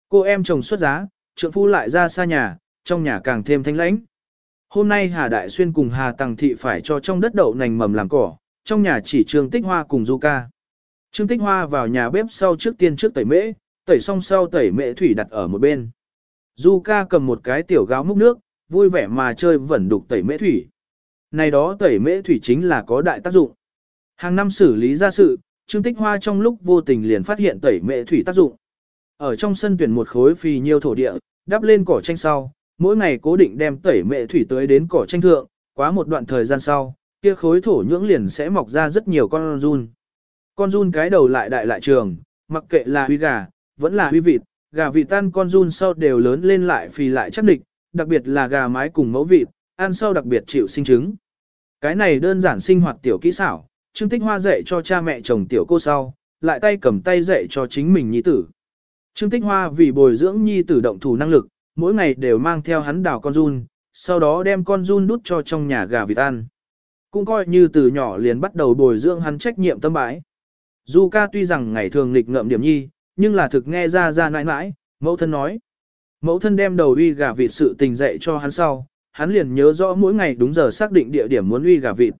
Cô em chồng xuất giá, trượng phu lại ra xa nhà, trong nhà càng thêm thanh lãnh. Hôm nay Hà Đại Xuyên cùng Hà Tằng Thị phải cho trong đất đậu nành mầm làm cỏ, trong nhà chỉ Trương Tích Hoa cùng Du ca. Trương Tích Hoa vào nhà bếp sau trước tiên trước tẩy mễ, tẩy xong sau tẩy mễ thủy đặt ở một bên. Du ca cầm một cái tiểu gáo múc nước, vui vẻ mà chơi vẩn đục tẩy mễ thủy. Này đó tẩy mễ thủy chính là có đại tác dụng. Hàng năm xử lý ra sự, Trương Tích Hoa trong lúc vô tình liền phát hiện tẩy mễ thủy tác dụng. Ở trong sân tuyển một khối phì nhiêu thổ địa, đắp lên cỏ tranh sau, mỗi ngày cố định đem tẩy mệ thủy tới đến cỏ tranh thượng, quá một đoạn thời gian sau, kia khối thổ nhưỡng liền sẽ mọc ra rất nhiều con run. Con run cái đầu lại đại lại trường, mặc kệ là huy gà, vẫn là huy vịt, gà vịt tan con run sau đều lớn lên lại phì lại chắc địch, đặc biệt là gà mái cùng mẫu vịt, ăn sau đặc biệt chịu sinh trứng. Cái này đơn giản sinh hoạt tiểu kỹ xảo, Trương Tích Hoa dạy cho cha mẹ chồng tiểu cô sau, lại tay cầm tay dạy cho chính mình nhi tử. Trương Tích Hoa vì bồi dưỡng nhi tử động thủ năng lực, mỗi ngày đều mang theo hắn đào con run, sau đó đem con run đút cho trong nhà gà vịt ăn. Cũng coi như từ nhỏ liền bắt đầu bồi dưỡng hắn trách nhiệm tâm bãi. Du ca tuy rằng ngày thường nghịch ngợm điểm nhi, nhưng là thực nghe ra ra nãi nãi, mẫu thân nói. Mẫu thân đem đầu uy gà vịt sự tình dạy cho hắn sau, hắn liền nhớ rõ mỗi ngày đúng giờ xác định địa điểm muốn uy gà vịt.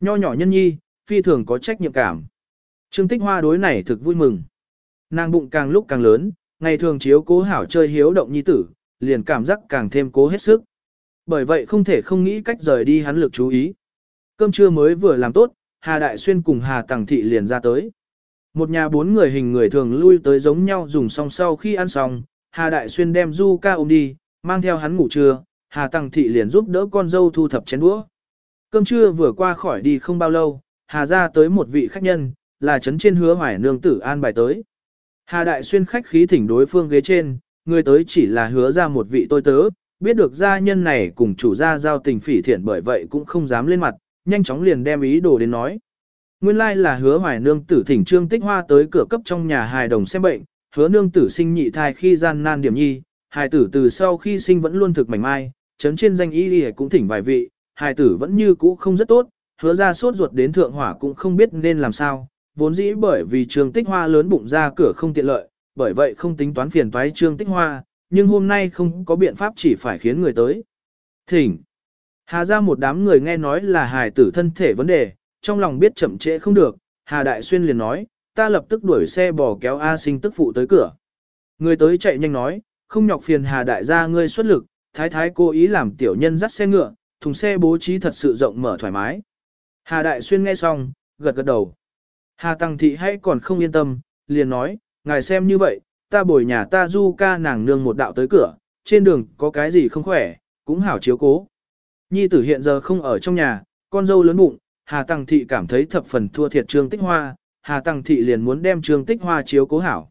Nho nhỏ nhân nhi, phi thường có trách nhiệm cảm. Trương Tích Hoa đối này thực vui mừng. Nàng bụng càng lúc càng lớn, ngày thường chiếu cố hảo chơi hiếu động nhi tử, liền cảm giác càng thêm cố hết sức. Bởi vậy không thể không nghĩ cách rời đi hắn lực chú ý. Cơm trưa mới vừa làm tốt, Hà Đại Xuyên cùng Hà Tằng Thị liền ra tới. Một nhà bốn người hình người thường lui tới giống nhau dùng xong sau khi ăn xong, Hà Đại Xuyên đem Du ca ôm đi, mang theo hắn ngủ trưa, Hà tằng Thị liền giúp đỡ con dâu thu thập chén đũa. Cơm trưa vừa qua khỏi đi không bao lâu, Hà ra tới một vị khách nhân, là trấn trên hứa hoài nương tử an bài tới. Hà Đại Xuyên khách khí thỉnh đối phương ghế trên, người tới chỉ là hứa ra một vị tôi tớ, biết được gia nhân này cùng chủ gia giao tình phỉ thiện bởi vậy cũng không dám lên mặt, nhanh chóng liền đem ý đồ đến nói. Nguyên lai like là hứa hoài nương tử thỉnh trương tích hoa tới cửa cấp trong nhà hài đồng xem bệnh, hứa nương tử sinh nhị thai khi gian nan điểm nhi, hài tử từ sau khi sinh vẫn luôn thực mảnh mai, chấn trên danh y y cũng thỉnh vài vị, hài tử vẫn như cũ không rất tốt, hứa ra sốt ruột đến thượng hỏa cũng không biết nên làm sao, vốn dĩ bởi vì trương tích hoa lớn bụng ra cửa không tiện lợi, bởi vậy không tính toán phiền toái trương tích hoa, nhưng hôm nay không có biện pháp chỉ phải khiến người tới. Thỉnh. Hà ra một đám người nghe nói là hài tử thân thể vấn đề, trong lòng biết chậm trễ không được, Hà Đại Xuyên liền nói, ta lập tức đuổi xe bò kéo A sinh tức phụ tới cửa. Người tới chạy nhanh nói, không nhọc phiền Hà Đại gia ngươi xuất lực, thái thái cố ý làm tiểu nhân dắt xe ngựa, thùng xe bố trí thật sự rộng mở thoải mái. Hà Đại Xuyên nghe xong, gật gật đầu. Hà Tăng Thị hay còn không yên tâm, liền nói, ngài xem như vậy, ta bồi nhà ta du ca nàng nương một đạo tới cửa, trên đường có cái gì không khỏe, cũng hảo chiếu cố. Nhi tử hiện giờ không ở trong nhà, con dâu lớn bụng, Hà Tăng Thị cảm thấy thập phần thua thiệt Trương Tích Hoa, Hà Tăng Thị liền muốn đem Trương Tích Hoa chiếu cố hảo.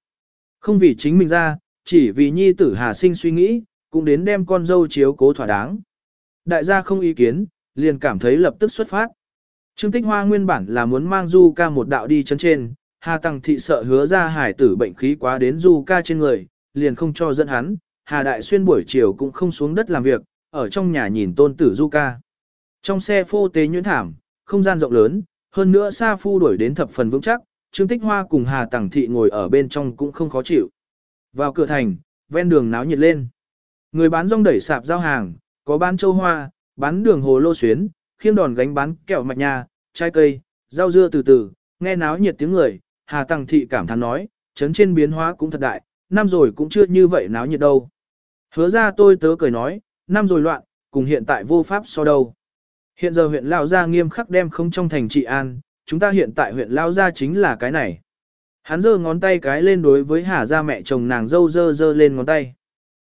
Không vì chính mình ra, chỉ vì nhi tử Hà Sinh suy nghĩ, cũng đến đem con dâu chiếu cố thỏa đáng. Đại gia không ý kiến, liền cảm thấy lập tức xuất phát. Trương Tích Hoa nguyên bản là muốn mang Du ca một đạo đi chân trên, Hà Tăng Thị sợ hứa ra hải tử bệnh khí quá đến Du ca trên người, liền không cho dẫn hắn, Hà Đại Xuyên buổi chiều cũng không xuống đất làm việc, ở trong nhà nhìn tôn tử Du ca. Trong xe phô tế nhuyễn thảm, không gian rộng lớn, hơn nữa Sa Phu đuổi đến thập phần vững chắc, Trương Tích Hoa cùng Hà Tăng Thị ngồi ở bên trong cũng không khó chịu. Vào cửa thành, ven đường náo nhiệt lên. Người bán rong đẩy sạp giao hàng, có bán châu hoa, bán đường hồ lô xuyến, khiêng đòn gánh bán kẹo mạch nha, trái cây, rau dưa từ từ, nghe náo nhiệt tiếng người, Hà Tăng Thị cảm thán nói, chấn trên biến hóa cũng thật đại, năm rồi cũng chưa như vậy náo nhiệt đâu. Hứa ra tôi tớ cười nói, năm rồi loạn, cùng hiện tại vô pháp so đâu. Hiện giờ huyện Lao Gia nghiêm khắc đem không trong thành trị an, chúng ta hiện tại huyện Lao Gia chính là cái này. Hắn giơ ngón tay cái lên đối với Hà Gia mẹ chồng nàng dâu dơ dơ lên ngón tay.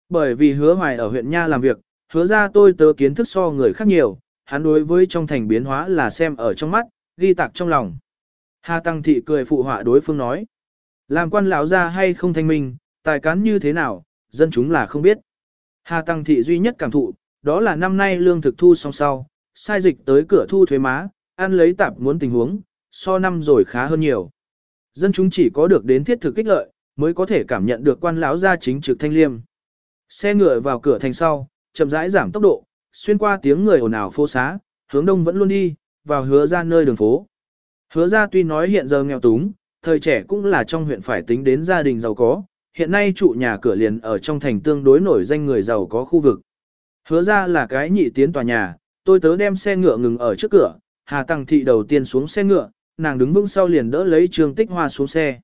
Bởi vì hứa hoài ở huyện Nha làm việc, hứa ra tôi tớ kiến thức so người khác nhiều, hắn đối với trong thành biến hóa là xem ở trong mắt, ghi tạc trong lòng. Hà Tăng Thị cười phụ họa đối phương nói. Làm quan lão gia hay không thanh minh, tài cán như thế nào, dân chúng là không biết. Hà Tăng Thị duy nhất cảm thụ, đó là năm nay lương thực thu song sau, sai dịch tới cửa thu thuế má, ăn lấy tạp muốn tình huống, so năm rồi khá hơn nhiều. Dân chúng chỉ có được đến thiết thực kích lợi, mới có thể cảm nhận được quan lão gia chính trực thanh liêm. Xe ngựa vào cửa thành sau, chậm rãi giảm tốc độ, xuyên qua tiếng người ồn ào phố xá, hướng đông vẫn luôn đi, vào hứa ra nơi đường phố. Hứa ra tuy nói hiện giờ nghèo túng, thời trẻ cũng là trong huyện phải tính đến gia đình giàu có, hiện nay trụ nhà cửa liền ở trong thành tương đối nổi danh người giàu có khu vực. Hứa ra là cái nhị tiến tòa nhà, tôi tớ đem xe ngựa ngừng ở trước cửa, Hà Tăng Thị đầu tiên xuống xe ngựa, nàng đứng vững sau liền đỡ lấy Trương Tích Hoa xuống xe.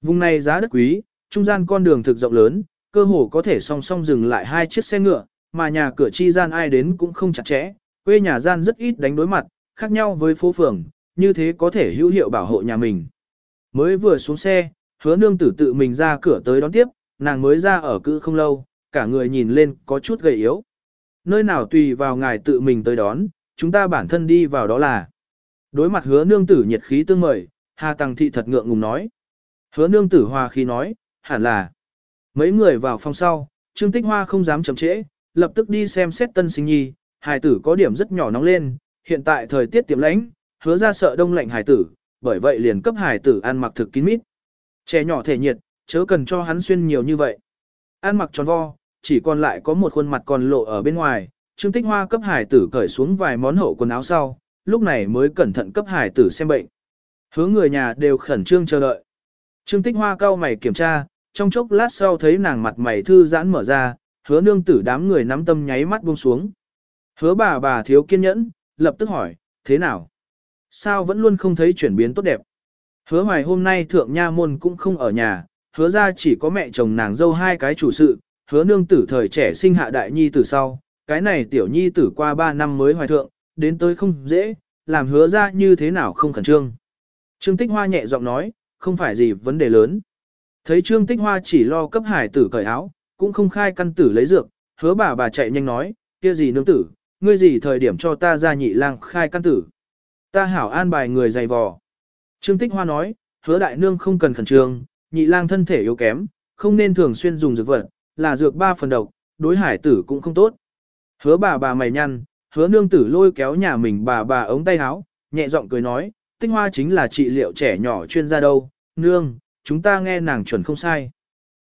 Vùng này giá đất quý, trung gian con đường thực rộng lớn, cơ hồ có thể song song dừng lại hai chiếc xe ngựa, mà nhà cửa chi gian ai đến cũng không chặt chẽ, quê nhà gian rất ít đánh đối mặt, khác nhau với phố phường, như thế có thể hữu hiệu bảo hộ nhà mình. Mới vừa xuống xe, hứa nương tử tự mình ra cửa tới đón tiếp, nàng mới ra ở cữ không lâu, cả người nhìn lên có chút gầy yếu nơi nào tùy vào ngài tự mình tới đón, chúng ta bản thân đi vào đó là. Đối mặt hứa nương tử nhiệt khí tương mời, Hà Tăng Thị thật ngượng ngùng nói. Hứa nương tử hòa khí nói, hẳn là. Mấy người vào phòng sau, Trương Tích Hoa không dám chậm trễ, lập tức đi xem xét tân sinh nhi, hài tử có điểm rất nhỏ nóng lên, hiện tại thời tiết tiệm lãnh, hứa ra sợ đông lạnh hài tử, bởi vậy liền cấp hài tử ăn mặc thực kín mít. Trẻ nhỏ thể nhiệt, chớ cần cho hắn xuyên nhiều như vậy. Ăn mặc tròn vo, chỉ còn lại có một khuôn mặt còn lộ ở bên ngoài, Trương Tích Hoa cấp hải tử cởi xuống vài món hậu quần áo sau, lúc này mới cẩn thận cấp hải tử xem bệnh. Hứa người nhà đều khẩn trương chờ đợi. Trương Tích Hoa cau mày kiểm tra, trong chốc lát sau thấy nàng mặt mày thư giãn mở ra, hứa nương tử đám người nắm tâm nháy mắt buông xuống. Hứa bà bà thiếu kiên nhẫn, lập tức hỏi, thế nào? Sao vẫn luôn không thấy chuyển biến tốt đẹp? Hứa hoài hôm nay thượng nha môn cũng không ở nhà, hứa ra chỉ có mẹ chồng nàng dâu hai cái chủ sự, hứa nương tử thời trẻ sinh hạ đại nhi tử sau, cái này tiểu nhi tử qua 3 năm mới hoài thượng, đến tới không dễ, làm hứa ra như thế nào không khẩn trương. Trương Tích Hoa nhẹ giọng nói, không phải gì vấn đề lớn. Thấy Trương Tích Hoa chỉ lo cấp hải tử cởi áo, cũng không khai căn tử lấy dược, hứa bà bà chạy nhanh nói, kia gì nương tử, ngươi gì thời điểm cho ta ra nhị lang khai căn tử. Ta hảo an bài người dày vò. Trương Tích Hoa nói, hứa đại nương không cần khẩn trương, nhị lang thân thể yếu kém, không nên thường xuyên dùng dược vật, là dược ba phần độc, đối hải tử cũng không tốt. Hứa bà bà mày nhăn, hứa nương tử lôi kéo nhà mình bà bà ống tay háo, nhẹ giọng cười nói, tinh hoa chính là trị liệu trẻ nhỏ chuyên gia đâu, nương, chúng ta nghe nàng chuẩn không sai.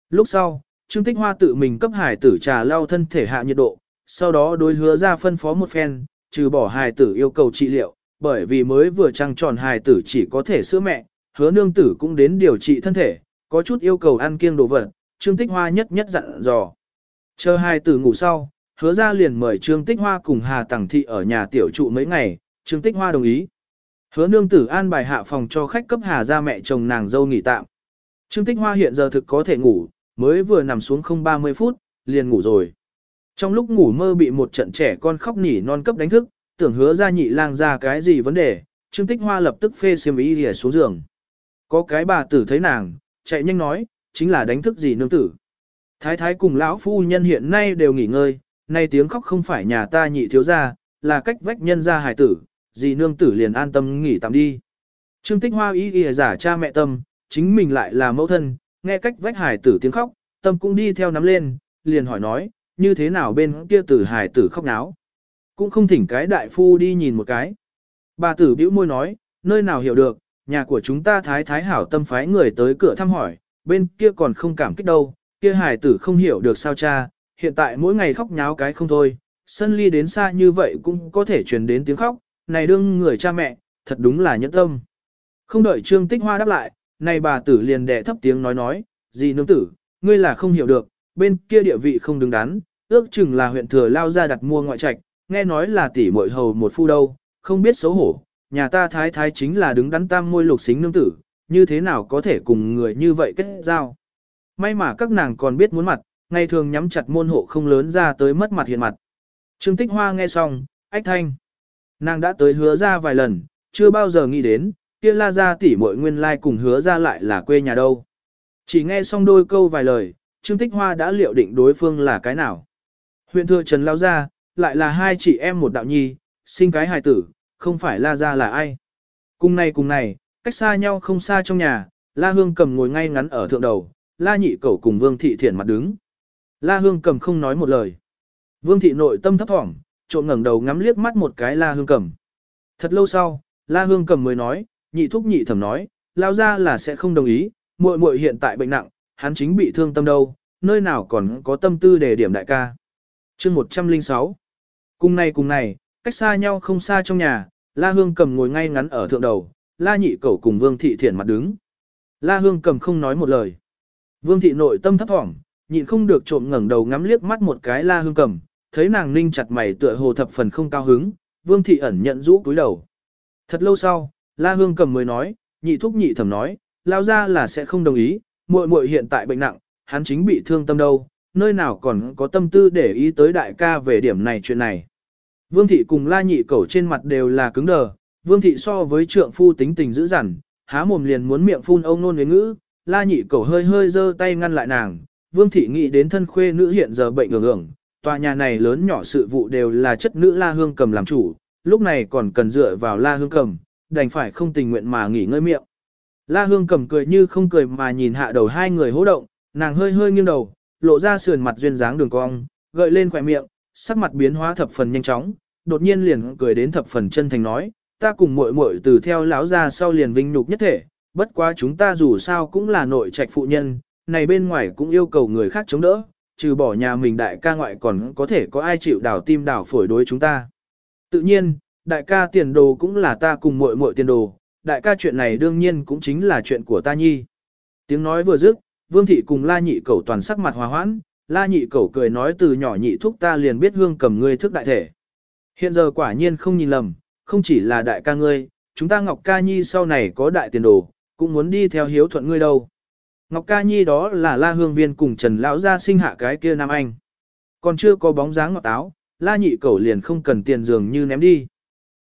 Lúc sau, Trương Tích Hoa tự mình cấp hải tử trà lau thân thể hạ nhiệt độ, sau đó đối hứa ra phân phó một phen, trừ bỏ hải tử yêu cầu trị liệu, bởi vì mới vừa trăng tròn hải tử chỉ có thể sữa mẹ, hứa nương tử cũng đến điều trị thân thể, có chút yêu cầu ăn kiêng đồ vật, Trương Tích Hoa nhất nhất dặn dò. Chờ hải tử ngủ sau, hứa ra liền mời Trương Tích Hoa cùng Hà Tằng Thị ở nhà tiểu trụ mấy ngày, Trương Tích Hoa đồng ý. Hứa nương tử an bài hạ phòng cho khách cấp Hà ra mẹ chồng nàng dâu nghỉ tạm. Trương Tích Hoa hiện giờ thực có thể ngủ, mới vừa nằm xuống không 30 phút, liền ngủ rồi. Trong lúc ngủ mơ bị một trận trẻ con khóc nỉ non cấp đánh thức, tưởng hứa ra nhị lang ra cái gì vấn đề, Trương Tích Hoa lập tức phê xiêm ý rìa xuống giường. Có cái bà tử thấy nàng, chạy nhanh nói, chính là đánh thức gì nương tử. Thái thái cùng lão phu nhân hiện nay đều nghỉ ngơi, nay tiếng khóc không phải nhà ta nhị thiếu ra, là cách vách nhân ra hài tử, gì nương tử liền an tâm nghỉ tạm đi. Trương Tích Hoa ý ghi giả cha mẹ tâm, chính mình lại là mẫu thân, nghe cách vách hải tử tiếng khóc, tâm cũng đi theo nắm lên, liền hỏi nói, như thế nào bên kia tử hải tử khóc náo. Cũng không thỉnh cái đại phu đi nhìn một cái. Bà tử bĩu môi nói, nơi nào hiểu được, nhà của chúng ta thái thái hảo tâm phái người tới cửa thăm hỏi, bên kia còn không cảm kích đâu, kia hải tử không hiểu được sao cha, hiện tại mỗi ngày khóc nháo cái không thôi, sân ly đến xa như vậy cũng có thể truyền đến tiếng khóc, này đương người cha mẹ, thật đúng là nhẫn tâm. Không đợi Trương Tích Hoa đáp lại, này bà tử liền đẻ thấp tiếng nói nói, gì nương tử, ngươi là không hiểu được, bên kia địa vị không đứng đắn, ước chừng là huyện thừa lao ra đặt mua ngoại trạch, nghe nói là tỷ muội hầu một phu đâu, không biết xấu hổ, nhà ta thái thái chính là đứng đắn tam môi lục xính nương tử, như thế nào có thể cùng người như vậy kết giao. May mà các nàng còn biết muốn mặt, ngày thường nhắm chặt môn hộ không lớn ra tới mất mặt hiện mặt. Trương Tích Hoa nghe xong, ách thanh. Nàng đã tới hứa ra vài lần, chưa bao giờ nghĩ đến, kia la ra tỉ muội nguyên lai like cùng hứa ra lại là quê nhà đâu. Chỉ nghe xong đôi câu vài lời, Trương Tích Hoa đã liệu định đối phương là cái nào. Huyện thừa Trần Lao Gia, lại là hai chị em một đạo nhi, sinh cái hài tử, không phải La Gia là ai. Cùng này cùng này, cách xa nhau không xa trong nhà, La Hương cầm ngồi ngay ngắn ở thượng đầu, La Nhị Cẩu cùng Vương Thị Thiển mặt đứng. La Hương cầm không nói một lời. Vương Thị nội tâm thấp thỏm, trộn ngẩng đầu ngắm liếc mắt một cái La Hương cầm. Thật lâu sau, La Hương cầm mới nói, nhị thúc nhị thẩm nói, lao ra là sẽ không đồng ý, muội muội hiện tại bệnh nặng, hắn chính bị thương tâm đâu, nơi nào còn có tâm tư để điểm đại ca. chương 106 Cùng này cùng này, cách xa nhau không xa trong nhà, La Hương cầm ngồi ngay ngắn ở thượng đầu, La nhị cẩu cùng Vương Thị Thiển mặt đứng. La Hương cầm không nói một lời. Vương Thị nội tâm thấp thỏm, nhịn không được trộm ngẩng đầu ngắm liếc mắt một cái La Hương cầm, thấy nàng ninh chặt mày tựa hồ thập phần không cao hứng, Vương Thị ẩn nhận rũ cúi đầu. Thật lâu sau, La Hương cầm mới nói, nhị thúc nhị thẩm nói, lao ra là sẽ không đồng ý, muội muội hiện tại bệnh nặng, hắn chính bị thương tâm đâu, nơi nào còn có tâm tư để ý tới đại ca về điểm này chuyện này. Vương thị cùng la nhị cẩu trên mặt đều là cứng đờ, vương thị so với trượng phu tính tình dữ dằn, há mồm liền muốn miệng phun ông nôn với ngữ, la nhị cẩu hơi hơi giơ tay ngăn lại nàng, vương thị nghĩ đến thân khuê nữ hiện giờ bệnh ngưỡng ngưỡng, tòa nhà này lớn nhỏ sự vụ đều là chất nữ la hương cầm làm chủ, lúc này còn cần dựa vào la hương cầm, đành phải không tình nguyện mà nghỉ ngơi miệng. La Hương cầm cười như không cười mà nhìn hạ đầu hai người hỗ động, nàng hơi hơi nghiêng đầu, lộ ra sườn mặt duyên dáng đường cong, gợi lên khỏe miệng, sắc mặt biến hóa thập phần nhanh chóng, đột nhiên liền cười đến thập phần chân thành nói, ta cùng muội muội từ theo lão ra sau liền vinh nhục nhất thể, bất quá chúng ta dù sao cũng là nội trạch phụ nhân, này bên ngoài cũng yêu cầu người khác chống đỡ, trừ bỏ nhà mình đại ca ngoại còn có thể có ai chịu đảo tim đảo phổi đối chúng ta. Tự nhiên, đại ca tiền đồ cũng là ta cùng muội muội tiền đồ, đại ca chuyện này đương nhiên cũng chính là chuyện của ta nhi. Tiếng nói vừa dứt, Vương thị cùng La Nhị Cẩu toàn sắc mặt hòa hoãn, La Nhị Cẩu cười nói từ nhỏ nhị thúc ta liền biết hương cầm ngươi thức đại thể. Hiện giờ quả nhiên không nhìn lầm, không chỉ là đại ca ngươi, chúng ta Ngọc Ca Nhi sau này có đại tiền đồ, cũng muốn đi theo hiếu thuận ngươi đâu. Ngọc Ca Nhi đó là La Hương Viên cùng Trần Lão gia sinh hạ cái kia Nam Anh. Còn chưa có bóng dáng ngọt táo, La Nhị Cẩu liền không cần tiền dường như ném đi.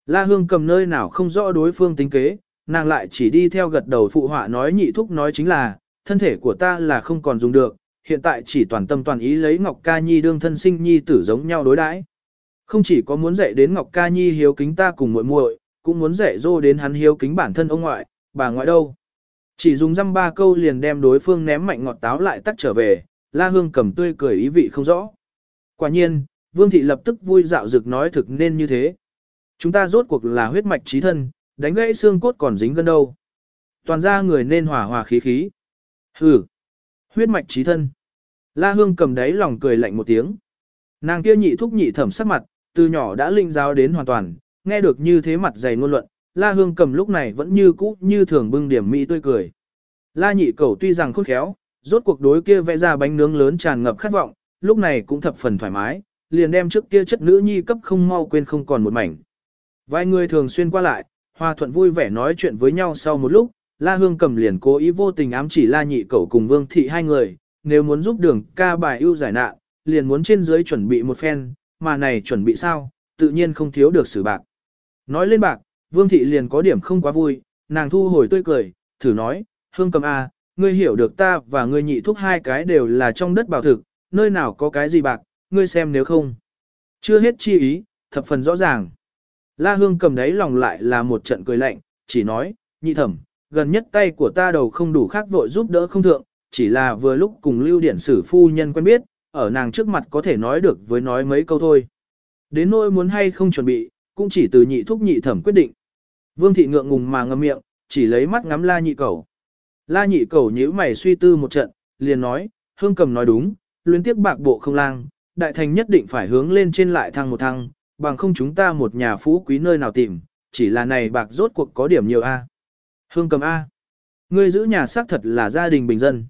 La Hương cầm nơi nào không rõ đối phương tính kế, nàng lại chỉ đi theo gật đầu phụ họa nói nhị thúc nói chính là, thân thể của ta là không còn dùng được, hiện tại chỉ toàn tâm toàn ý lấy Ngọc Ca Nhi đương thân sinh nhi tử giống nhau đối đãi. Không chỉ có muốn dạy đến Ngọc Ca Nhi hiếu kính ta cùng muội muội, cũng muốn dạy dỗ đến hắn hiếu kính bản thân ông ngoại, bà ngoại đâu. Chỉ dùng dăm ba câu liền đem đối phương ném mạnh ngọt táo lại tắt trở về, La Hương cầm tươi cười ý vị không rõ. Quả nhiên, Vương Thị lập tức vui dạo dực nói thực nên như thế. Chúng ta rốt cuộc là huyết mạch trí thân, đánh gãy xương cốt còn dính gân đâu. Toàn ra người nên hòa hòa khí khí. Hừ, huyết mạch trí thân. La Hương cầm đáy lòng cười lạnh một tiếng. Nàng kia nhị thúc nhị thẩm sắc mặt, từ nhỏ đã linh giáo đến hoàn toàn, nghe được như thế mặt dày ngôn luận, La Hương cầm lúc này vẫn như cũ như thường bưng điểm mỹ tươi cười. La nhị cầu tuy rằng khôn khéo, rốt cuộc đối kia vẽ ra bánh nướng lớn tràn ngập khát vọng, lúc này cũng thập phần thoải mái, liền đem trước kia chất nữ nhi cấp không mau quên không còn một mảnh. Vài người thường xuyên qua lại, hòa thuận vui vẻ nói chuyện với nhau sau một lúc, La Hương cầm liền cố ý vô tình ám chỉ La nhị cầu cùng Vương thị hai người, nếu muốn giúp đường ca bài ưu giải nạn, liền muốn trên dưới chuẩn bị một phen, mà này chuẩn bị sao, tự nhiên không thiếu được xử bạc. Nói lên bạc, Vương thị liền có điểm không quá vui, nàng thu hồi tươi cười, thử nói, Hương cầm a, ngươi hiểu được ta và ngươi nhị thúc hai cái đều là trong đất bảo thực, nơi nào có cái gì bạc, ngươi xem nếu không. Chưa hết chi ý, thập phần rõ ràng. La Hương cầm đấy lòng lại là một trận cười lạnh, chỉ nói, nhị thẩm, gần nhất tay của ta đầu không đủ khác vội giúp đỡ không thượng, chỉ là vừa lúc cùng lưu điển sử phu nhân quen biết, ở nàng trước mặt có thể nói được với nói mấy câu thôi. Đến nỗi muốn hay không chuẩn bị, cũng chỉ từ nhị thúc nhị thẩm quyết định. Vương thị ngượng ngùng mà ngậm miệng, chỉ lấy mắt ngắm la nhị cầu. La nhị cầu nhíu mày suy tư một trận, liền nói, hương cầm nói đúng, luyến tiếc bạc bộ không lang, đại thành nhất định phải hướng lên trên lại thăng một thăng, bằng không chúng ta một nhà phú quý nơi nào tìm, chỉ là này bạc rốt cuộc có điểm nhiều A. Hương cầm A. Ngươi giữ nhà xác thật là gia đình bình dân.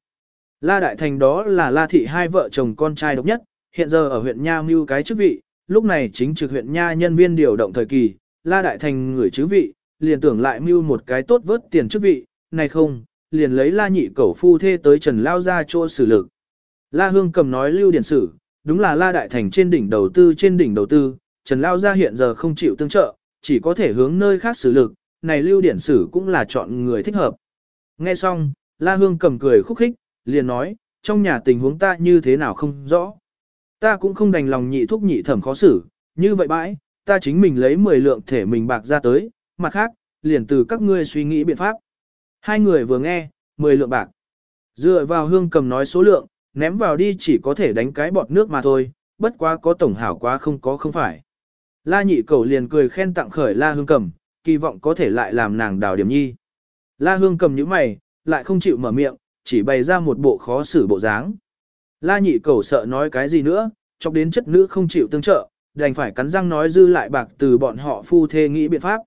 La Đại Thành đó là La Thị hai vợ chồng con trai độc nhất, hiện giờ ở huyện Nha mưu cái chức vị, lúc này chính trực huyện Nha nhân viên điều động thời kỳ, La Đại Thành người chứ vị, liền tưởng lại mưu một cái tốt vớt tiền chức vị, này không, liền lấy La Nhị cẩu phu thê tới Trần Lao ra chỗ xử lực. La Hương cầm nói lưu điển sử, đúng là La Đại Thành trên đỉnh đầu tư trên đỉnh đầu tư, Trần Lao gia hiện giờ không chịu tương trợ, chỉ có thể hướng nơi khác xử lực, này lưu điển sử cũng là chọn người thích hợp. Nghe xong, La Hương cầm cười khúc khích, liền nói, trong nhà tình huống ta như thế nào không rõ. Ta cũng không đành lòng nhị thúc nhị thẩm khó xử, như vậy bãi, ta chính mình lấy 10 lượng thể mình bạc ra tới, mặt khác, liền từ các ngươi suy nghĩ biện pháp. Hai người vừa nghe, 10 lượng bạc. Dựa vào hương cầm nói số lượng, ném vào đi chỉ có thể đánh cái bọt nước mà thôi, bất quá có tổng hảo quá không có không phải. La nhị cầu liền cười khen tặng khởi la hương cầm, kỳ vọng có thể lại làm nàng đào điểm nhi. La hương cầm những mày, lại không chịu mở miệng, chỉ bày ra một bộ khó xử bộ dáng. La nhị cầu sợ nói cái gì nữa, chọc đến chất nữ không chịu tương trợ, đành phải cắn răng nói dư lại bạc từ bọn họ phu thê nghĩ biện pháp.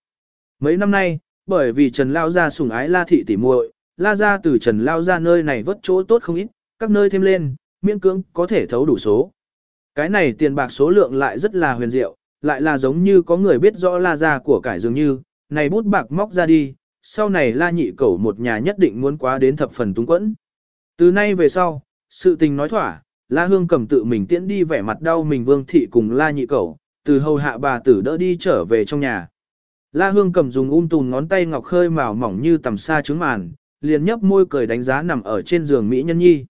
Mấy năm nay, bởi vì Trần Lao Gia sủng ái La Thị tỉ muội, La Gia từ Trần Lao Gia nơi này vất chỗ tốt không ít, các nơi thêm lên, miễn cưỡng có thể thấu đủ số. Cái này tiền bạc số lượng lại rất là huyền diệu, lại là giống như có người biết rõ La ra của cải dường như, này bút bạc móc ra đi, sau này La Nhị Cẩu một nhà nhất định muốn quá đến thập phần túng quẫn. Từ nay về sau, sự tình nói thỏa, La Hương cầm tự mình tiễn đi vẻ mặt đau mình Vương Thị cùng La Nhị Cẩu, từ hầu hạ bà tử đỡ đi trở về trong nhà. La Hương cầm dùng um tùn ngón tay ngọc khơi màu mỏng như tầm xa trứng màn, liền nhấp môi cười đánh giá nằm ở trên giường Mỹ Nhân Nhi.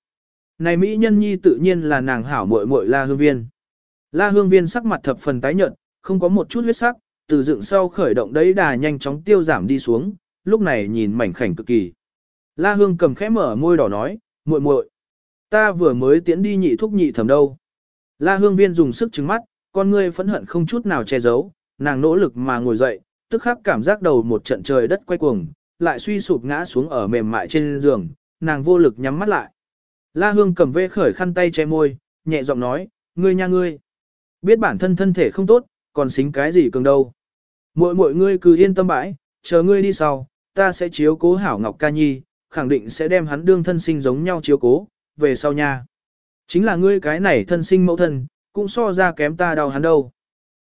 Này Mỹ Nhân Nhi tự nhiên là nàng hảo muội muội La Hương Viên. La Hương Viên sắc mặt thập phần tái nhợt, không có một chút huyết sắc, từ dựng sau khởi động đấy đà nhanh chóng tiêu giảm đi xuống, lúc này nhìn mảnh khảnh cực kỳ. La Hương cầm khẽ mở môi đỏ nói, muội muội, ta vừa mới tiến đi nhị thúc nhị thầm đâu. La Hương Viên dùng sức trừng mắt, con ngươi phẫn hận không chút nào che giấu, nàng nỗ lực mà ngồi dậy, tức khắc cảm giác đầu một trận trời đất quay cuồng, lại suy sụp ngã xuống ở mềm mại trên giường, nàng vô lực nhắm mắt lại. La Hương cầm vê khởi khăn tay che môi, nhẹ giọng nói, ngươi nha ngươi. Biết bản thân thân thể không tốt, còn xính cái gì cường đâu. mỗi mỗi ngươi cứ yên tâm bãi, chờ ngươi đi sau, ta sẽ chiếu cố hảo Ngọc Ca Nhi, khẳng định sẽ đem hắn đương thân sinh giống nhau chiếu cố, về sau nha. Chính là ngươi cái này thân sinh mẫu thân, cũng so ra kém ta đau hắn đâu.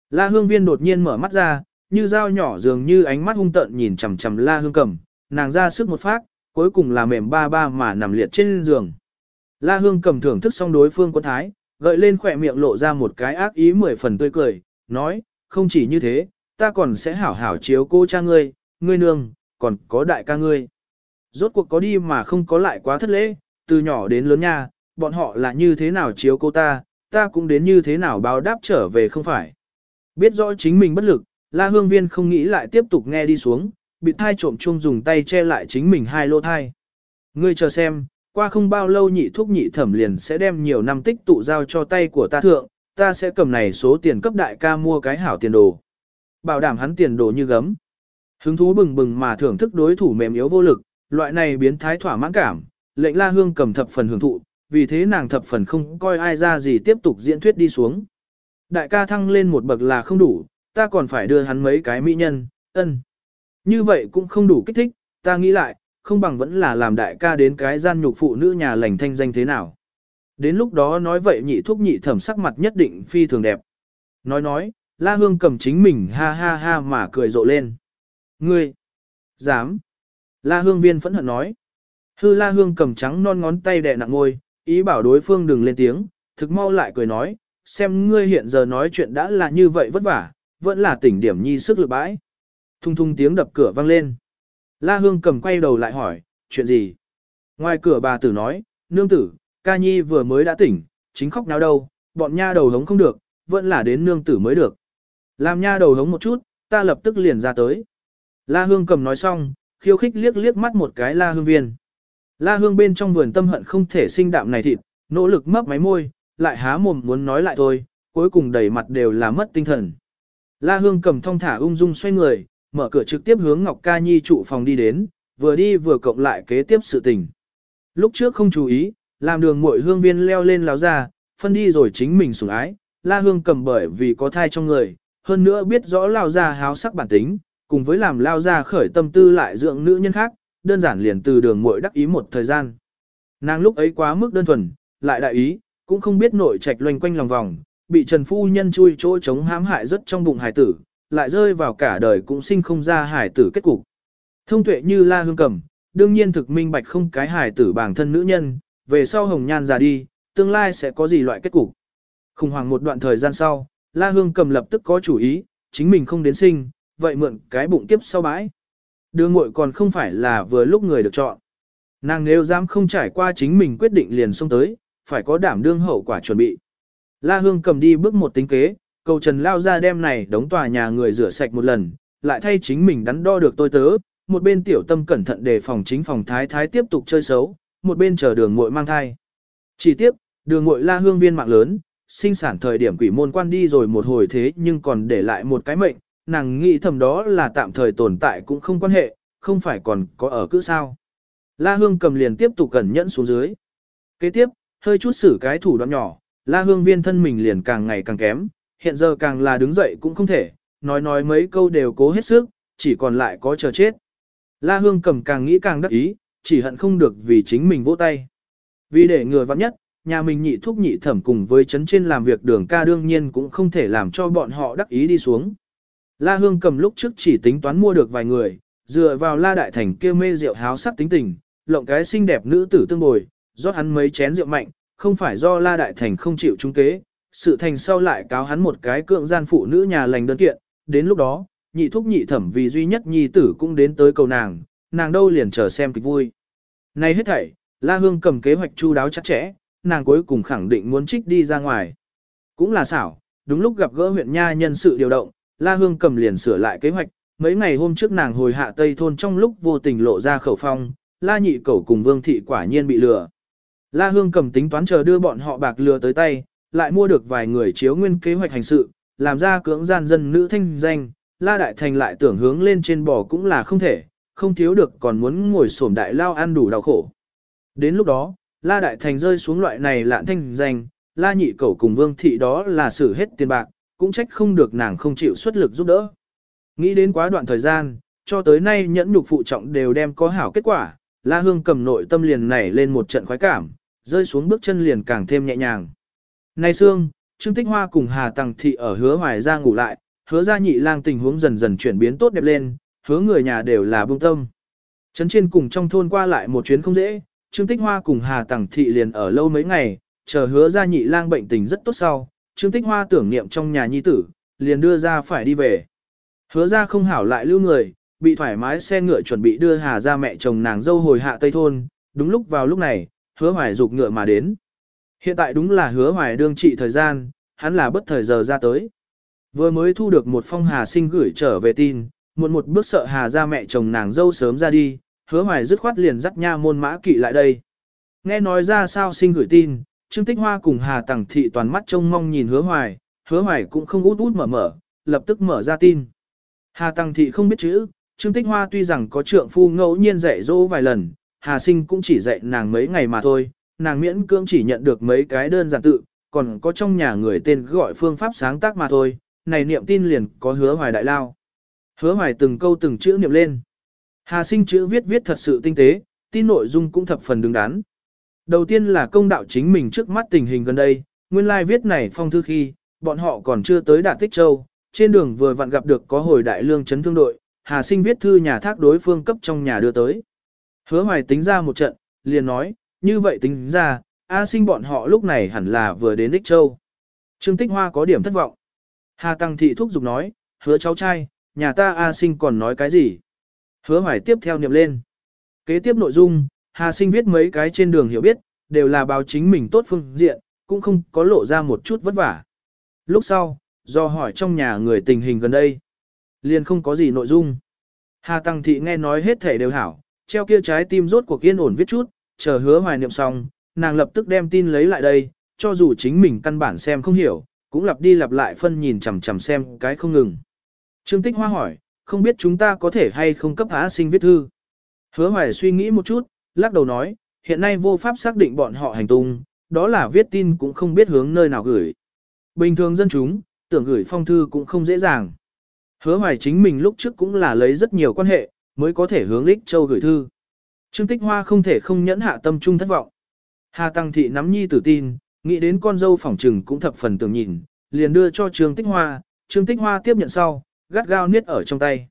La Hương Viên đột nhiên mở mắt ra, như dao nhỏ dường như ánh mắt hung tợn nhìn chằm chằm La Hương Cẩm, nàng ra sức một phát, cuối cùng là mềm ba ba mà nằm liệt trên giường. La Hương Cẩm thưởng thức xong đối phương quân thái, gợi lên khỏe miệng lộ ra một cái ác ý mười phần tươi cười, nói, không chỉ như thế, ta còn sẽ hảo hảo chiếu cô cha ngươi, ngươi nương, còn có đại ca ngươi. Rốt cuộc có đi mà không có lại quá thất lễ, từ nhỏ đến lớn nha, bọn họ là như thế nào chiếu cô ta, ta cũng đến như thế nào báo đáp trở về không phải. Biết rõ chính mình bất lực, La Hương Viên không nghĩ lại tiếp tục nghe đi xuống, bị thai trộm chung dùng tay che lại chính mình hai lô thai. Ngươi chờ xem, qua không bao lâu nhị thuốc nhị thẩm liền sẽ đem nhiều năm tích tụ giao cho tay của ta thượng, ta sẽ cầm này số tiền cấp đại ca mua cái hảo tiền đồ. Bảo đảm hắn tiền đồ như gấm. Hứng thú bừng bừng mà thưởng thức đối thủ mềm yếu vô lực, loại này biến thái thỏa mãn cảm, lệnh la hương cầm thập phần hưởng thụ, vì thế nàng thập phần không coi ai ra gì tiếp tục diễn thuyết đi xuống. Đại ca thăng lên một bậc là không đủ, ta còn phải đưa hắn mấy cái mỹ nhân, ân. Như vậy cũng không đủ kích thích, ta nghĩ lại, không bằng vẫn là làm đại ca đến cái gian nhục phụ nữ nhà lành thanh danh thế nào. Đến lúc đó nói vậy nhị thuốc nhị thẩm sắc mặt nhất định phi thường đẹp. Nói nói, La Hương cầm chính mình ha ha ha mà cười rộ lên. Ngươi! Dám! La Hương viên phẫn hận nói. Hư La Hương cầm trắng non ngón tay đè nặng ngôi, ý bảo đối phương đừng lên tiếng, thực mau lại cười nói, xem ngươi hiện giờ nói chuyện đã là như vậy vất vả, vẫn là tỉnh điểm nhi sức lực bãi. Thung thung tiếng đập cửa vang lên. La Hương cầm quay đầu lại hỏi, chuyện gì? Ngoài cửa bà tử nói, nương tử, ca nhi vừa mới đã tỉnh, chính khóc náo đâu, bọn nha đầu hống không được, vẫn là đến nương tử mới được. Làm nha đầu hống một chút, ta lập tức liền ra tới. La Hương cầm nói xong, khiêu khích liếc liếc mắt một cái La Hương viên. La Hương bên trong vườn tâm hận không thể sinh đạm này thịt, nỗ lực mấp máy môi, lại há mồm muốn nói lại thôi, cuối cùng đầy mặt đều là mất tinh thần. La Hương cầm thong thả ung dung xoay người, mở cửa trực tiếp hướng Ngọc Ca Nhi trụ phòng đi đến, vừa đi vừa cộng lại kế tiếp sự tình. Lúc trước không chú ý, làm đường muội hương viên leo lên láo ra, phân đi rồi chính mình sủng ái, La Hương cầm bởi vì có thai trong người, hơn nữa biết rõ lao ra háo sắc bản tính, cùng với làm lao ra khởi tâm tư lại dưỡng nữ nhân khác, đơn giản liền từ đường muội đắc ý một thời gian. Nàng lúc ấy quá mức đơn thuần, lại đại ý, cũng không biết nội trạch loanh quanh lòng vòng, bị Trần Phu Nhân chui chỗ chống hãm hại rất trong bụng hải tử, lại rơi vào cả đời cũng sinh không ra hải tử kết cục. Thông tuệ như La Hương Cầm, đương nhiên thực minh bạch không cái hải tử bản thân nữ nhân, về sau hồng nhan già đi, tương lai sẽ có gì loại kết cục. Khủng hoảng một đoạn thời gian sau, La Hương Cầm lập tức có chủ ý, chính mình không đến sinh, vậy mượn cái bụng kiếp sau bãi. Đường muội còn không phải là vừa lúc người được chọn. Nàng nếu dám không trải qua chính mình quyết định liền xông tới, phải có đảm đương hậu quả chuẩn bị. La Hương cầm đi bước một tính kế, cầu Trần lao ra đem này đóng tòa nhà người rửa sạch một lần, lại thay chính mình đắn đo được tôi tớ, một bên tiểu tâm cẩn thận đề phòng chính phòng thái thái tiếp tục chơi xấu, một bên chờ đường muội mang thai. Chỉ tiếp, đường muội La Hương viên mạng lớn, sinh sản thời điểm quỷ môn quan đi rồi một hồi thế nhưng còn để lại một cái mệnh, nàng nghĩ thầm đó là tạm thời tồn tại cũng không quan hệ, không phải còn có ở cứ sao. La Hương cầm liền tiếp tục cẩn nhẫn xuống dưới. Kế tiếp, hơi chút xử cái thủ đoạn nhỏ, La Hương viên thân mình liền càng ngày càng kém, hiện giờ càng là đứng dậy cũng không thể, nói nói mấy câu đều cố hết sức, chỉ còn lại có chờ chết. La Hương cầm càng nghĩ càng đắc ý, chỉ hận không được vì chính mình vỗ tay. Vì để ngừa vắng nhất, nhà mình nhị thúc nhị thẩm cùng với chấn trên làm việc đường ca đương nhiên cũng không thể làm cho bọn họ đắc ý đi xuống. La Hương cầm lúc trước chỉ tính toán mua được vài người, dựa vào La Đại Thành kia mê rượu háo sắc tính tình, lộng cái xinh đẹp nữ tử tương bồi, rót hắn mấy chén rượu mạnh, không phải do La Đại Thành không chịu trung kế, sự thành sau lại cáo hắn một cái cưỡng gian phụ nữ nhà lành đơn kiện, đến lúc đó, nhị thúc nhị thẩm vì duy nhất nhi tử cũng đến tới cầu nàng, nàng đâu liền chờ xem kịch vui. Này hết thảy, La Hương cầm kế hoạch chu đáo chắc chẽ, nàng cuối cùng khẳng định muốn trích đi ra ngoài. Cũng là xảo, đúng lúc gặp gỡ huyện nha nhân sự điều động, La Hương cầm liền sửa lại kế hoạch, mấy ngày hôm trước nàng hồi hạ Tây Thôn trong lúc vô tình lộ ra khẩu phong, La Nhị Cẩu cùng Vương Thị quả nhiên bị lừa. La Hương cầm tính toán chờ đưa bọn họ bạc lừa tới tay, lại mua được vài người chiếu nguyên kế hoạch hành sự, làm ra cưỡng gian dân nữ thanh danh, La Đại Thành lại tưởng hướng lên trên bò cũng là không thể, không thiếu được còn muốn ngồi sổm đại lao ăn đủ đau khổ. Đến lúc đó, La Đại Thành rơi xuống loại này lạn thanh danh, La Nhị Cẩu cùng Vương Thị đó là xử hết tiền bạc, cũng trách không được nàng không chịu xuất lực giúp đỡ. Nghĩ đến quá đoạn thời gian, cho tới nay nhẫn nhục phụ trọng đều đem có hảo kết quả, La Hương cầm nội tâm liền nảy lên một trận khoái cảm, rơi xuống bước chân liền càng thêm nhẹ nhàng. Nay Sương, Trương Tích Hoa cùng Hà Tằng Thị ở hứa hoài ra ngủ lại, hứa ra nhị lang tình huống dần dần chuyển biến tốt đẹp lên, hứa người nhà đều là bông tâm. Trấn trên cùng trong thôn qua lại một chuyến không dễ, Trương Tích Hoa cùng Hà Tằng Thị liền ở lâu mấy ngày, chờ hứa ra nhị lang bệnh tình rất tốt sau, Trương Tích Hoa tưởng niệm trong nhà nhi tử, liền đưa ra phải đi về. Hứa ra không hảo lại lưu người, bị thoải mái xe ngựa chuẩn bị đưa Hà ra mẹ chồng nàng dâu hồi hạ Tây Thôn, đúng lúc vào lúc này, hứa hoài dục ngựa mà đến. Hiện tại đúng là hứa hoài đương trị thời gian, hắn là bất thời giờ ra tới. Vừa mới thu được một phong Hà sinh gửi trở về tin, Muộn một bước sợ Hà ra mẹ chồng nàng dâu sớm ra đi, hứa hoài dứt khoát liền dắt nha môn mã kỵ lại đây. Nghe nói ra sao sinh gửi tin, Trương Tích Hoa cùng Hà Tằng Thị toàn mắt trông mong nhìn hứa hoài, hứa hoài cũng không út út mở mở, lập tức mở ra tin. Hà Tằng Thị không biết chữ, Trương Tích Hoa tuy rằng có trượng phu ngẫu nhiên dạy dỗ vài lần, Hà Sinh cũng chỉ dạy nàng mấy ngày mà thôi, nàng miễn cưỡng chỉ nhận được mấy cái đơn giản tự, còn có trong nhà người tên gọi phương pháp sáng tác mà thôi, này niệm tin liền có hứa hoài đại lao. Hứa hoài từng câu từng chữ niệm lên. Hà sinh chữ viết viết thật sự tinh tế, tin nội dung cũng thập phần đứng đắn. Đầu tiên là công đạo chính mình trước mắt tình hình gần đây, nguyên lai like viết này phong thư khi, bọn họ còn chưa tới Đạt Tích Châu, trên đường vừa vặn gặp được có hồi đại lương chấn thương đội, Hà sinh viết thư nhà thác đối phương cấp trong nhà đưa tới. Hứa hoài tính ra một trận, liền nói, như vậy tính ra, A sinh bọn họ lúc này hẳn là vừa đến Đích Châu. Trương Tích Hoa có điểm thất vọng. Hà Tăng Thị thúc giục nói, hứa cháu trai, nhà ta A sinh còn nói cái gì? Hứa hoài tiếp theo niệm lên. Kế tiếp nội dung, Hà sinh viết mấy cái trên đường hiểu biết, đều là báo chính mình tốt phương diện, cũng không có lộ ra một chút vất vả. Lúc sau, do hỏi trong nhà người tình hình gần đây, liền không có gì nội dung. Hà Tăng Thị nghe nói hết thể đều hảo, treo kia trái tim rốt cuộc yên ổn viết chút, chờ hứa hoài niệm xong, nàng lập tức đem tin lấy lại đây, cho dù chính mình căn bản xem không hiểu, cũng lặp đi lặp lại phân nhìn chằm chằm xem cái không ngừng. Trương Tích Hoa hỏi, không biết chúng ta có thể hay không cấp á sinh viết thư. Hứa hoài suy nghĩ một chút, lắc đầu nói, hiện nay vô pháp xác định bọn họ hành tung, đó là viết tin cũng không biết hướng nơi nào gửi. Bình thường dân chúng, tưởng gửi phong thư cũng không dễ dàng. Hứa hoài chính mình lúc trước cũng là lấy rất nhiều quan hệ, mới có thể hướng Lích Châu gửi thư. Trương Tích Hoa không thể không nhẫn hạ tâm trung thất vọng. Hà Tăng Thị nắm nhi tử tin, nghĩ đến con dâu phỏng trừng cũng thập phần tưởng nhìn, liền đưa cho Trương Tích Hoa, Trương Tích Hoa tiếp nhận sau, gắt gao niết ở trong tay.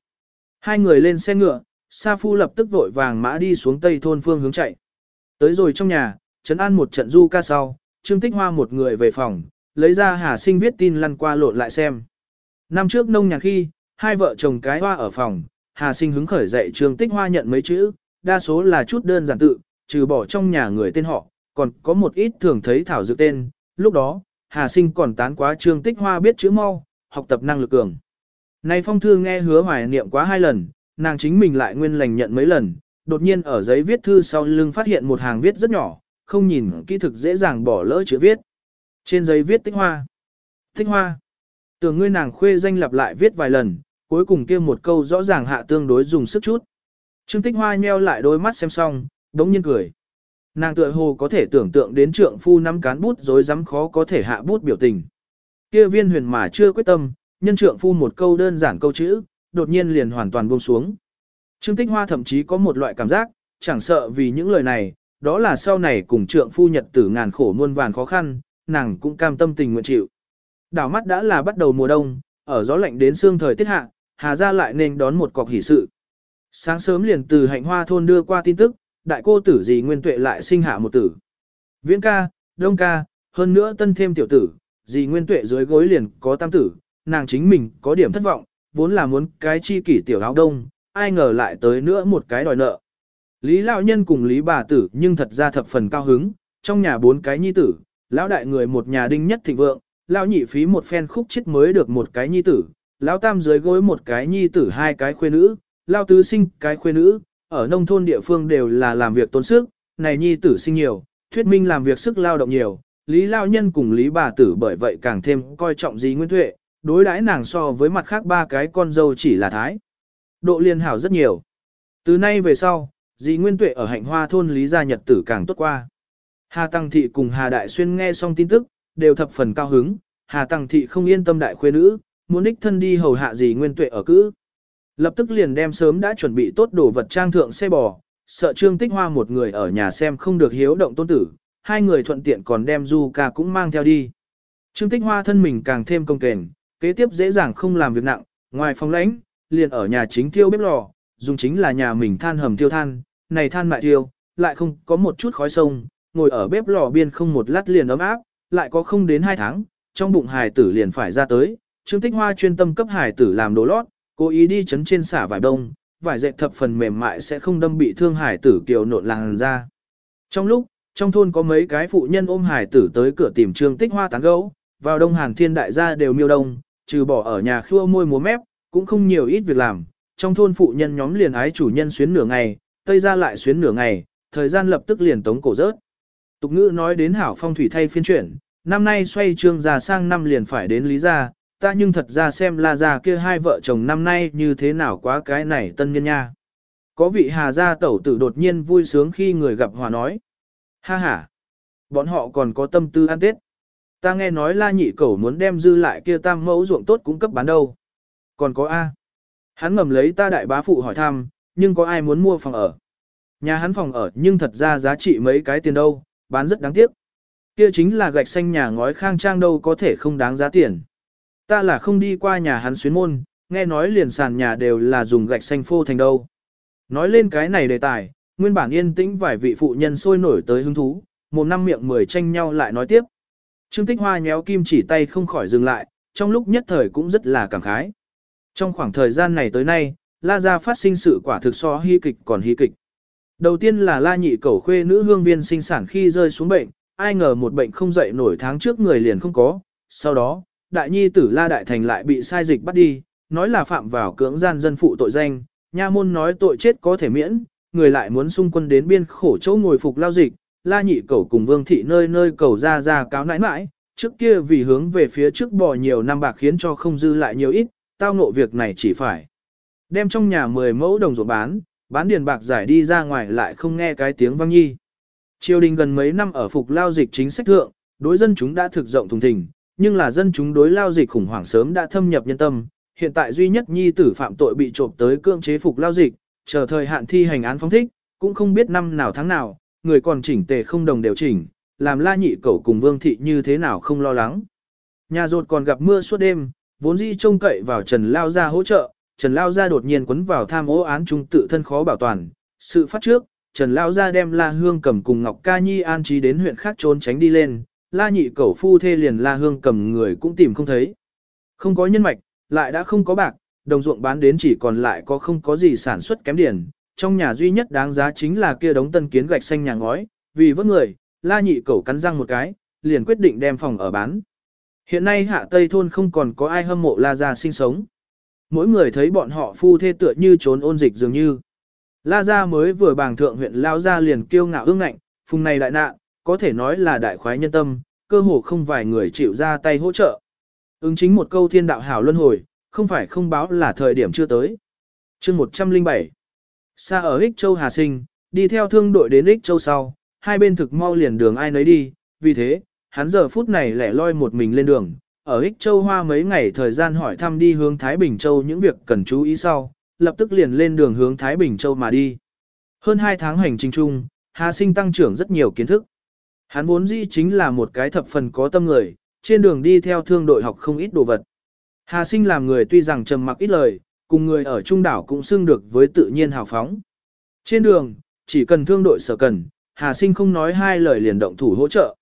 Hai người lên xe ngựa, Sa Phu lập tức vội vàng mã đi xuống tây thôn phương hướng chạy. Tới rồi trong nhà, Trấn An một trận du ca sau, Trương Tích Hoa một người về phòng, lấy ra Hà Sinh viết tin lăn qua lộn lại xem. Năm trước nông nhàn khi, hai vợ chồng cái hoa ở phòng, Hà Sinh hứng khởi dậy Trương Tích Hoa nhận mấy chữ, đa số là chút đơn giản tự, trừ bỏ trong nhà người tên họ, còn có một ít thường thấy thảo dự tên, lúc đó, Hà Sinh còn tán quá Trương Tích Hoa biết chữ mau, học tập năng lực cường. Này phong thư nghe hứa hoài niệm quá hai lần, nàng chính mình lại nguyên lành nhận mấy lần, đột nhiên ở giấy viết thư sau lưng phát hiện một hàng viết rất nhỏ, không nhìn kỹ thực dễ dàng bỏ lỡ chữ viết. Trên giấy viết tích hoa. Tích hoa. Tưởng ngươi nàng khuê danh lặp lại viết vài lần, cuối cùng kia một câu rõ ràng hạ tương đối dùng sức chút. Trương tích hoa nheo lại đôi mắt xem xong, đống nhiên cười. Nàng tựa hồ có thể tưởng tượng đến trượng phu nắm cán bút rồi dám khó có thể hạ bút biểu tình. Kia viên huyền mà chưa quyết tâm, nhân trượng phu một câu đơn giản câu chữ, đột nhiên liền hoàn toàn buông xuống. Trương Tích Hoa thậm chí có một loại cảm giác, chẳng sợ vì những lời này, đó là sau này cùng trượng phu nhật tử ngàn khổ muôn vàn khó khăn, nàng cũng cam tâm tình nguyện chịu. Đảo mắt đã là bắt đầu mùa đông, ở gió lạnh đến xương thời tiết hạ, Hà gia lại nên đón một cọc hỷ sự. Sáng sớm liền từ hạnh hoa thôn đưa qua tin tức, đại cô tử gì nguyên tuệ lại sinh hạ một tử. Viễn ca, đông ca, hơn nữa tân thêm tiểu tử, gì nguyên tuệ dưới gối liền có tam tử, nàng chính mình có điểm thất vọng, vốn là muốn cái chi kỷ tiểu áo đông, ai ngờ lại tới nữa một cái đòi nợ. Lý lão nhân cùng Lý bà tử nhưng thật ra thập phần cao hứng, trong nhà bốn cái nhi tử, lão đại người một nhà đinh nhất thịnh vượng, lão nhị phí một phen khúc chết mới được một cái nhi tử, lão tam dưới gối một cái nhi tử hai cái khuê nữ, lão tứ sinh cái khuê nữ, ở nông thôn địa phương đều là làm việc tốn sức, này nhi tử sinh nhiều, thuyết minh làm việc sức lao động nhiều, Lý lão nhân cùng Lý bà tử bởi vậy càng thêm coi trọng gì nguyên tuệ, đối đãi nàng so với mặt khác ba cái con dâu chỉ là thái. Độ liên hảo rất nhiều. Từ nay về sau, dì Nguyên Tuệ ở hạnh hoa thôn Lý Gia Nhật tử càng tốt qua. Hà Tăng Thị cùng Hà Đại Xuyên nghe xong tin tức, đều thập phần cao hứng, Hà Tăng Thị không yên tâm đại khuê nữ, muốn đích thân đi hầu hạ dì Nguyên Tuệ ở cữ. Lập tức liền đem sớm đã chuẩn bị tốt đồ vật trang thượng xe bò, sợ Trương Tích Hoa một người ở nhà xem không được hiếu động tôn tử, hai người thuận tiện còn đem Du ca cũng mang theo đi. Trương Tích Hoa thân mình càng thêm công kền kế tiếp dễ dàng không làm việc nặng, ngoài phòng lãnh, liền ở nhà chính thiêu bếp lò, dùng chính là nhà mình than hầm thiêu than, này than mại thiêu, lại không có một chút khói sông, ngồi ở bếp lò biên không một lát liền ấm áp, lại có không đến hai tháng, trong bụng hài tử liền phải ra tới, Trương Tích Hoa chuyên tâm cấp hài tử làm đồ lót, cố ý đi chấn trên xả vải đông, vải dệt thập phần mềm mại sẽ không đâm bị thương hài tử kiều nộn làng ra. Trong lúc, trong thôn có mấy cái phụ nhân ôm hài tử tới cửa tìm Trương Tích Hoa tán gấu, vào đông hàn thiên đại gia đều miêu đông, trừ bỏ ở nhà khua môi múa mép, cũng không nhiều ít việc làm, trong thôn phụ nhân nhóm liền ái chủ nhân xuyến nửa ngày, tây ra lại xuyến nửa ngày, thời gian lập tức liền tống cổ rớt. Tục ngữ nói đến hảo phong thủy thay phiên chuyển, năm nay xoay trương già sang năm liền phải đến lý gia, ta nhưng thật ra xem la gia kia hai vợ chồng năm nay như thế nào quá cái này tân nhân nha. Có vị hà gia tẩu tử đột nhiên vui sướng khi người gặp hòa nói. Ha ha, bọn họ còn có tâm tư ăn tết. Ta nghe nói la nhị cẩu muốn đem dư lại kia tam mẫu ruộng tốt cũng cấp bán đâu. Còn có A. Hắn ngầm lấy ta đại bá phụ hỏi thăm, nhưng có ai muốn mua phòng ở. Nhà hắn phòng ở nhưng thật ra giá trị mấy cái tiền đâu, bán rất đáng tiếc. Kia chính là gạch xanh nhà ngói khang trang đâu có thể không đáng giá tiền. Ta là không đi qua nhà hắn xuyến môn, nghe nói liền sàn nhà đều là dùng gạch xanh phô thành đâu. Nói lên cái này đề tài, nguyên bản yên tĩnh vài vị phụ nhân sôi nổi tới hứng thú, một năm miệng mười tranh nhau lại nói tiếp. Trương Tích Hoa nhéo kim chỉ tay không khỏi dừng lại, trong lúc nhất thời cũng rất là cảm khái. Trong khoảng thời gian này tới nay, La Gia phát sinh sự quả thực so hy kịch còn hy kịch. Đầu tiên là La Nhị Cẩu khuê nữ hương viên sinh sản khi rơi xuống bệnh, ai ngờ một bệnh không dậy nổi tháng trước người liền không có. Sau đó, đại nhi tử La Đại Thành lại bị sai dịch bắt đi, nói là phạm vào cưỡng gian dân phụ tội danh, nha môn nói tội chết có thể miễn, người lại muốn xung quân đến biên khổ chỗ ngồi phục lao dịch, La Nhị cầu cùng Vương Thị nơi nơi cầu ra ra cáo nãi nãi, trước kia vì hướng về phía trước bò nhiều năm bạc khiến cho không dư lại nhiều ít, tao ngộ việc này chỉ phải đem trong nhà 10 mẫu đồng ruộng bán, bán điền bạc giải đi ra ngoài lại không nghe cái tiếng vang nhi. Triều đình gần mấy năm ở phục lao dịch chính sách thượng, đối dân chúng đã thực rộng thùng thình, nhưng là dân chúng đối lao dịch khủng hoảng sớm đã thâm nhập nhân tâm, hiện tại duy nhất nhi tử phạm tội bị trộm tới cưỡng chế phục lao dịch, chờ thời hạn thi hành án phóng thích, cũng không biết năm nào tháng nào, người còn chỉnh tề không đồng đều chỉnh, làm la nhị cẩu cùng vương thị như thế nào không lo lắng. Nhà rột còn gặp mưa suốt đêm, vốn dĩ trông cậy vào Trần Lao ra hỗ trợ, Trần Lao ra đột nhiên quấn vào tham ô án trung tự thân khó bảo toàn. Sự phát trước, Trần Lao ra đem La Hương cầm cùng Ngọc Ca Nhi an trí đến huyện khác trốn tránh đi lên, La nhị cẩu phu thê liền La Hương cầm người cũng tìm không thấy. Không có nhân mạch, lại đã không có bạc, đồng ruộng bán đến chỉ còn lại có không có gì sản xuất kém điển. Trong nhà duy nhất đáng giá chính là kia đống tân kiến gạch xanh nhà ngói, vì vớt người, La nhị cẩu cắn răng một cái, liền quyết định đem phòng ở bán. Hiện nay hạ Tây thôn không còn có ai hâm mộ La Gia sinh sống. Mỗi người thấy bọn họ phu thê tựa như trốn ôn dịch dường như. La Gia mới vừa bàng thượng huyện Lao Gia liền kiêu ngạo ương ngạnh, phùng này đại nạn, có thể nói là đại khoái nhân tâm, cơ hồ không vài người chịu ra tay hỗ trợ. Ứng chính một câu thiên đạo hảo luân hồi, không phải không báo là thời điểm chưa tới. chương 107 Xa ở Ích Châu Hà Sinh, đi theo thương đội đến Ích Châu sau, hai bên thực mau liền đường ai nấy đi, vì thế, hắn giờ phút này lẻ loi một mình lên đường, ở Ích Châu Hoa mấy ngày thời gian hỏi thăm đi hướng Thái Bình Châu những việc cần chú ý sau, lập tức liền lên đường hướng Thái Bình Châu mà đi. Hơn 2 tháng hành trình chung, Hà Sinh tăng trưởng rất nhiều kiến thức. Hắn vốn dĩ chính là một cái thập phần có tâm người, trên đường đi theo thương đội học không ít đồ vật. Hà Sinh làm người tuy rằng trầm mặc ít lời, cùng người ở trung đảo cũng xưng được với tự nhiên hào phóng. Trên đường, chỉ cần thương đội sở cần, Hà Sinh không nói hai lời liền động thủ hỗ trợ.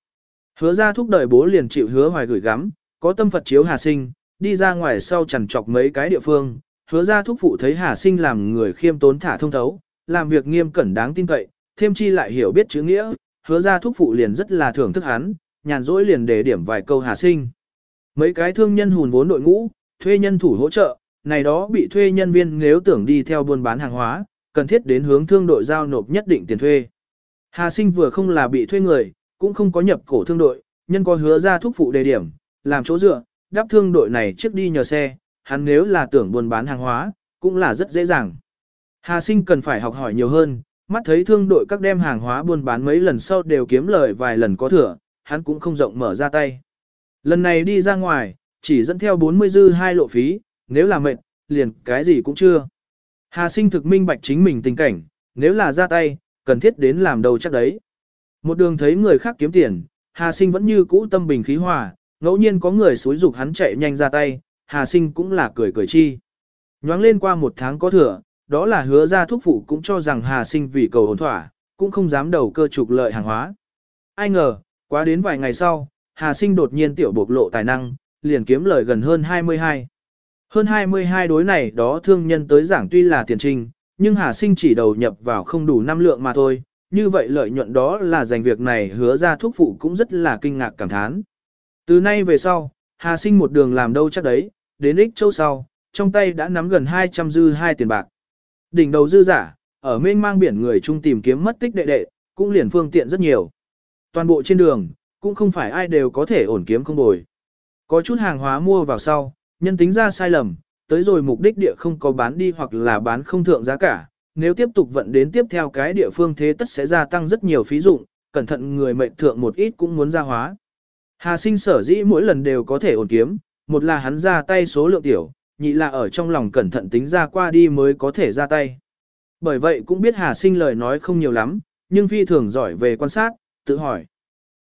Hứa ra thúc đời bố liền chịu hứa hoài gửi gắm, có tâm Phật chiếu Hà Sinh, đi ra ngoài sau chằn chọc mấy cái địa phương, hứa ra thúc phụ thấy Hà Sinh làm người khiêm tốn thả thông thấu, làm việc nghiêm cẩn đáng tin cậy, thêm chi lại hiểu biết chữ nghĩa, hứa ra thúc phụ liền rất là thưởng thức hắn, nhàn rỗi liền để điểm vài câu Hà Sinh. Mấy cái thương nhân hùn vốn đội ngũ, thuê nhân thủ hỗ trợ, này đó bị thuê nhân viên nếu tưởng đi theo buôn bán hàng hóa, cần thiết đến hướng thương đội giao nộp nhất định tiền thuê. Hà Sinh vừa không là bị thuê người, cũng không có nhập cổ thương đội, nhân có hứa ra thúc phụ đề điểm, làm chỗ dựa, đáp thương đội này trước đi nhờ xe, hắn nếu là tưởng buôn bán hàng hóa, cũng là rất dễ dàng. Hà sinh cần phải học hỏi nhiều hơn, mắt thấy thương đội các đem hàng hóa buôn bán mấy lần sau đều kiếm lời vài lần có thừa, hắn cũng không rộng mở ra tay. Lần này đi ra ngoài, chỉ dẫn theo 40 dư hai lộ phí, nếu là mệt, liền cái gì cũng chưa. Hà sinh thực minh bạch chính mình tình cảnh, nếu là ra tay, cần thiết đến làm đầu chắc đấy. Một đường thấy người khác kiếm tiền, Hà Sinh vẫn như cũ tâm bình khí hòa, ngẫu nhiên có người xúi dục hắn chạy nhanh ra tay, Hà Sinh cũng là cười cười chi. Nhoáng lên qua một tháng có thừa, đó là hứa ra thuốc phụ cũng cho rằng Hà Sinh vì cầu hồn thỏa, cũng không dám đầu cơ trục lợi hàng hóa. Ai ngờ, quá đến vài ngày sau, Hà Sinh đột nhiên tiểu bộc lộ tài năng, liền kiếm lời gần hơn 22. Hơn 22 đối này đó thương nhân tới giảng tuy là tiền trình, nhưng Hà Sinh chỉ đầu nhập vào không đủ năm lượng mà thôi, như vậy lợi nhuận đó là dành việc này hứa ra thuốc phụ cũng rất là kinh ngạc cảm thán. Từ nay về sau, Hà Sinh một đường làm đâu chắc đấy, đến ích châu sau, trong tay đã nắm gần 200 dư hai tiền bạc. Đỉnh đầu dư giả, ở mênh mang biển người chung tìm kiếm mất tích đệ đệ, cũng liền phương tiện rất nhiều. Toàn bộ trên đường, cũng không phải ai đều có thể ổn kiếm không bồi. Có chút hàng hóa mua vào sau, nhân tính ra sai lầm, tới rồi mục đích địa không có bán đi hoặc là bán không thượng giá cả, nếu tiếp tục vận đến tiếp theo cái địa phương thế tất sẽ gia tăng rất nhiều phí dụng, cẩn thận người mệnh thượng một ít cũng muốn ra hóa. Hà sinh sở dĩ mỗi lần đều có thể ổn kiếm, một là hắn ra tay số lượng tiểu, nhị là ở trong lòng cẩn thận tính ra qua đi mới có thể ra tay. Bởi vậy cũng biết Hà sinh lời nói không nhiều lắm, nhưng phi thường giỏi về quan sát, tự hỏi.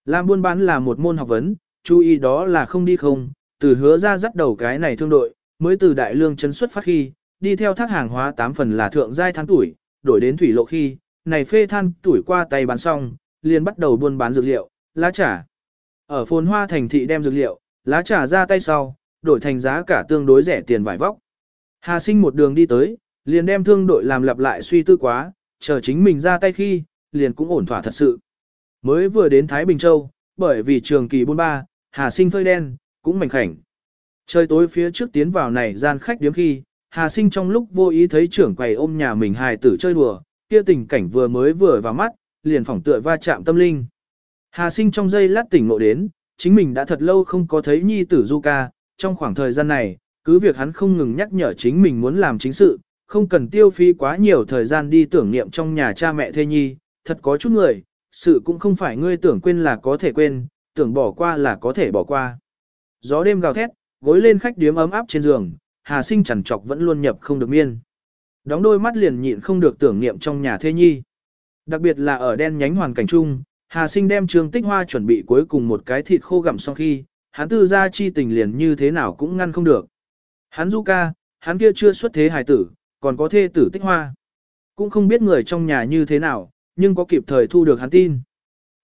Làm buôn bán là một môn học vấn, chú ý đó là không đi không, từ hứa ra dắt đầu cái này thương đội, mới từ đại lương chấn xuất phát khi, đi theo thác hàng hóa tám phần là thượng giai than tuổi, đổi đến thủy lộ khi, này phê than tuổi qua tay bán xong, liền bắt đầu buôn bán dược liệu, lá trà. Ở phồn hoa thành thị đem dược liệu, lá trà ra tay sau, đổi thành giá cả tương đối rẻ tiền vải vóc. Hà sinh một đường đi tới, liền đem thương đội làm lặp lại suy tư quá, chờ chính mình ra tay khi, liền cũng ổn thỏa thật sự. Mới vừa đến Thái Bình Châu, bởi vì trường kỳ buôn ba, Hà sinh phơi đen, cũng mảnh khảnh. Trời tối phía trước tiến vào này gian khách điếm khi, Hà sinh trong lúc vô ý thấy trưởng quầy ôm nhà mình hài tử chơi đùa, kia tình cảnh vừa mới vừa vào mắt, liền phỏng tựa va chạm tâm linh. Hà sinh trong giây lát tỉnh ngộ đến, chính mình đã thật lâu không có thấy nhi tử du ca, trong khoảng thời gian này, cứ việc hắn không ngừng nhắc nhở chính mình muốn làm chính sự, không cần tiêu phí quá nhiều thời gian đi tưởng niệm trong nhà cha mẹ thê nhi, thật có chút người, sự cũng không phải ngươi tưởng quên là có thể quên, tưởng bỏ qua là có thể bỏ qua. Gió đêm gào thét, gối lên khách điếm ấm áp trên giường, Hà Sinh chằn trọc vẫn luôn nhập không được miên. Đóng đôi mắt liền nhịn không được tưởng niệm trong nhà thê nhi. Đặc biệt là ở đen nhánh hoàn cảnh chung, Hà Sinh đem Trương Tích Hoa chuẩn bị cuối cùng một cái thịt khô gặm sau khi, hắn tư ra chi tình liền như thế nào cũng ngăn không được. Hắn du ca, hắn kia chưa xuất thế hài tử, còn có thê tử Tích Hoa. Cũng không biết người trong nhà như thế nào, nhưng có kịp thời thu được hắn tin.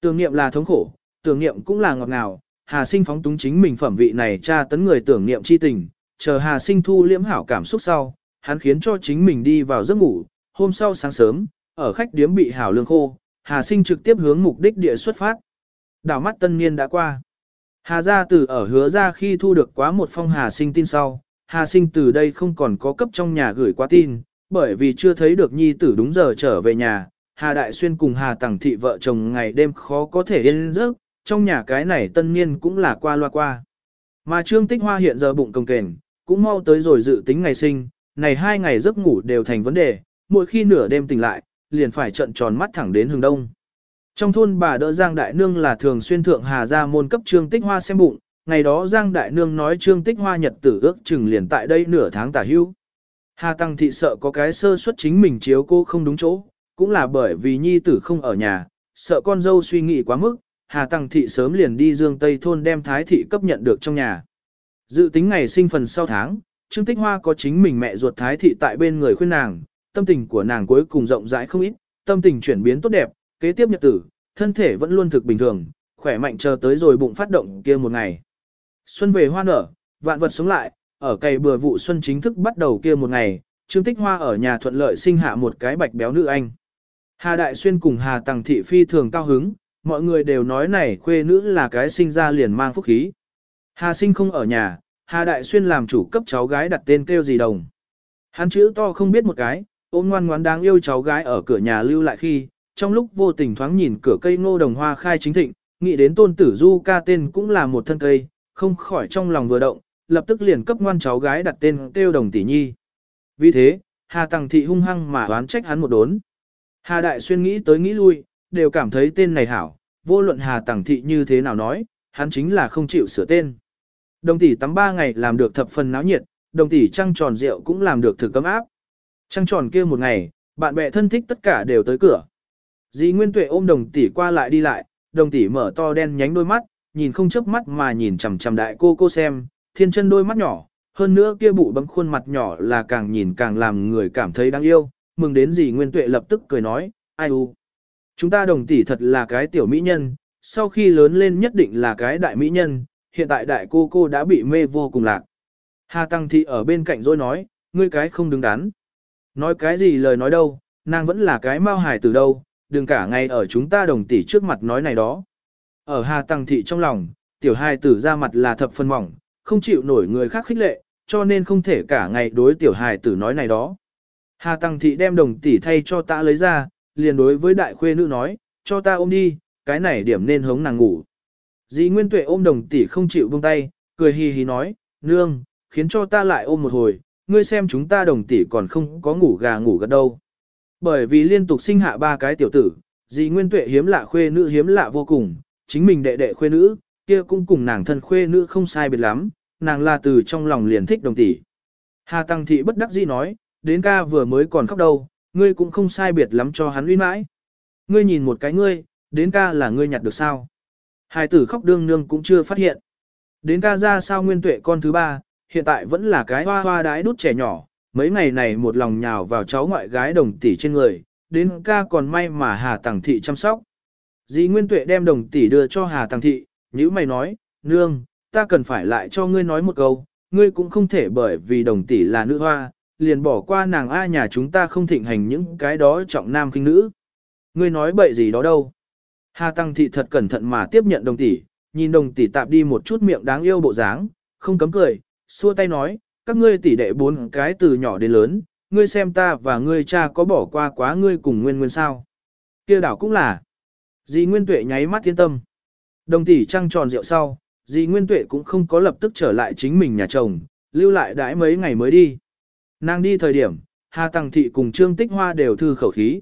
Tưởng niệm là thống khổ, tưởng niệm cũng là ngọt ngào, Hà Sinh phóng túng chính mình phẩm vị này tra tấn người tưởng niệm chi tình, chờ Hà Sinh thu liễm hảo cảm xúc sau, hắn khiến cho chính mình đi vào giấc ngủ, hôm sau sáng sớm, ở khách điếm bị hảo lương khô, Hà Sinh trực tiếp hướng mục đích địa xuất phát. Đảo mắt tân niên đã qua. Hà gia tử ở hứa ra khi thu được quá một phong Hà Sinh tin sau, Hà Sinh từ đây không còn có cấp trong nhà gửi qua tin, bởi vì chưa thấy được nhi tử đúng giờ trở về nhà, Hà Đại Xuyên cùng Hà Tằng Thị vợ chồng ngày đêm khó có thể yên giấc, trong nhà cái này tân niên cũng là qua loa qua. Mà Trương Tích Hoa hiện giờ bụng công kềnh, cũng mau tới rồi dự tính ngày sinh, này hai ngày giấc ngủ đều thành vấn đề, mỗi khi nửa đêm tỉnh lại, liền phải trận tròn mắt thẳng đến hướng đông. Trong thôn bà đỡ Giang Đại Nương là thường xuyên thượng Hà ra môn cấp Trương Tích Hoa xem bụng, ngày đó Giang Đại Nương nói Trương Tích Hoa nhật tử ước chừng liền tại đây nửa tháng tả hưu. Hà Tăng Thị sợ có cái sơ suất chính mình chiếu cô không đúng chỗ, cũng là bởi vì nhi tử không ở nhà, sợ con dâu suy nghĩ quá mức, Hà Tăng Thị sớm liền đi Dương Tây Thôn đem Thái Thị cấp nhận được trong nhà. Dự tính ngày sinh phần sau tháng, Trương Tích Hoa có chính mình mẹ ruột Thái Thị tại bên người khuyên nàng, tâm tình của nàng cuối cùng rộng rãi không ít, tâm tình chuyển biến tốt đẹp, kế tiếp nhật tử, thân thể vẫn luôn thực bình thường, khỏe mạnh chờ tới rồi bụng phát động kia một ngày. Xuân về hoa nở, vạn vật sống lại, ở cày bừa vụ xuân chính thức bắt đầu kia một ngày, Trương Tích Hoa ở nhà thuận lợi sinh hạ một cái bạch béo nữ anh. Hà Đại Xuyên cùng Hà Tằng Thị phi thường cao hứng, mọi người đều nói này khuê nữ là cái sinh ra liền mang phúc khí. Hà sinh không ở nhà, Hà Đại Xuyên làm chủ cấp cháu gái đặt tên kêu gì đồng. Hắn chữ to không biết một cái, ôm ngoan ngoãn đáng yêu cháu gái ở cửa nhà lưu lại khi, trong lúc vô tình thoáng nhìn cửa cây ngô đồng hoa khai chính thịnh, nghĩ đến tôn tử du ca tên cũng là một thân cây, không khỏi trong lòng vừa động, lập tức liền cấp ngoan cháu gái đặt tên kêu đồng tỷ nhi. Vì thế, Hà Tằng Thị hung hăng mà đoán trách hắn một đốn. Hà Đại Xuyên nghĩ tới nghĩ lui, đều cảm thấy tên này hảo, vô luận Hà Tằng Thị như thế nào nói, hắn chính là không chịu sửa tên. Đồng tỷ tắm ba ngày làm được thập phần náo nhiệt, đồng tỷ trăng tròn rượu cũng làm được thử cấm áp. Trăng tròn kia một ngày, bạn bè thân thích tất cả đều tới cửa. Dì Nguyên Tuệ ôm đồng tỷ qua lại đi lại, đồng tỷ mở to đen nhánh đôi mắt, nhìn không chớp mắt mà nhìn chằm chằm đại cô cô xem, thiên chân đôi mắt nhỏ, hơn nữa kia bụ bấm khuôn mặt nhỏ là càng nhìn càng làm người cảm thấy đáng yêu, mừng đến dì Nguyên Tuệ lập tức cười nói, ai u. Chúng ta đồng tỷ thật là cái tiểu mỹ nhân, sau khi lớn lên nhất định là cái đại mỹ nhân, hiện tại đại cô cô đã bị mê vô cùng lạc. Hà Tăng Thị ở bên cạnh rồi nói, ngươi cái không đứng đắn. Nói cái gì lời nói đâu, nàng vẫn là cái mau hài từ đâu, đừng cả ngày ở chúng ta đồng tỷ trước mặt nói này đó. Ở Hà Tăng Thị trong lòng, tiểu hài tử ra mặt là thập phân mỏng, không chịu nổi người khác khích lệ, cho nên không thể cả ngày đối tiểu hài tử nói này đó. Hà Tăng Thị đem đồng tỷ thay cho ta lấy ra, liền đối với đại khuê nữ nói, cho ta ôm đi, cái này điểm nên hống nàng ngủ. Dì Nguyên Tuệ ôm đồng tỷ không chịu buông tay, cười hì hì nói, nương, khiến cho ta lại ôm một hồi, ngươi xem chúng ta đồng tỷ còn không có ngủ gà ngủ gật đâu. Bởi vì liên tục sinh hạ ba cái tiểu tử, dì Nguyên Tuệ hiếm lạ khuê nữ hiếm lạ vô cùng, chính mình đệ đệ khuê nữ, kia cũng cùng nàng thân khuê nữ không sai biệt lắm, nàng là từ trong lòng liền thích đồng tỷ. Hà Tăng Thị bất đắc dĩ nói, đến ca vừa mới còn khóc đâu, ngươi cũng không sai biệt lắm cho hắn uy mãi. Ngươi nhìn một cái ngươi, đến ca là ngươi nhặt được sao. Hai tử khóc đương nương cũng chưa phát hiện. Đến ca ra sao nguyên tuệ con thứ ba, hiện tại vẫn là cái hoa hoa đái đút trẻ nhỏ, mấy ngày này một lòng nhào vào cháu ngoại gái đồng tỷ trên người, đến ca còn may mà Hà Tằng Thị chăm sóc. Dì Nguyên Tuệ đem đồng tỷ đưa cho Hà Tằng Thị, nữ mày nói, nương, ta cần phải lại cho ngươi nói một câu, ngươi cũng không thể bởi vì đồng tỷ là nữ hoa, liền bỏ qua nàng A nhà chúng ta không thịnh hành những cái đó trọng nam kinh nữ. Ngươi nói bậy gì đó đâu. Hà Tăng Thị thật cẩn thận mà tiếp nhận đồng tỷ, nhìn đồng tỷ tạp đi một chút miệng đáng yêu bộ dáng, không cấm cười, xua tay nói, các ngươi tỷ đệ bốn cái từ nhỏ đến lớn, ngươi xem ta và ngươi cha có bỏ qua quá ngươi cùng nguyên nguyên sao. kia đảo cũng là. Dì Nguyên Tuệ nháy mắt yên tâm. Đồng tỷ trăng tròn rượu sau, dì Nguyên Tuệ cũng không có lập tức trở lại chính mình nhà chồng, lưu lại đãi mấy ngày mới đi. Nàng đi thời điểm, Hà Tăng Thị cùng Trương Tích Hoa đều thư khẩu khí.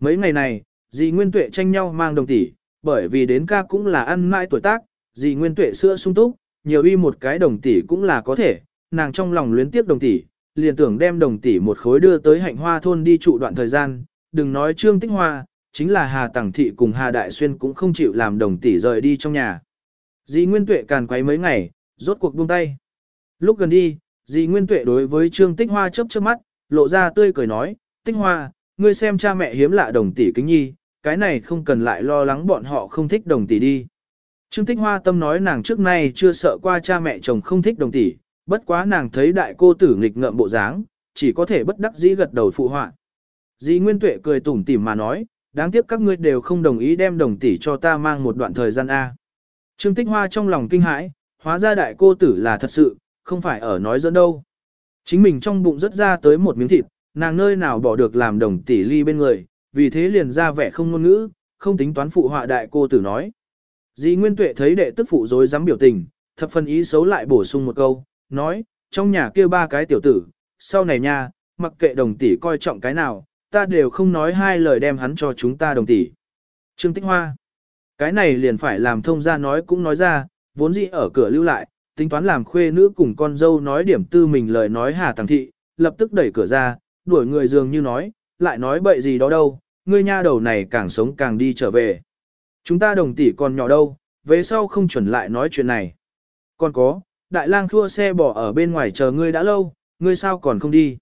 Mấy ngày này, dì Nguyên Tuệ tranh nhau mang đồng tỷ, bởi vì đến ca cũng là ăn mãi tuổi tác, dì Nguyên Tuệ sữa sung túc, nhiều y một cái đồng tỷ cũng là có thể, nàng trong lòng luyến tiếc đồng tỷ, liền tưởng đem đồng tỷ một khối đưa tới hạnh hoa thôn đi trụ đoạn thời gian, đừng nói Trương Tích Hoa, chính là Hà Tằng Thị cùng Hà Đại Xuyên cũng không chịu làm đồng tỷ rời đi trong nhà. Dì Nguyên Tuệ càn quấy mấy ngày, rốt cuộc buông tay. Lúc gần đi, dì Nguyên Tuệ đối với Trương Tích Hoa chớp chớp mắt, lộ ra tươi cười nói, Tích Hoa, ngươi xem cha mẹ hiếm lạ đồng tỷ kính nhi, cái này không cần lại lo lắng bọn họ không thích đồng tỷ đi. Trương Tích Hoa tâm nói nàng trước nay chưa sợ qua cha mẹ chồng không thích đồng tỷ, bất quá nàng thấy đại cô tử nghịch ngợm bộ dáng, chỉ có thể bất đắc dĩ gật đầu phụ họa. Dì Nguyên Tuệ cười tủm tỉm mà nói, đáng tiếc các ngươi đều không đồng ý đem đồng tỷ cho ta mang một đoạn thời gian A. Trương Tích Hoa trong lòng kinh hãi, hóa ra đại cô tử là thật sự, không phải ở nói dẫn đâu. Chính mình trong bụng rất ra tới một miếng thịt, nàng nơi nào bỏ được làm đồng tỷ ly bên người, vì thế liền ra vẻ không ngôn ngữ, không tính toán phụ họa đại cô tử nói. Dĩ Nguyên Tuệ thấy đệ tức phụ dối dám biểu tình, thập phần ý xấu lại bổ sung một câu, nói, trong nhà kia ba cái tiểu tử, sau này nha, mặc kệ đồng tỷ coi trọng cái nào, ta đều không nói hai lời đem hắn cho chúng ta đồng tỷ. Trương Tích Hoa, cái này liền phải làm thông ra nói cũng nói ra, vốn dĩ ở cửa lưu lại, tính toán làm khuê nữ cùng con dâu nói điểm tư mình lời nói hà thằng thị, lập tức đẩy cửa ra, đuổi người dường như nói, lại nói bậy gì đó đâu, ngươi nha đầu này càng sống càng đi trở về. Chúng ta đồng tỷ còn nhỏ đâu, về sau không chuẩn lại nói chuyện này. Còn có, đại lang thua xe bỏ ở bên ngoài chờ ngươi đã lâu, ngươi sao còn không đi.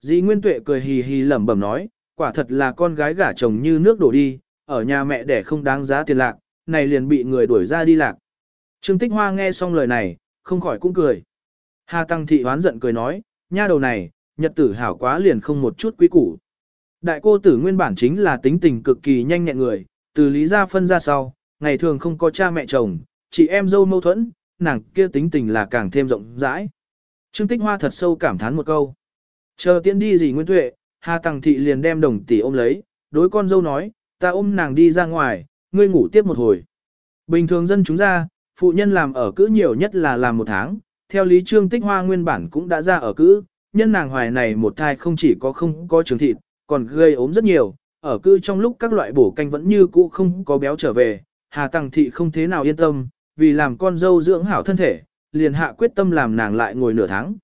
Dĩ Nguyên Tuệ cười hì hì lẩm bẩm nói, quả thật là con gái gả chồng như nước đổ đi, ở nhà mẹ đẻ không đáng giá tiền lạc, này liền bị người đuổi ra đi lạc. Trương Tích Hoa nghe xong lời này, không khỏi cũng cười. Hà Tăng Thị hoán giận cười nói, nha đầu này, nhật tử hảo quá liền không một chút quý củ. Đại cô tử nguyên bản chính là tính tình cực kỳ nhanh nhẹn người, từ lý ra phân ra sau, ngày thường không có cha mẹ chồng, chị em dâu mâu thuẫn, nàng kia tính tình là càng thêm rộng rãi. Trương Tích Hoa thật sâu cảm thán một câu. Chờ tiễn đi gì Nguyên Tuệ, Hà Tăng Thị liền đem đồng tỷ ôm lấy, đối con dâu nói, ta ôm nàng đi ra ngoài, ngươi ngủ tiếp một hồi. Bình thường dân chúng ra, phụ nhân làm ở cữ nhiều nhất là làm một tháng, theo lý trương tích hoa nguyên bản cũng đã ra ở cữ, nhân nàng hoài này một thai không chỉ có không có trường thịt, còn gây ốm rất nhiều, ở cư trong lúc các loại bổ canh vẫn như cũ không có béo trở về, Hà Tăng Thị không thế nào yên tâm, vì làm con dâu dưỡng hảo thân thể, liền hạ quyết tâm làm nàng lại ngồi nửa tháng.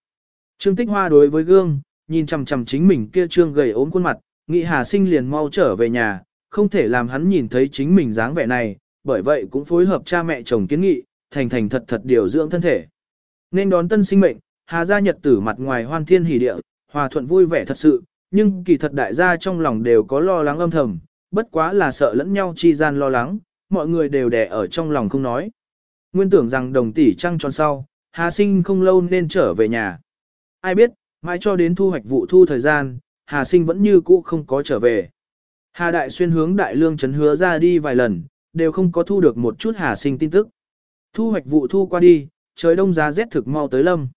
Trương Tích Hoa đối với gương, nhìn chằm chằm chính mình kia trương gầy ốm khuôn mặt, nghĩ Hà Sinh liền mau trở về nhà, không thể làm hắn nhìn thấy chính mình dáng vẻ này, bởi vậy cũng phối hợp cha mẹ chồng kiến nghị, thành thành thật thật điều dưỡng thân thể. Nên đón tân sinh mệnh, Hà gia nhật tử mặt ngoài hoan thiên hỷ địa, hòa thuận vui vẻ thật sự, nhưng kỳ thật đại gia trong lòng đều có lo lắng âm thầm, bất quá là sợ lẫn nhau chi gian lo lắng, mọi người đều đè ở trong lòng không nói. Nguyên tưởng rằng đồng tỷ trăng tròn sau, Hà sinh không lâu nên trở về nhà. Ai biết, mãi cho đến thu hoạch vụ thu thời gian, Hà sinh vẫn như cũ không có trở về. Hà đại xuyên hướng đại lương chấn hứa ra đi vài lần, đều không có thu được một chút Hà sinh tin tức. Thu hoạch vụ thu qua đi, trời đông giá rét thực mau tới lâm.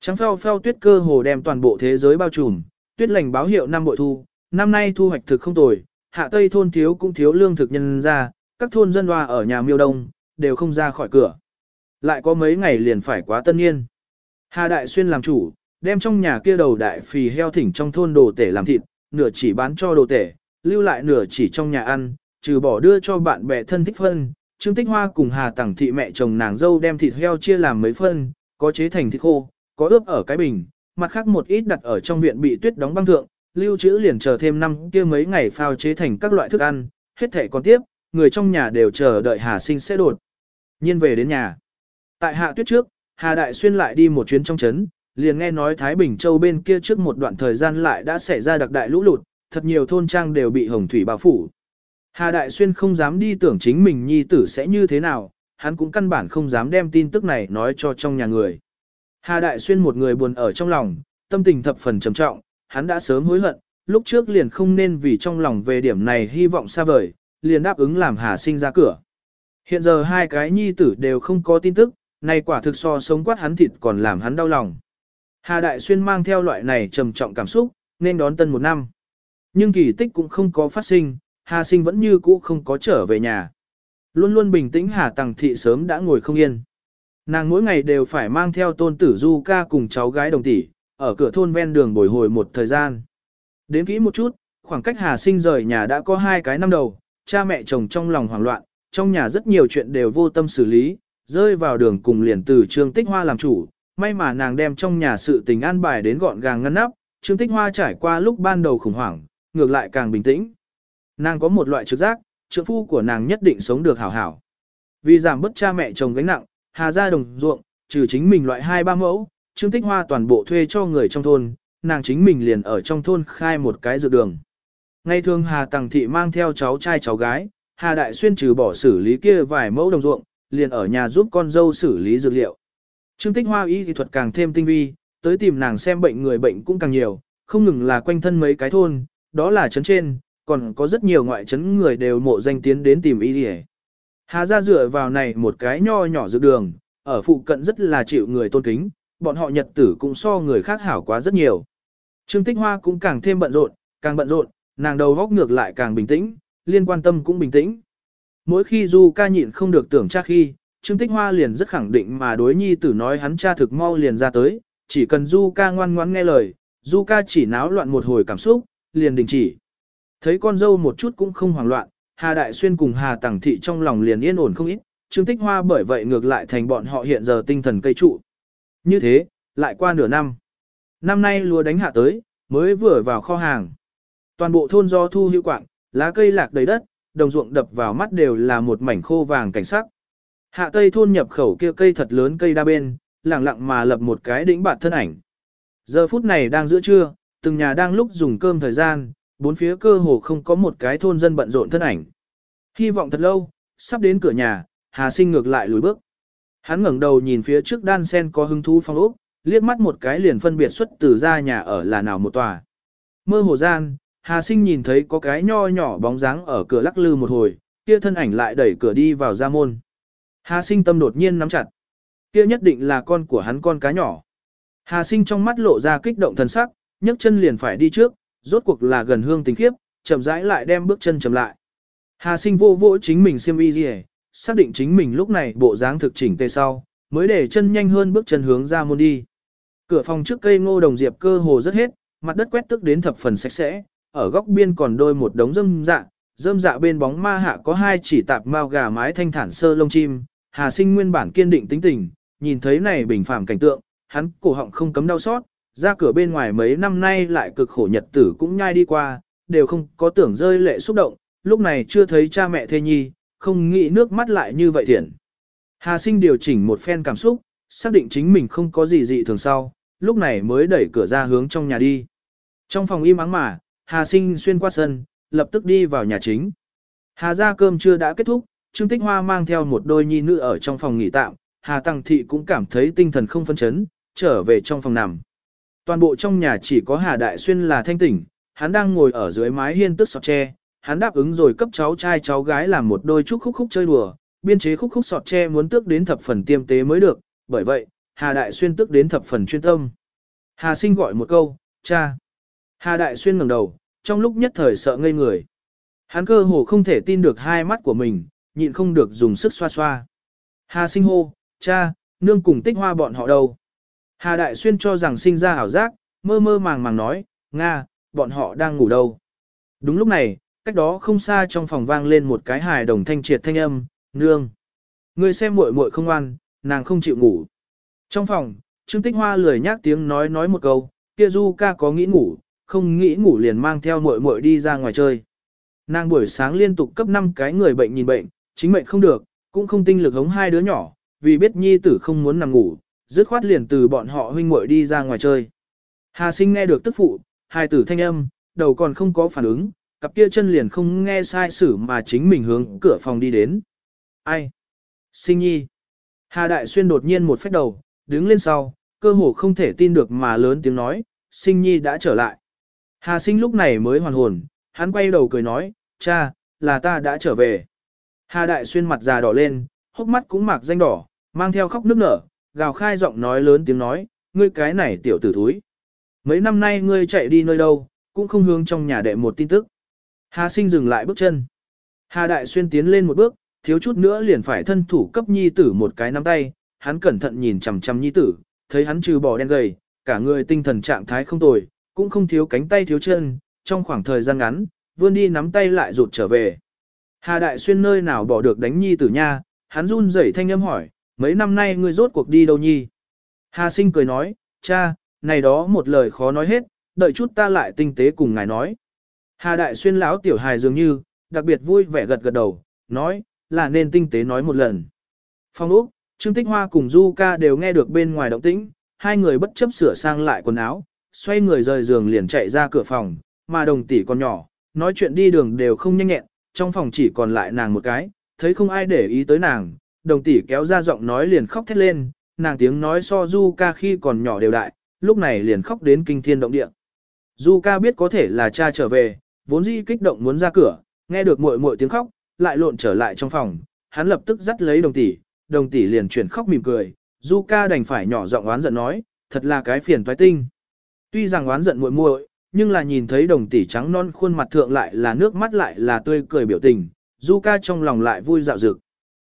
Trắng phèo phèo tuyết cơ hồ đem toàn bộ thế giới bao trùm, tuyết lành báo hiệu năm bội thu, năm nay thu hoạch thực không tồi, hạ tây thôn thiếu cũng thiếu lương thực nhân ra, các thôn dân hoa ở nhà miêu đông, đều không ra khỏi cửa. Lại có mấy ngày liền phải quá tân niên. Hà Đại Xuyên làm chủ, đem trong nhà kia đầu đại phì heo thỉnh trong thôn đồ tể làm thịt, nửa chỉ bán cho đồ tể, lưu lại nửa chỉ trong nhà ăn, trừ bỏ đưa cho bạn bè thân thích phân. Trương Tích Hoa cùng Hà Tẳng thị mẹ chồng nàng dâu đem thịt heo chia làm mấy phân, có chế thành thịt khô, có ướp ở cái bình, mặt khác một ít đặt ở trong viện bị tuyết đóng băng thượng, lưu trữ liền chờ thêm năm kia mấy ngày phao chế thành các loại thức ăn, hết thể còn tiếp, người trong nhà đều chờ đợi Hà Sinh sẽ đột. Nhiên về đến nhà. Tại hạ tuyết trước, Hà Đại Xuyên lại đi một chuyến trong trấn, liền nghe nói Thái Bình Châu bên kia trước một đoạn thời gian lại đã xảy ra đặc đại lũ lụt, thật nhiều thôn trang đều bị hồng thủy bao phủ. Hà Đại Xuyên không dám đi tưởng chính mình nhi tử sẽ như thế nào, hắn cũng căn bản không dám đem tin tức này nói cho trong nhà người. Hà Đại Xuyên một người buồn ở trong lòng, tâm tình thập phần trầm trọng, hắn đã sớm hối hận, lúc trước liền không nên vì trong lòng về điểm này hy vọng xa vời, liền đáp ứng làm Hà sinh ra cửa. Hiện giờ hai cái nhi tử đều không có tin tức, này quả thực so sống quát hắn thịt còn làm hắn đau lòng. Hà Đại Xuyên mang theo loại này trầm trọng cảm xúc, nên đón tân một năm. Nhưng kỳ tích cũng không có phát sinh, Hà sinh vẫn như cũ không có trở về nhà. Luôn luôn bình tĩnh Hà Tằng Thị sớm đã ngồi không yên. Nàng mỗi ngày đều phải mang theo tôn tử Du ca cùng cháu gái đồng tỷ, ở cửa thôn ven đường bồi hồi một thời gian. Đến kỹ một chút, khoảng cách Hà sinh rời nhà đã có hai cái năm đầu, cha mẹ chồng trong lòng hoảng loạn, trong nhà rất nhiều chuyện đều vô tâm xử lý, rơi vào đường cùng liền từ Trương Tích Hoa làm chủ, may mà nàng đem trong nhà sự tình an bài đến gọn gàng ngăn nắp, Trương Tích Hoa trải qua lúc ban đầu khủng hoảng, ngược lại càng bình tĩnh. Nàng có một loại trực giác, trượng phu của nàng nhất định sống được hảo hảo. Vì giảm bớt cha mẹ chồng gánh nặng, Hà gia đồng ruộng, trừ chính mình loại hai ba mẫu, Trương Tích Hoa toàn bộ thuê cho người trong thôn, nàng chính mình liền ở trong thôn khai một cái dược đường. Ngày thường Hà Tằng Thị mang theo cháu trai cháu gái, Hà Đại Xuyên trừ bỏ xử lý kia vài mẫu đồng ruộng, liền ở nhà giúp con dâu xử lý dược liệu. Trương Tích Hoa y thì thuật càng thêm tinh vi, tới tìm nàng xem bệnh người bệnh cũng càng nhiều, không ngừng là quanh thân mấy cái thôn, đó là trấn trên, còn có rất nhiều ngoại trấn người đều mộ danh tiến đến tìm y đi Hà ra dựa vào này một cái nho nhỏ dược đường, ở phụ cận rất là chịu người tôn kính, bọn họ nhật tử cũng so người khác hảo quá rất nhiều. Trương Tích Hoa cũng càng thêm bận rộn, càng bận rộn, nàng đầu góc ngược lại càng bình tĩnh, liên quan tâm cũng bình tĩnh. Mỗi khi Du ca nhịn không được tưởng cha khi, Trương Tích Hoa liền rất khẳng định mà đối nhi tử nói hắn cha thực mau liền ra tới, chỉ cần Du ca ngoan ngoãn nghe lời, Du ca chỉ náo loạn một hồi cảm xúc, liền đình chỉ. Thấy con dâu một chút cũng không hoảng loạn, Hà Đại Xuyên cùng Hà Tẳng Thị trong lòng liền yên ổn không ít, Trương Tích Hoa bởi vậy ngược lại thành bọn họ hiện giờ tinh thần cây trụ. Như thế, lại qua nửa năm. Năm nay lúa đánh hạ tới, mới vừa vào kho hàng. Toàn bộ thôn do thu hữu quạng, lá cây lạc đầy đất, đồng ruộng đập vào mắt đều là một mảnh khô vàng cảnh sắc. Hạ tây thôn nhập khẩu kia cây thật lớn cây đa bên, lặng lặng mà lập một cái đỉnh bạt thân ảnh. Giờ phút này đang giữa trưa, từng nhà đang lúc dùng cơm thời gian, bốn phía cơ hồ không có một cái thôn dân bận rộn thân ảnh. Hy vọng thật lâu, sắp đến cửa nhà, Hà Sinh ngược lại lùi bước. Hắn ngẩng đầu nhìn phía trước đan sen có hứng thú phong ốc, liếc mắt một cái liền phân biệt xuất từ ra nhà ở là nào một tòa. Mơ hồ gian, Hà Sinh nhìn thấy có cái nho nhỏ bóng dáng ở cửa lắc lư một hồi, kia thân ảnh lại đẩy cửa đi vào ra môn. Hà Sinh tâm đột nhiên nắm chặt. Kia nhất định là con của hắn con cá nhỏ. Hà Sinh trong mắt lộ ra kích động thần sắc, nhấc chân liền phải đi trước, rốt cuộc là gần hương tình khiếp, chậm rãi lại đem bước chân chậm lại. Hà Sinh vô vỗ chính mình xiêm y gì, xác định chính mình lúc này bộ dáng thực chỉnh tề sau, mới để chân nhanh hơn bước chân hướng ra môn đi. Cửa phòng trước cây ngô đồng diệp cơ hồ rất hết, mặt đất quét tức đến thập phần sạch sẽ, ở góc biên còn đôi một đống dâm dạ, dâm dạ bên bóng ma hạ có hai chỉ tạp mao gà mái thanh thản sơ lông chim, Hà Sinh nguyên bản kiên định tính tình, nhìn thấy này bình phàm cảnh tượng, hắn cổ họng không cấm đau xót, ra cửa bên ngoài mấy năm nay lại cực khổ nhật tử cũng nhai đi qua, đều không có tưởng rơi lệ xúc động, lúc này chưa thấy cha mẹ thê nhi, không nghĩ nước mắt lại như vậy thiện. Hà Sinh điều chỉnh một phen cảm xúc, xác định chính mình không có gì dị thường sau, lúc này mới đẩy cửa ra hướng trong nhà đi. Trong phòng im ắng mà, Hà Sinh xuyên qua sân, lập tức đi vào nhà chính. Hà ra cơm chưa đã kết thúc, Trương Tích Hoa mang theo một đôi nhi nữ ở trong phòng nghỉ tạm, Hà Tăng Thị cũng cảm thấy tinh thần không phân chấn, trở về trong phòng nằm. Toàn bộ trong nhà chỉ có Hà Đại Xuyên là thanh tỉnh, hắn đang ngồi ở dưới mái hiên tức sọt tre, hắn đáp ứng rồi cấp cháu trai cháu gái làm một đôi chúc khúc khúc chơi đùa, biên chế khúc khúc sọt tre muốn tước đến thập phần tiêm tế mới được, bởi vậy, Hà Đại Xuyên tước đến thập phần chuyên tâm. Hà Sinh gọi một câu, cha. Hà Đại Xuyên ngẩng đầu, trong lúc nhất thời sợ ngây người. Hắn cơ hồ không thể tin được hai mắt của mình, nhịn không được dùng sức xoa xoa. Hà sinh hô, cha, nương cùng tích hoa bọn họ đâu. Hà Đại Xuyên cho rằng sinh ra ảo giác, mơ mơ màng màng nói, Nga, bọn họ đang ngủ đâu. Đúng lúc này, cách đó không xa trong phòng vang lên một cái hài đồng thanh triệt thanh âm, nương. Người xem muội muội không ăn, nàng không chịu ngủ. Trong phòng, Trương Tích Hoa lười nhác tiếng nói nói một câu, kia Du ca có nghĩ ngủ, không nghĩ ngủ liền mang theo muội muội đi ra ngoài chơi. Nàng buổi sáng liên tục cấp 5 cái người bệnh nhìn bệnh, chính mệnh không được, cũng không tinh lực hống hai đứa nhỏ, vì biết nhi tử không muốn nằm ngủ, dứt khoát liền từ bọn họ huynh muội đi ra ngoài chơi. Hà sinh nghe được tức phụ, hai tử thanh âm, đầu còn không có phản ứng, cặp kia chân liền không nghe sai sử mà chính mình hướng cửa phòng đi đến. Ai? Sinh nhi. Hà Đại Xuyên đột nhiên một phép đầu, đứng lên sau, cơ hồ không thể tin được mà lớn tiếng nói, sinh nhi đã trở lại. Hà sinh lúc này mới hoàn hồn, hắn quay đầu cười nói, cha, là ta đã trở về. Hà Đại Xuyên mặt già đỏ lên, hốc mắt cũng mạc danh đỏ, mang theo khóc nước nở, gào khai giọng nói lớn tiếng nói, ngươi cái này tiểu tử thúi. Mấy năm nay ngươi chạy đi nơi đâu, cũng không hướng trong nhà đệ một tin tức. Hà sinh dừng lại bước chân. Hà Đại Xuyên tiến lên một bước, thiếu chút nữa liền phải thân thủ cấp nhi tử một cái nắm tay, hắn cẩn thận nhìn chằm chằm nhi tử, thấy hắn trừ bỏ đen gầy, cả người tinh thần trạng thái không tồi, cũng không thiếu cánh tay thiếu chân, trong khoảng thời gian ngắn, vươn đi nắm tay lại rụt trở về. Hà Đại Xuyên nơi nào bỏ được đánh nhi tử nha, hắn run rẩy thanh âm hỏi, mấy năm nay ngươi rốt cuộc đi đâu nhi? Hà Sinh cười nói, cha, này đó một lời khó nói hết, đợi chút ta lại tinh tế cùng ngài nói. Hà Đại Xuyên lão tiểu hài dường như, đặc biệt vui vẻ gật gật đầu, nói, là nên tinh tế nói một lần. Phong Úc, Trương Tích Hoa cùng Du Ca đều nghe được bên ngoài động tĩnh, hai người bất chấp sửa sang lại quần áo, xoay người rời giường liền chạy ra cửa phòng, mà đồng tỷ con nhỏ, nói chuyện đi đường đều không nhanh nhẹn, trong phòng chỉ còn lại nàng một cái, thấy không ai để ý tới nàng, đồng tỷ kéo ra giọng nói liền khóc thét lên, nàng tiếng nói so Du Ca khi còn nhỏ đều đại, lúc này liền khóc đến kinh thiên động địa. Du Ca biết có thể là cha trở về, vốn dĩ kích động muốn ra cửa, nghe được muội muội tiếng khóc, lại lộn trở lại trong phòng, hắn lập tức dắt lấy đồng tỷ, đồng tỷ liền chuyển khóc mỉm cười, Du Ca đành phải nhỏ giọng oán giận nói, thật là cái phiền toái tinh. Tuy rằng oán giận muội muội, nhưng là nhìn thấy đồng tỷ trắng non khuôn mặt thượng lại là nước mắt lại là tươi cười biểu tình, Du Ca trong lòng lại vui dạo dực.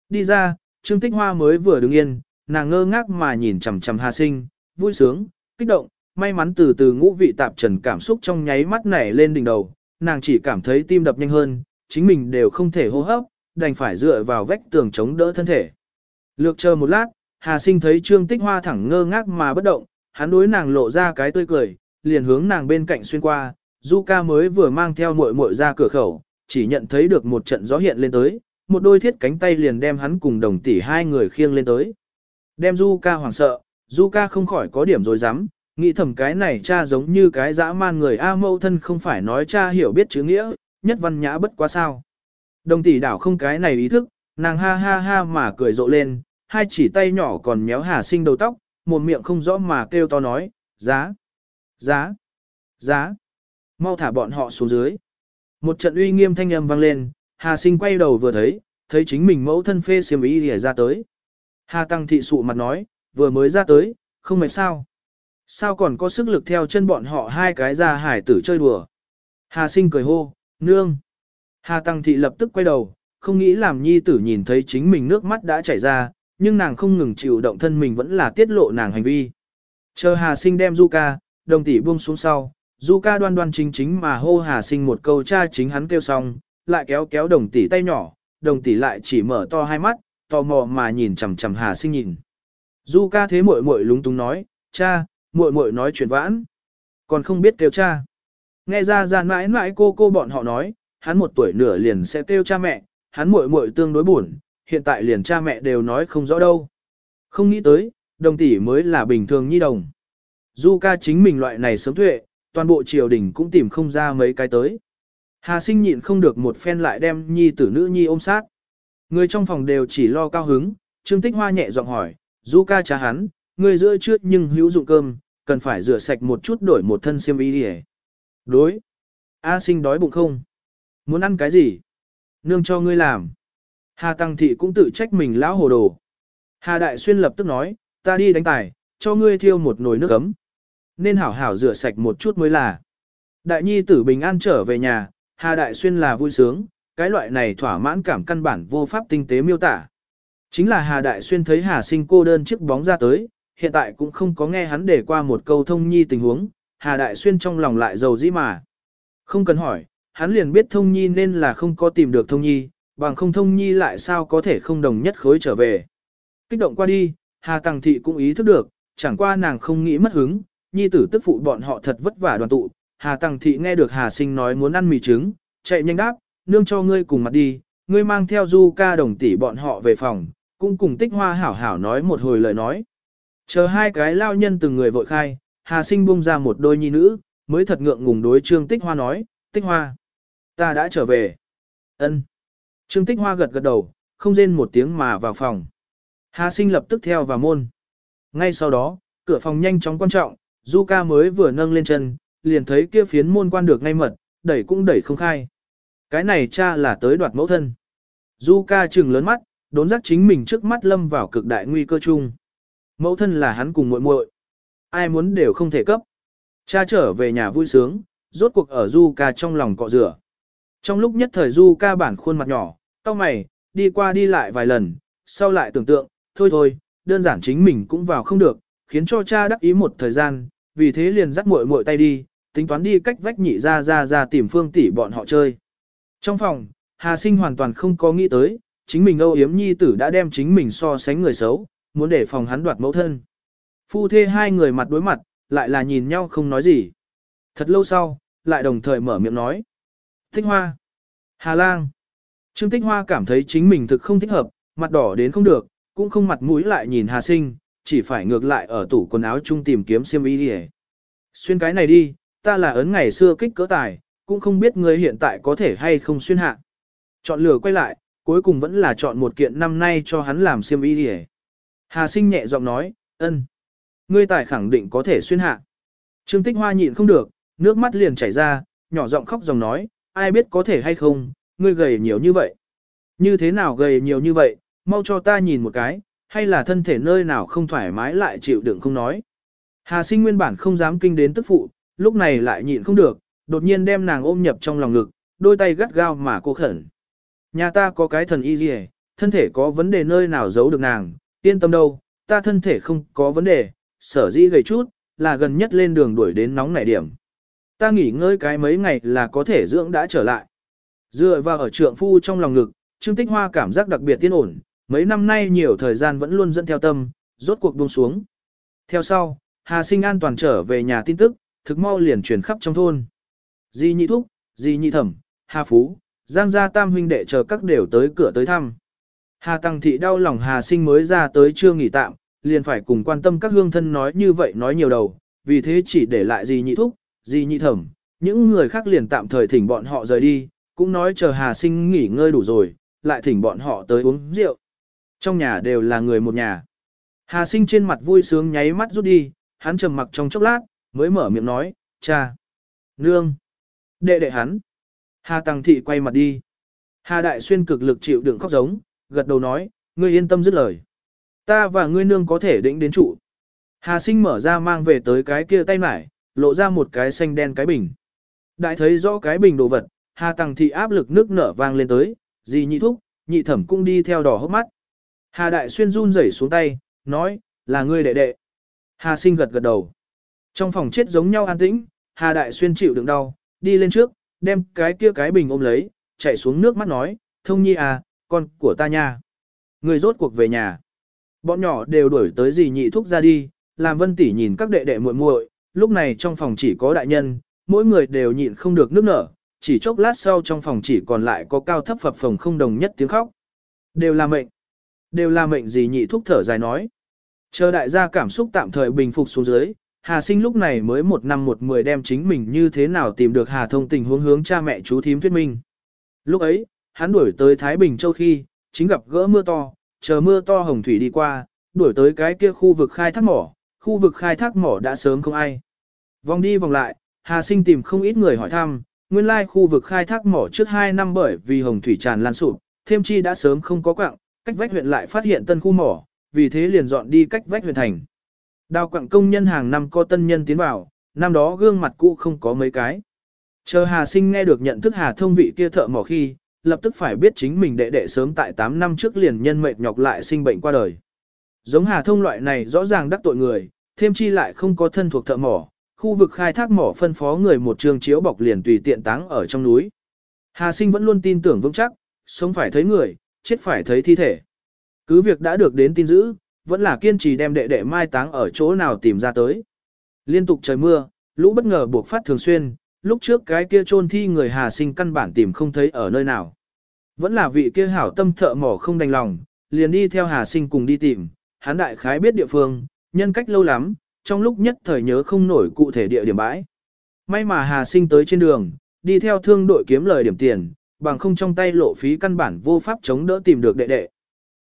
Đi ra, Trương Tích Hoa mới vừa đứng yên, nàng ngơ ngác mà nhìn chằm chằm Hà Sinh, vui sướng, kích động, may mắn từ từ ngũ vị tạp trần cảm xúc trong nháy mắt nảy lên đỉnh đầu, nàng chỉ cảm thấy tim đập nhanh hơn, chính mình đều không thể hô hấp, đành phải dựa vào vách tường chống đỡ thân thể. Lược chờ một lát, Hà Sinh thấy Trương Tích Hoa thẳng ngơ ngác mà bất động, hắn đối nàng lộ ra cái tươi cười, liền hướng nàng bên cạnh xuyên qua, Du ca mới vừa mang theo muội muội ra cửa khẩu, chỉ nhận thấy được một trận gió hiện lên tới, một đôi thiết cánh tay liền đem hắn cùng đồng tỷ hai người khiêng lên tới. Đem Du ca hoảng sợ, Du ca không khỏi có điểm rồi dám, nghĩ thầm cái này cha giống như cái dã man người A mâu thân không phải nói cha hiểu biết chữ nghĩa, nhất văn nhã bất quá sao. Đồng tỷ đảo không cái này ý thức, nàng ha ha ha mà cười rộ lên, hai chỉ tay nhỏ còn méo hà sinh đầu tóc, một miệng không rõ mà kêu to nói, giá, giá, giá, mau thả bọn họ xuống dưới. Một trận uy nghiêm thanh âm vang lên, hà sinh quay đầu vừa thấy, thấy chính mình mẫu thân phê xiêm ý lìa ra tới. Hà tăng thị sụ mặt nói, vừa mới ra tới, không mệt sao. Sao còn có sức lực theo chân bọn họ hai cái ra hải tử chơi đùa. Hà sinh cười hô, nương. Hà tăng thị lập tức quay đầu, không nghĩ làm nhi tử nhìn thấy chính mình nước mắt đã chảy ra, nhưng nàng không ngừng chịu động thân mình vẫn là tiết lộ nàng hành vi. Chờ Hà Sinh đem Du ca, đồng tỷ buông xuống sau, Du ca đoan đoan chính chính mà hô Hà Sinh một câu cha chính hắn kêu xong, lại kéo kéo đồng tỷ tay nhỏ, đồng tỷ lại chỉ mở to hai mắt, tò mò mà nhìn chằm chằm Hà Sinh nhìn. Du ca thế muội muội lúng túng nói, cha, muội muội nói chuyện vãn, còn không biết kêu cha. Nghe ra ra mãi mãi cô cô bọn họ nói, hắn một tuổi nửa liền sẽ kêu cha mẹ, hắn muội muội tương đối buồn, hiện tại liền cha mẹ đều nói không rõ đâu. Không nghĩ tới, đồng tỷ mới là bình thường nhi đồng. Du ca chính mình loại này sớm tuệ, toàn bộ triều đình cũng tìm không ra mấy cái tới. Hà sinh nhịn không được một phen lại đem nhi tử nữ nhi ôm sát. Người trong phòng đều chỉ lo cao hứng, Trương Tích Hoa nhẹ giọng hỏi, Du ca cha hắn, người giữa trước nhưng hữu dụng cơm, cần phải rửa sạch một chút đổi một thân xiêm y đi Đối. A sinh đói bụng không? Muốn ăn cái gì? Nương cho ngươi làm. Hà Tăng Thị cũng tự trách mình lão hồ đồ. Hà Đại Xuyên lập tức nói, ta đi đánh tài, cho ngươi thiêu một nồi nước ấm. Nên hảo hảo rửa sạch một chút mới là. Đại nhi tử bình an trở về nhà, Hà Đại Xuyên là vui sướng, cái loại này thỏa mãn cảm căn bản vô pháp tinh tế miêu tả. Chính là Hà Đại Xuyên thấy Hà Sinh cô đơn chiếc bóng ra tới, hiện tại cũng không có nghe hắn để qua một câu thông nhi tình huống, Hà Đại Xuyên trong lòng lại giàu dĩ mà. Không cần hỏi, hắn liền biết thông nhi nên là không có tìm được thông nhi, bằng không thông nhi lại sao có thể không đồng nhất khối trở về. Kích động qua đi, Hà Tăng Thị cũng ý thức được, chẳng qua nàng không nghĩ mất hứng, nhi tử tức phụ bọn họ thật vất vả đoàn tụ. Hà Tằng Thị nghe được Hà Sinh nói muốn ăn mì trứng, chạy nhanh đáp, nương cho ngươi cùng mặt đi, ngươi mang theo du ca đồng tỷ bọn họ về phòng, cũng cùng tích hoa hảo hảo nói một hồi lời nói. Chờ hai cái lao nhân từng người vội khai, Hà Sinh bung ra một đôi nhi nữ, mới thật ngượng ngùng đối Trương Tích Hoa nói, Tích Hoa, ta đã trở về. Ân. Trương Tích Hoa gật gật đầu, không rên một tiếng mà vào phòng. Hà Sinh lập tức theo vào môn. Ngay sau đó, cửa phòng nhanh chóng quan trọng, Du ca mới vừa nâng lên chân, liền thấy kia phiến môn quan được ngay mật, đẩy cũng đẩy không khai. Cái này cha là tới đoạt mẫu thân. Du ca trừng lớn mắt, đốn giác chính mình trước mắt lâm vào cực đại nguy cơ chung. Mẫu thân là hắn cùng muội muội, ai muốn đều không thể cấp. Cha trở về nhà vui sướng, rốt cuộc ở Du ca trong lòng cọ rửa. Trong lúc nhất thời Du ca bản khuôn mặt nhỏ, cau mày, đi qua đi lại vài lần, sau lại tưởng tượng, thôi thôi, đơn giản chính mình cũng vào không được, khiến cho cha đắc ý một thời gian, vì thế liền dắt muội muội tay đi, tính toán đi cách vách nhị ra ra ra tìm phương tỷ bọn họ chơi. Trong phòng, Hà Sinh hoàn toàn không có nghĩ tới, chính mình âu yếm nhi tử đã đem chính mình so sánh người xấu, muốn để phòng hắn đoạt mẫu thân. Phu thê hai người mặt đối mặt, lại là nhìn nhau không nói gì. Thật lâu sau, lại đồng thời mở miệng nói. Tích Hoa. Hà Lang. Trương Tích Hoa cảm thấy chính mình thực không thích hợp, mặt đỏ đến không được, cũng không mặt mũi lại nhìn Hà Sinh, chỉ phải ngược lại ở tủ quần áo chung tìm kiếm xiêm y đi Xuyên cái này đi, ta là ấn ngày xưa kích cỡ tài, cũng không biết ngươi hiện tại có thể hay không xuyên hạ. Chọn lửa quay lại, cuối cùng vẫn là chọn một kiện năm nay cho hắn làm xiêm y đi Hà sinh nhẹ giọng nói, ân, Ngươi tài khẳng định có thể xuyên hạ. Trương tích hoa nhịn không được, nước mắt liền chảy ra, nhỏ giọng khóc dòng nói, ai biết có thể hay không, ngươi gầy nhiều như vậy. Như thế nào gầy nhiều như vậy, mau cho ta nhìn một cái, hay là thân thể nơi nào không thoải mái lại chịu đựng không nói. Hà sinh nguyên bản không dám kinh đến tức phụ, lúc này lại nhịn không được, đột nhiên đem nàng ôm nhập trong lòng ngực, đôi tay gắt gao mà cô khẩn. Nhà ta có cái thần y gì thân thể có vấn đề nơi nào giấu được nàng, yên tâm đâu, ta thân thể không có vấn đề, sở dĩ gầy chút, là gần nhất lên đường đuổi đến nóng nảy điểm. Ta nghỉ ngơi cái mấy ngày là có thể dưỡng đã trở lại. Dựa vào ở trượng phu trong lòng ngực, Trương Tích Hoa cảm giác đặc biệt tiên ổn, mấy năm nay nhiều thời gian vẫn luôn dẫn theo tâm, rốt cuộc buông xuống. Theo sau, Hà Sinh an toàn trở về nhà tin tức, thực mau liền truyền khắp trong thôn. Di nhị thúc, di nhị thẩm, Hà Phú, Giang gia tam huynh đệ chờ các đều tới cửa tới thăm. Hà Tăng Thị đau lòng Hà Sinh mới ra tới chưa nghỉ tạm, liền phải cùng quan tâm các hương thân nói như vậy nói nhiều đầu, vì thế chỉ để lại di nhị thúc, di nhị thẩm, những người khác liền tạm thời thỉnh bọn họ rời đi, cũng nói chờ Hà Sinh nghỉ ngơi đủ rồi, lại thỉnh bọn họ tới uống rượu. Trong nhà đều là người một nhà. Hà Sinh trên mặt vui sướng nháy mắt rút đi, hắn trầm mặc trong chốc lát, mới mở miệng nói, cha, nương, đệ đệ hắn. Hà Tăng Thị quay mặt đi. Hà Đại Xuyên cực lực chịu đựng khóc giống, gật đầu nói, ngươi yên tâm dứt lời. Ta và ngươi nương có thể đỉnh đến trụ. Hà Sinh mở ra mang về tới cái kia tay mải, lộ ra một cái xanh đen cái bình. Đại thấy rõ cái bình đồ vật, Hà Tăng Thị áp lực nước nở vang lên tới, gì nhị thúc, nhị thẩm cũng đi theo đỏ hốc mắt. Hà Đại Xuyên run rẩy xuống tay, nói, là ngươi đệ đệ. Hà Sinh gật gật đầu. Trong phòng chết giống nhau an tĩnh, Hà Đại Xuyên chịu đựng đau, đi lên trước, đem cái kia cái bình ôm lấy, chạy xuống nước mắt nói, thông nhi à, con của ta nha. Người rốt cuộc về nhà. Bọn nhỏ đều đuổi tới gì nhị thúc ra đi, làm vân tỷ nhìn các đệ đệ muội muội, lúc này trong phòng chỉ có đại nhân, mỗi người đều nhịn không được nước nở, chỉ chốc lát sau trong phòng chỉ còn lại có cao thấp phập phồng không đồng nhất tiếng khóc. Đều là mệnh. Đều là mệnh gì nhị thúc thở dài nói. Chờ đại gia cảm xúc tạm thời bình phục xuống dưới, Hà sinh lúc này mới một năm một mười đem chính mình như thế nào tìm được Hà thông tình huống hướng cha mẹ chú thím thuyết minh. Lúc ấy, hắn đuổi tới Thái Bình Châu khi, chính gặp gỡ mưa to, chờ mưa to hồng thủy đi qua, đuổi tới cái kia khu vực khai thác mỏ, khu vực khai thác mỏ đã sớm không ai. Vòng đi vòng lại, Hà sinh tìm không ít người hỏi thăm, nguyên lai khu vực khai thác mỏ trước 2 năm bởi vì hồng thủy tràn lan sụp, thêm chi đã sớm không có quặng, cách vách huyện lại phát hiện tân khu mỏ, vì thế liền dọn đi cách vách huyện thành. Đào quặng công nhân hàng năm có tân nhân tiến vào, năm đó gương mặt cũ không có mấy cái. Chờ Hà Sinh nghe được nhận thức Hà Thông vị kia thợ mỏ khi, lập tức phải biết chính mình đệ đệ sớm tại 8 năm trước liền nhân mệt nhọc lại sinh bệnh qua đời. Giống Hà Thông loại này rõ ràng đắc tội người, thêm chi lại không có thân thuộc thợ mỏ, khu vực khai thác mỏ phân phó người một trường chiếu bọc liền tùy tiện táng ở trong núi. Hà Sinh vẫn luôn tin tưởng vững chắc, sống phải thấy người, chết phải thấy thi thể. Cứ việc đã được đến tin dữ, vẫn là kiên trì đem đệ đệ mai táng ở chỗ nào tìm ra tới. Liên tục trời mưa, lũ bất ngờ buộc phát thường xuyên, lúc trước cái kia chôn thi người Hà Sinh căn bản tìm không thấy ở nơi nào. Vẫn là vị kia hảo tâm thợ mỏ không đành lòng, liền đi theo Hà Sinh cùng đi tìm, hắn đại khái biết địa phương, nhân cách lâu lắm, trong lúc nhất thời nhớ không nổi cụ thể địa điểm bãi. May mà Hà Sinh tới trên đường, đi theo thương đội kiếm lời điểm tiền, bằng không trong tay lộ phí căn bản vô pháp chống đỡ tìm được đệ đệ.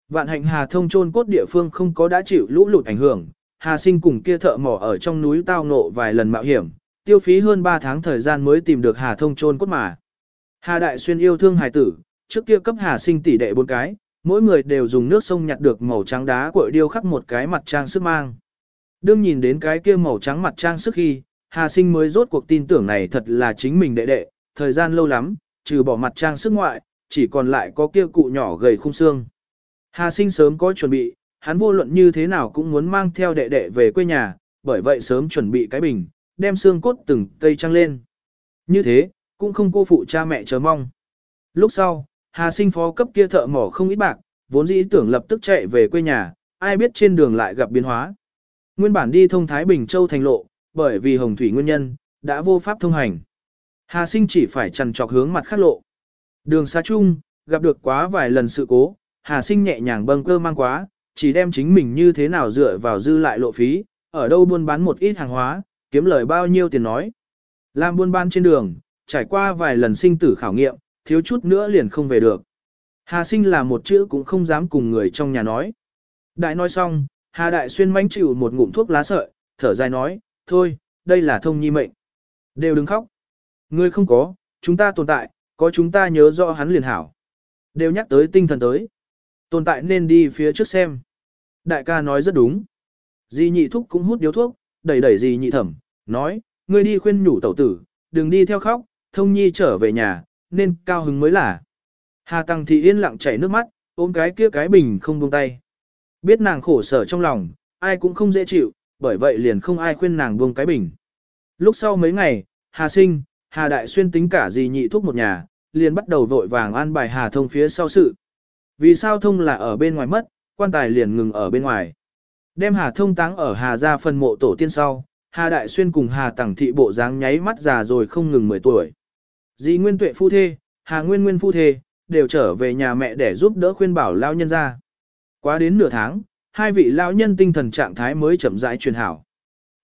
Vạn hạnh Hà thông trôn cốt địa phương không có đã chịu lũ lụt ảnh hưởng, Hà sinh cùng kia thợ mỏ ở trong núi tao ngộ vài lần mạo hiểm, tiêu phí hơn 3 tháng thời gian mới tìm được Hà thông trôn cốt mà. Hà đại xuyên yêu thương hài tử, trước kia cấp Hà sinh tỷ đệ bốn cái, mỗi người đều dùng nước sông nhặt được màu trắng đá của điêu khắc một cái mặt trang sức mang. Đương nhìn đến cái kia màu trắng mặt trang sức khi, Hà sinh mới rốt cuộc tin tưởng này thật là chính mình đệ đệ, thời gian lâu lắm, trừ bỏ mặt trang sức ngoại, chỉ còn lại có kia cụ nhỏ gầy khung xương. Hà sinh sớm có chuẩn bị, hắn vô luận như thế nào cũng muốn mang theo đệ đệ về quê nhà, bởi vậy sớm chuẩn bị cái bình, đem xương cốt từng cây trăng lên. Như thế, cũng không cô phụ cha mẹ chờ mong. Lúc sau, Hà sinh phó cấp kia thợ mỏ không ít bạc, vốn dĩ tưởng lập tức chạy về quê nhà, ai biết trên đường lại gặp biến hóa. Nguyên bản đi thông Thái Bình Châu thành lộ, bởi vì hồng thủy nguyên nhân, đã vô pháp thông hành. Hà sinh chỉ phải chằn trọc hướng mặt khác lộ. Đường xa chung, gặp được quá vài lần sự cố, Hà sinh nhẹ nhàng bâng cơ mang quá, chỉ đem chính mình như thế nào dựa vào dư lại lộ phí, ở đâu buôn bán một ít hàng hóa, kiếm lời bao nhiêu tiền nói. Làm buôn bán trên đường, trải qua vài lần sinh tử khảo nghiệm, thiếu chút nữa liền không về được. Hà sinh là một chữ cũng không dám cùng người trong nhà nói. Đại nói xong, Hà Đại Xuyên mánh chịu một ngụm thuốc lá sợi, thở dài nói, thôi, đây là thông nhi mệnh. Đều đừng khóc. Ngươi không có, chúng ta tồn tại, có chúng ta nhớ rõ hắn liền hảo. Đều nhắc tới tinh thần tới. Tồn tại nên đi phía trước xem. Đại ca nói rất đúng. Di nhị thúc cũng hút điếu thuốc, đẩy đẩy di nhị thẩm, nói, ngươi đi khuyên nhủ tẩu tử, đừng đi theo khóc, thông nhi trở về nhà, nên cao hứng mới là. Hà Tăng Thị yên lặng chảy nước mắt, ôm cái kia cái bình không buông tay. Biết nàng khổ sở trong lòng, ai cũng không dễ chịu, bởi vậy liền không ai khuyên nàng buông cái bình. Lúc sau mấy ngày, Hà Sinh, Hà Đại Xuyên tính cả gì nhị thuốc một nhà, liền bắt đầu vội vàng an bài Hà Thông phía sau sự. Vì sao Thông là ở bên ngoài mất, quan tài liền ngừng ở bên ngoài. Đem Hà Thông táng ở Hà gia phần mộ tổ tiên sau, Hà Đại Xuyên cùng Hà Tẳng Thị bộ dáng nháy mắt già rồi không ngừng 10 tuổi. Dì Nguyên Tuệ phu thê, Hà Nguyên Nguyên phu thê, đều trở về nhà mẹ để giúp đỡ khuyên bảo lao nhân ra. Quá đến nửa tháng, hai vị lao nhân tinh thần trạng thái mới chậm rãi truyền hảo.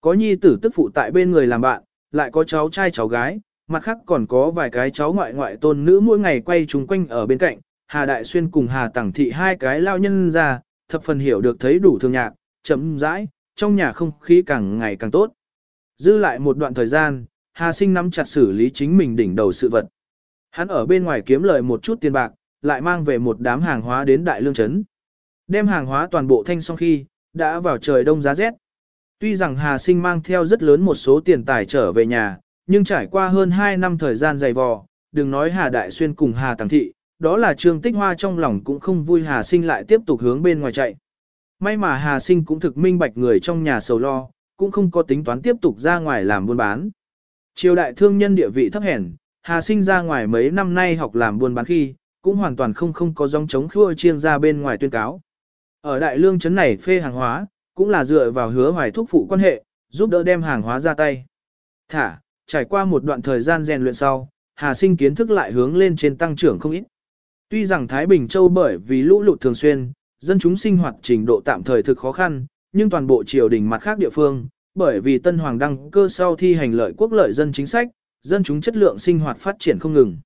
Có nhi tử tức phụ tại bên người làm bạn, lại có cháu trai cháu gái, mặt khác còn có vài cái cháu ngoại ngoại tôn nữ mỗi ngày quay chúng quanh ở bên cạnh, Hà Đại Xuyên cùng Hà Tẳng Thị hai cái lao nhân ra, thập phần hiểu được thấy đủ thương nhạc, chậm rãi, trong nhà không khí càng ngày càng tốt. Dư lại một đoạn thời gian, Hà Sinh nắm chặt xử lý chính mình đỉnh đầu sự vật. Hắn ở bên ngoài kiếm lời một chút tiền bạc, lại mang về một đám hàng hóa đến Đại Lương Trấn. Đem hàng hóa toàn bộ thanh xong khi, đã vào trời đông giá rét. Tuy rằng Hà Sinh mang theo rất lớn một số tiền tài trở về nhà, nhưng trải qua hơn 2 năm thời gian dày vò, đừng nói Hà Đại Xuyên cùng Hà Tàng Thị, đó là Trương Tích Hoa trong lòng cũng không vui Hà Sinh lại tiếp tục hướng bên ngoài chạy. May mà Hà Sinh cũng thực minh bạch người trong nhà sầu lo, cũng không có tính toán tiếp tục ra ngoài làm buôn bán. Triều đại thương nhân địa vị thấp hèn, Hà Sinh ra ngoài mấy năm nay học làm buôn bán khi, cũng hoàn toàn không không có dòng chống khua chiên ra bên ngoài tuyên cáo. Ở đại lương trấn này phê hàng hóa, cũng là dựa vào hứa hoài thúc phụ quan hệ, giúp đỡ đem hàng hóa ra tay. Thả, trải qua một đoạn thời gian rèn luyện sau, Hà Sinh kiến thức lại hướng lên trên tăng trưởng không ít. Tuy rằng Thái Bình Châu bởi vì lũ lụt thường xuyên, dân chúng sinh hoạt trình độ tạm thời thực khó khăn, nhưng toàn bộ triều đình mặt khác địa phương, bởi vì Tân Hoàng đăng cơ sau thi hành lợi quốc lợi dân chính sách, dân chúng chất lượng sinh hoạt phát triển không ngừng.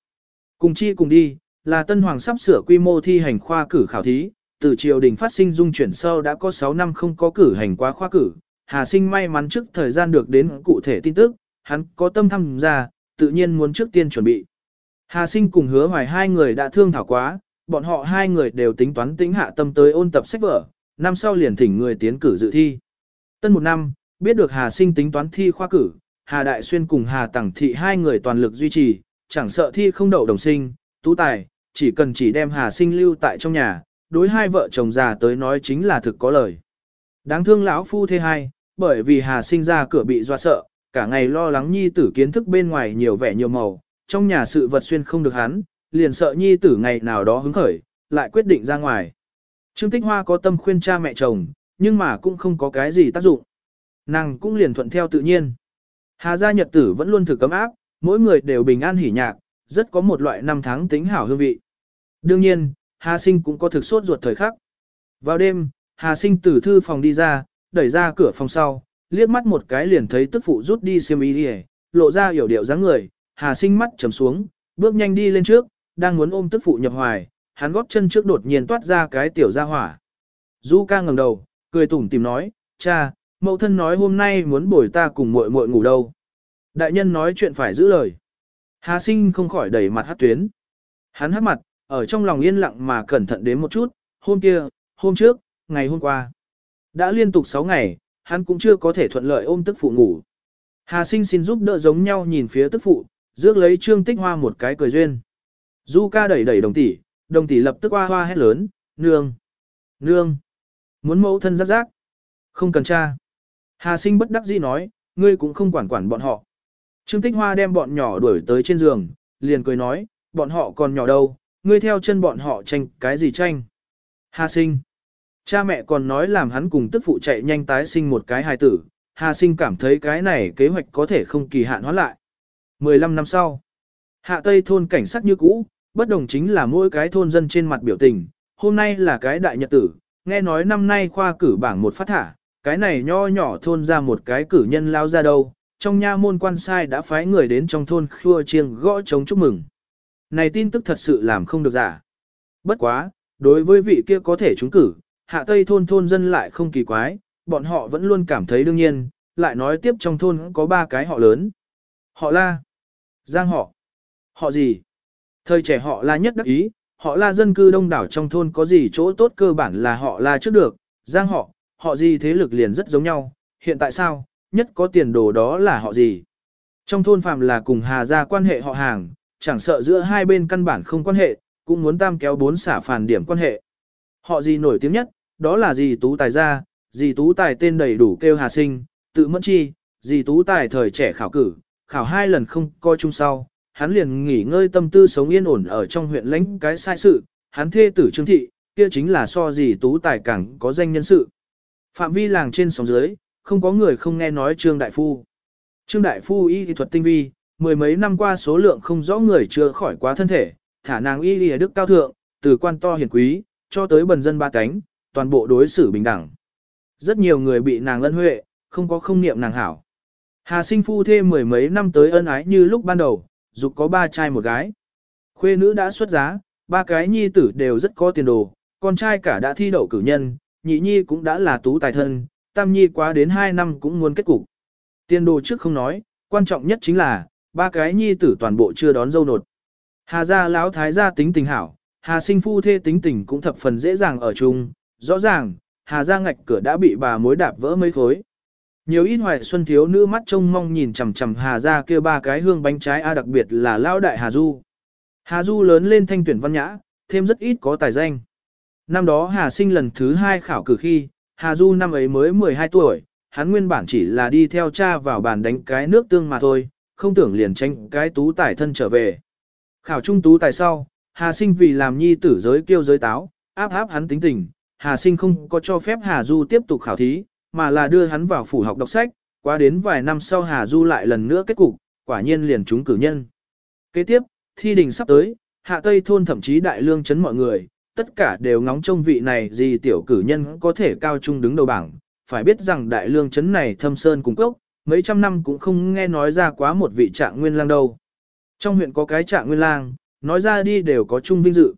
Cùng chi cùng đi, là Tân Hoàng sắp sửa quy mô thi hành khoa cử khảo thí, từ triều đình phát sinh dung chuyển sau đã có 6 năm không có cử hành qua khoa cử, Hà Sinh may mắn trước thời gian được đến cụ thể tin tức, hắn có tâm tham gia, tự nhiên muốn trước tiên chuẩn bị. Hà Sinh cùng hứa hoài hai người đã thương thảo quá, bọn họ hai người đều tính toán tính hạ tâm tới ôn tập sách vở, năm sau liền thỉnh người tiến cử dự thi. Tân một năm, biết được Hà Sinh tính toán thi khoa cử, Hà Đại Xuyên cùng Hà Tẳng Thị hai người toàn lực duy trì, chẳng sợ thi không đậu đồng sinh, tú tài, chỉ cần chỉ đem Hà Sinh lưu tại trong nhà, đối hai vợ chồng già tới nói chính là thực có lời. Đáng thương lão phu thế hai, bởi vì Hà Sinh ra cửa bị doa sợ, cả ngày lo lắng nhi tử kiến thức bên ngoài nhiều vẻ nhiều màu, trong nhà sự vật xuyên không được hắn, liền sợ nhi tử ngày nào đó hứng khởi, lại quyết định ra ngoài. Trương Tích Hoa có tâm khuyên cha mẹ chồng, nhưng mà cũng không có cái gì tác dụng. Nàng cũng liền thuận theo tự nhiên. Hà gia nhật tử vẫn luôn thử cấm áp, mỗi người đều bình an hỉ nhạc, rất có một loại năm tháng tính hảo hương vị. Đương nhiên, Hà sinh cũng có thực sốt ruột thời khắc. Vào đêm, Hà sinh từ thư phòng đi ra, đẩy ra cửa phòng sau, liếc mắt một cái liền thấy tức phụ rút đi xiêm y đi lộ ra hiểu điệu dáng người, Hà sinh mắt trầm xuống, bước nhanh đi lên trước, đang muốn ôm tức phụ nhập hoài, hắn góp chân trước đột nhiên toát ra cái tiểu gia hỏa. Du ca ngẩng đầu, cười tủm tìm nói, cha, mẫu thân nói hôm nay muốn bồi ta cùng muội muội ngủ đâu. Đại nhân nói chuyện phải giữ lời. Hà sinh không khỏi đẩy mặt hát tuyến. Hắn hát mặt, ở trong lòng yên lặng mà cẩn thận đến một chút, hôm kia, hôm trước, ngày hôm qua. Đã liên tục 6 ngày, hắn cũng chưa có thể thuận lợi ôm tức phụ ngủ. Hà sinh xin giúp đỡ giống nhau nhìn phía tức phụ, rước lấy trương tích hoa một cái cười duyên. Du ca đẩy đẩy đồng tỷ, đồng tỷ lập tức hoa hoa hét lớn, nương, nương, muốn mẫu thân giác rác, không cần cha. Hà sinh bất đắc dĩ nói, ngươi cũng không quản quản bọn họ. Trương tích hoa đem bọn nhỏ đuổi tới trên giường, liền cười nói, bọn họ còn nhỏ đâu, ngươi theo chân bọn họ tranh cái gì tranh. Hà sinh, cha mẹ còn nói làm hắn cùng tức phụ chạy nhanh tái sinh một cái hài tử, Hà sinh cảm thấy cái này kế hoạch có thể không kỳ hạn hóa lại. 15 năm sau, hạ tây thôn cảnh sát như cũ, bất đồng chính là mỗi cái thôn dân trên mặt biểu tình, hôm nay là cái đại nhật tử, nghe nói năm nay khoa cử bảng một phát thả, cái này nho nhỏ thôn ra một cái cử nhân lao ra đâu, trong nha môn quan sai đã phái người đến trong thôn khua chiêng gõ chống chúc mừng. Này tin tức thật sự làm không được giả. Bất quá, đối với vị kia có thể trúng cử, hạ tây thôn thôn dân lại không kỳ quái, bọn họ vẫn luôn cảm thấy đương nhiên, lại nói tiếp trong thôn có ba cái họ lớn. Họ la, giang họ, họ gì? Thời trẻ họ la nhất đắc ý, họ la dân cư đông đảo trong thôn có gì chỗ tốt cơ bản là họ la trước được, giang họ, họ gì thế lực liền rất giống nhau, hiện tại sao, nhất có tiền đồ đó là họ gì. Trong thôn phàm là cùng Hà gia quan hệ họ hàng, chẳng sợ giữa hai bên căn bản không quan hệ, cũng muốn tam kéo bốn xả phản điểm quan hệ. Họ gì nổi tiếng nhất, đó là gì tú tài gia, gì tú tài tên đầy đủ kêu Hà sinh, tự mẫn chi, gì tú tài thời trẻ khảo cử, khảo hai lần không coi chung sau, hắn liền nghỉ ngơi tâm tư sống yên ổn ở trong huyện lãnh cái sai sự, hắn thê tử trương thị, kia chính là so gì tú tài càng có danh nhân sự. Phạm vi làng trên sóng dưới, không có người không nghe nói Trương Đại Phu. Trương Đại Phu y thuật tinh vi, mười mấy năm qua số lượng không rõ người chưa khỏi quá thân thể, thả nàng y y đức cao thượng, từ quan to hiển quý, cho tới bần dân ba cánh, toàn bộ đối xử bình đẳng. Rất nhiều người bị nàng ân huệ, không có không niệm nàng hảo. Hà sinh phu thêm mười mấy năm tới ân ái như lúc ban đầu, dục có ba trai một gái. Khuê nữ đã xuất giá, ba cái nhi tử đều rất có tiền đồ, con trai cả đã thi đậu cử nhân, nhị nhi cũng đã là tú tài thân, tam nhi quá đến hai năm cũng muốn kết cục. Tiền đồ trước không nói, quan trọng nhất chính là, ba cái nhi tử toàn bộ chưa đón dâu nột. Hà gia lão thái gia tính tình hảo, Hà sinh phu thê tính tình cũng thập phần dễ dàng ở chung, rõ ràng, Hà gia ngạch cửa đã bị bà mối đạp vỡ mấy khối. Nhiều ít hoài xuân thiếu nữ mắt trông mong nhìn chằm chằm Hà gia kia ba cái hương bánh trái a đặc biệt là lão đại Hà Du. Hà Du lớn lên thanh tuyển văn nhã, thêm rất ít có tài danh. Năm đó Hà sinh lần thứ hai khảo cử khi, Hà Du năm ấy mới 12 tuổi, hắn nguyên bản chỉ là đi theo cha vào bàn đánh cái nước tương mà thôi, không tưởng liền tranh cái tú tài thân trở về. Khảo trung tú tài sau, Hà sinh vì làm nhi tử giới kêu giới táo, áp áp hắn tính tình, Hà sinh không có cho phép Hà Du tiếp tục khảo thí, mà là đưa hắn vào phủ học đọc sách, qua đến vài năm sau Hà Du lại lần nữa kết cục, quả nhiên liền trúng cử nhân. Kế tiếp, thi đình sắp tới, hạ tây thôn thậm chí đại lương chấn mọi người, tất cả đều ngóng trông vị này gì tiểu cử nhân có thể cao trung đứng đầu bảng, phải biết rằng đại lương chấn này thâm sơn cùng cốc, mấy trăm năm cũng không nghe nói ra quá một vị trạng nguyên lang đâu. Trong huyện có cái trạng nguyên lang, nói ra đi đều có chung vinh dự.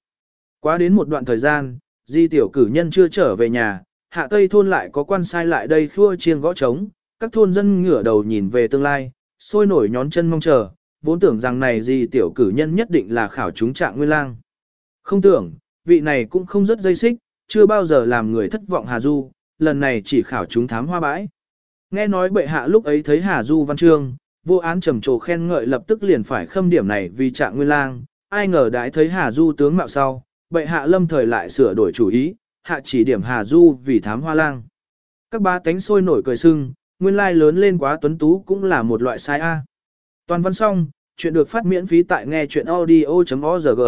Quá đến một đoạn thời gian, di tiểu cử nhân chưa trở về nhà, hạ tây thôn lại có quan sai lại đây khua chiêng gõ trống, các thôn dân ngửa đầu nhìn về tương lai, sôi nổi nhón chân mong chờ, vốn tưởng rằng này gì tiểu cử nhân nhất định là khảo chúng trạng nguyên lang. Không tưởng, vị này cũng không rất dây xích, chưa bao giờ làm người thất vọng Hà Du, lần này chỉ khảo chúng thám hoa bãi. Nghe nói bệ hạ lúc ấy thấy Hà Du văn chương, vô án trầm trồ khen ngợi lập tức liền phải khâm điểm này vì trạng nguyên lang, ai ngờ đãi thấy Hà Du tướng mạo sau, bệ hạ lâm thời lại sửa đổi chủ ý, hạ chỉ điểm Hà Du vì thám hoa lang. Các ba tánh sôi nổi cười sưng, nguyên lai lớn lên quá tuấn tú cũng là một loại sai A. Toàn văn xong, chuyện được phát miễn phí tại nghe chuyện audio.org.